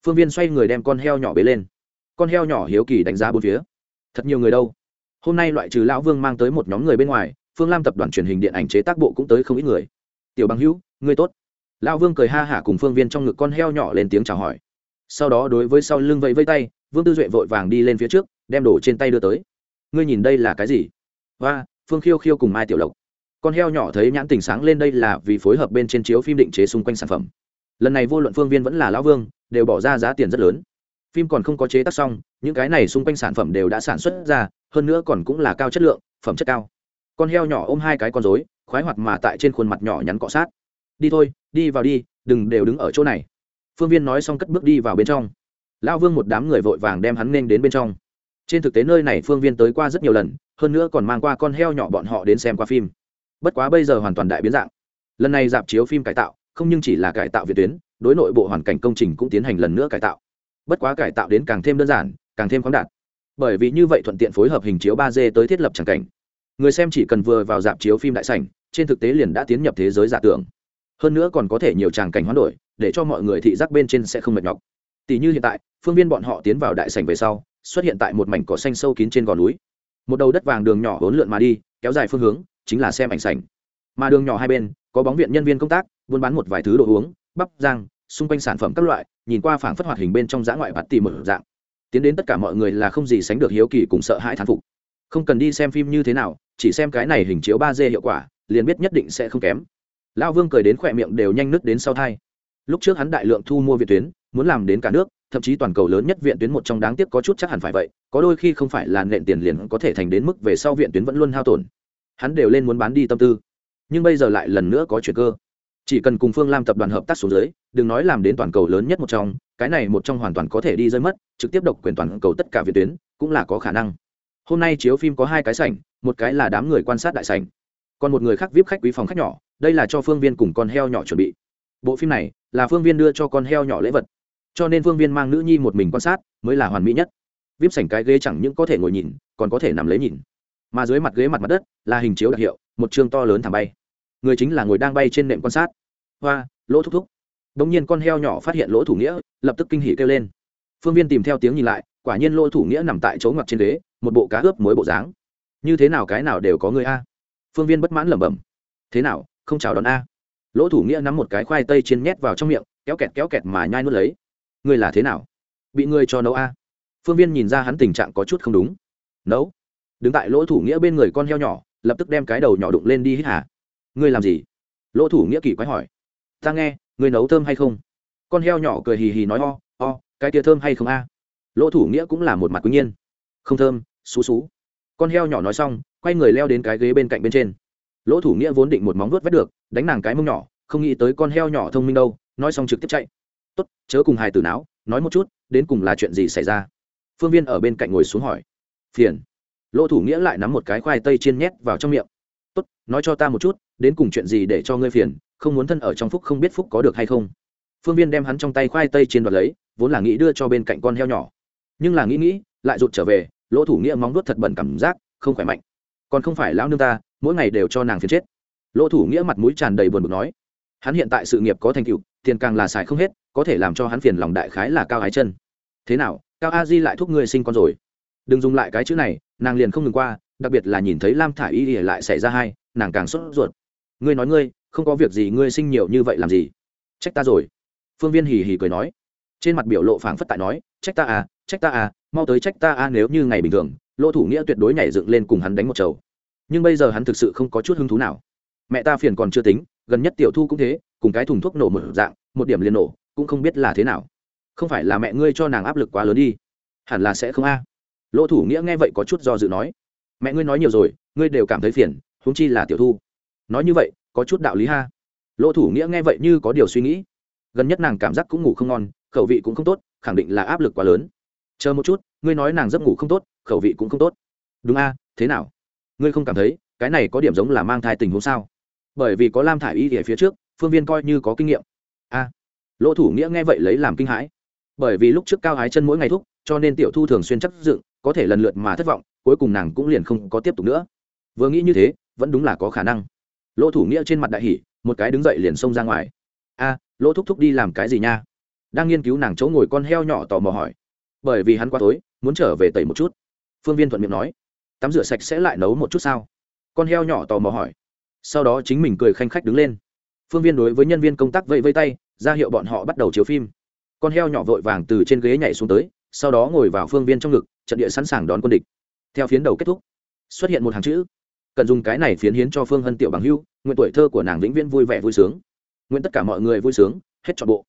Phương viên xoay người đem con heo nhỏ bế lên. Con heo nhỏ hiếu kỳ đánh giá bốn phía. Thật nhiều người đâu? Hôm nay loại trừ lão vương mang tới một nhóm người bên ngoài, phương lam tập đoàn truyền hình điện ảnh chế tác bộ cũng tới không ít người. Tiểu bằng hữu, ngươi tốt. Lão vương cười ha hả cùng phương viên trong ngực con heo nhỏ lên tiếng chào hỏi. Sau đó đối với sau lưng vẫy vây tay, vương tư duệ vội vàng đi lên phía trước, đem đồ trên tay đưa tới. Ngươi nhìn đây là cái gì? Và phương khiêu khiêu cùng mai tiểu lộc. Con heo nhỏ thấy nhãn tình sáng lên đây là vì phối hợp bên trên chiếu phim định chế xung quanh sản phẩm. Lần này vô luận phương viên vẫn là lão vương, đều bỏ ra giá tiền rất lớn. Phim còn không có chế tác xong, những cái này xung quanh sản phẩm đều đã sản xuất ra hơn nữa còn cũng là cao chất lượng, phẩm chất cao. Con heo nhỏ ôm hai cái con rối, khoái hoạt mà tại trên khuôn mặt nhỏ nhắn cọ sát. Đi thôi, đi vào đi, đừng đều đứng ở chỗ này. Phương viên nói xong cất bước đi vào bên trong. Lão vương một đám người vội vàng đem hắn nên đến bên trong. Trên thực tế nơi này phương viên tới qua rất nhiều lần, hơn nữa còn mang qua con heo nhỏ bọn họ đến xem qua phim. Bất quá bây giờ hoàn toàn đại biến dạng. Lần này dạp chiếu phim cải tạo, không nhưng chỉ là cải tạo việt tuyến, đối nội bộ hoàn cảnh công trình cũng tiến hành lần nữa cải tạo. Bất quá cải tạo đến càng thêm đơn giản, càng thêm khoáng đạt bởi vì như vậy thuận tiện phối hợp hình chiếu ba d tới thiết lập tràng cảnh. Người xem chỉ cần vừa vào dạp chiếu phim đại sảnh, trên thực tế liền đã tiến nhập thế giới giả tưởng. Hơn nữa còn có thể nhiều tràng cảnh hoán đổi, để cho mọi người thị giác bên trên sẽ không mệt nhọc. Tỷ như hiện tại, phương viên bọn họ tiến vào đại sảnh về sau, xuất hiện tại một mảnh cỏ xanh sâu kín trên gò núi. Một đầu đất vàng đường nhỏ hỗn lượn mà đi, kéo dài phương hướng, chính là xem ảnh sảnh. Mà đường nhỏ hai bên, có bóng viện nhân viên công tác, buôn bán một vài thứ đồ uống, bắp rang, xung quanh sản phẩm các loại, nhìn qua phảng phất hoạt hình bên trong dã ngoại bạt tỉ mở dạng tiến đến tất cả mọi người là không gì sánh được hiếu kỳ cùng sợ hãi thán phục. Không cần đi xem phim như thế nào, chỉ xem cái này hình chiếu ba d hiệu quả, liền biết nhất định sẽ không kém. Lão vương cười đến khỏe miệng đều nhanh nứt đến sau thai. Lúc trước hắn đại lượng thu mua viện tuyến, muốn làm đến cả nước, thậm chí toàn cầu lớn nhất viện tuyến một trong đáng tiếc có chút chắc hẳn phải vậy, có đôi khi không phải là nện tiền liền có thể thành đến mức về sau viện tuyến vẫn luôn hao tổn. Hắn đều lên muốn bán đi tâm tư. Nhưng bây giờ lại lần nữa có chuyện cơ chỉ cần cùng phương lam tập đoàn hợp tác xuống dưới, đừng nói làm đến toàn cầu lớn nhất một trong, cái này một trong hoàn toàn có thể đi rơi mất, trực tiếp độc quyền toàn cầu tất cả việt tuyến, cũng là có khả năng. Hôm nay chiếu phim có hai cái sảnh, một cái là đám người quan sát đại sảnh, còn một người khác vip khách quý phòng khách nhỏ, đây là cho phương viên cùng con heo nhỏ chuẩn bị. Bộ phim này là phương viên đưa cho con heo nhỏ lễ vật. Cho nên phương viên mang nữ nhi một mình quan sát mới là hoàn mỹ nhất. Vip sảnh cái ghế chẳng những có thể ngồi nhìn, còn có thể nằm lấy nhìn. Mà dưới mặt ghế mặt mặt đất là hình chiếu đặc hiệu, một chương to lớn thảm bay người chính là ngồi đang bay trên nệm quan sát. Hoa, lỗ thúc thúc. Đ ỗ n g nhiên con heo nhỏ phát hiện lỗ thủ nghĩa, lập tức kinh hỉ kêu lên. Phương viên tìm theo tiếng nhìn lại, quả nhiên lỗ thủ nghĩa nằm tại chỗ ngoặt trên ghế, một bộ cá ướp mối bộ dáng. Như thế nào cái nào đều có người a? Phương viên bất mãn lẩm bẩm. Thế nào, không chào đón a? Lỗ thủ nghĩa nắm một cái khoai tây chiên nhét vào trong miệng, kéo kẹt kéo kẹt mà nhai nuốt lấy. Người là thế nào? Bị người cho nấu a? Phương viên nhìn ra hắn tình trạng có chút không đúng. Nấu. Đứng tại lỗ thủ nghĩa bên người con heo nhỏ, lập tức đem cái đầu nhỏ đụng lên đi hít hà ngươi làm gì? Lỗ thủ nghĩa kỳ quái hỏi. Ta nghe, ngươi nấu thơm hay không? Con heo nhỏ cười hì hì nói, o o, cái tia thơm hay không a? Lỗ thủ nghĩa cũng là một mặt quý nhiên. Không thơm, xú xú. Con heo nhỏ nói xong, quay người leo đến cái ghế bên cạnh bên trên. Lỗ thủ nghĩa vốn định một móng vuốt vét được, đánh nàng cái mông nhỏ, không nghĩ tới con heo nhỏ thông minh đâu, nói xong trực tiếp chạy. Tốt, chớ cùng hài tử não nói một chút, đến cùng là chuyện gì xảy ra? Phương viên ở bên cạnh ngồi xuống hỏi. Phiền. Lỗ thủ nghĩa lại nắm một cái khoai tây chiên nhét vào trong miệng tốt, nói cho ta một chút, đến cùng chuyện gì để cho ngươi phiền, không muốn thân ở trong phúc không biết phúc có được hay không? Phương viên đem hắn trong tay khoai tây chiên đoạt lấy, vốn là nghĩ đưa cho bên cạnh con heo nhỏ. Nhưng là nghĩ nghĩ, lại rụt trở về, lỗ thủ nghĩa móng nuốt thật bẩn cảm giác, không khỏe mạnh. Còn không phải lão nương ta, mỗi ngày đều cho nàng phiền chết. Lỗ thủ nghĩa mặt mũi tràn đầy buồn bực nói. Hắn hiện tại sự nghiệp có thành tựu, tiền càng là xài không hết, có thể làm cho hắn phiền lòng đại khái là cao ái chân. Thế nào, cao a di lại thúc ngươi sinh con rồi? Đừng dùng lại cái chữ này, nàng liền không ngừng qua đặc biệt là nhìn thấy lam thả i y lại xảy ra hai, nàng càng sốt ruột. Ngươi nói ngươi, không có việc gì, ngươi sinh nhiều như vậy làm gì? Trách ta rồi. Phương viên hì hì cười nói. Trên mặt biểu lộ phảng phất tại nói, trách ta à trách ta à mau tới trách ta à nếu như ngày bình thường, lỗ thủ nghĩa tuyệt đối nhảy dựng lên cùng hắn đánh một chầu. Nhưng bây giờ hắn thực sự không có chút hứng thú nào. Mẹ ta phiền còn chưa tính, gần nhất tiểu thu cũng thế, cùng cái thùng thuốc nổ một dạng, một điểm liền nổ, cũng không biết là thế nào. Không phải là mẹ ngươi cho nàng áp lực quá lớn đi. Hẳn là sẽ không a. Lỗ thủ nghĩa nghe vậy có chút do dự nói mẹ ngươi nói nhiều rồi, ngươi đều cảm thấy phiền, huống chi là tiểu thu. Nói như vậy, có chút đạo lý ha. Lỗ thủ nghĩa nghe vậy như có điều suy nghĩ. Gần nhất nàng cảm giác cũng ngủ không ngon, khẩu vị cũng không tốt, khẳng định là áp lực quá lớn. Chờ một chút, ngươi nói nàng giấc ngủ không tốt, khẩu vị cũng không tốt. Đúng a, thế nào? Ngươi không cảm thấy, cái này có điểm giống là mang thai tình huống sao? Bởi vì có lam thả i y ở phía trước, phương viên coi như có kinh nghiệm. A. Lỗ thủ nghĩa nghe vậy lấy làm kinh hãi. Bởi vì lúc trước cao hái chân mỗi ngày thúc, cho nên tiểu thu thường xuyên chắc dựng, có thể lần lượt mà thất vọng cuối cùng nàng cũng liền không có tiếp tục nữa. Vừa nghĩ như thế, vẫn đúng là có khả năng. Lỗ thủ nghĩa trên mặt đại hỷ một cái đứng dậy liền xông ra ngoài. A, lỗ thúc thúc đi làm cái gì nha? Đang nghiên cứu nàng chỗ ngồi con heo nhỏ tò mò hỏi. Bởi vì hắn qua tối, muốn trở về tẩy một chút. Phương viên thuận miệng nói. Tắm rửa sạch sẽ lại nấu một chút sao? Con heo nhỏ tò mò hỏi. Sau đó chính mình cười khanh khách đứng lên. Phương viên đối với nhân viên công tác vẫy vây tay, ra hiệu bọn họ bắt đầu chiếu phim. Con heo nhỏ vội vàng từ trên ghế nhảy xuống tới, sau đó ngồi vào phương viên trong ngực, trận địa sẵn sàng đón quân địch theo phiến đầu kết thúc. Xuất hiện một hàng chữ. Cần dùng cái này phiến hiến cho phương hân tiểu bằng hưu nguyện tuổi thơ của nàng vĩnh viễn vui vẻ vui sướng. Nguyện tất cả mọi người vui sướng, hết trọn bộ.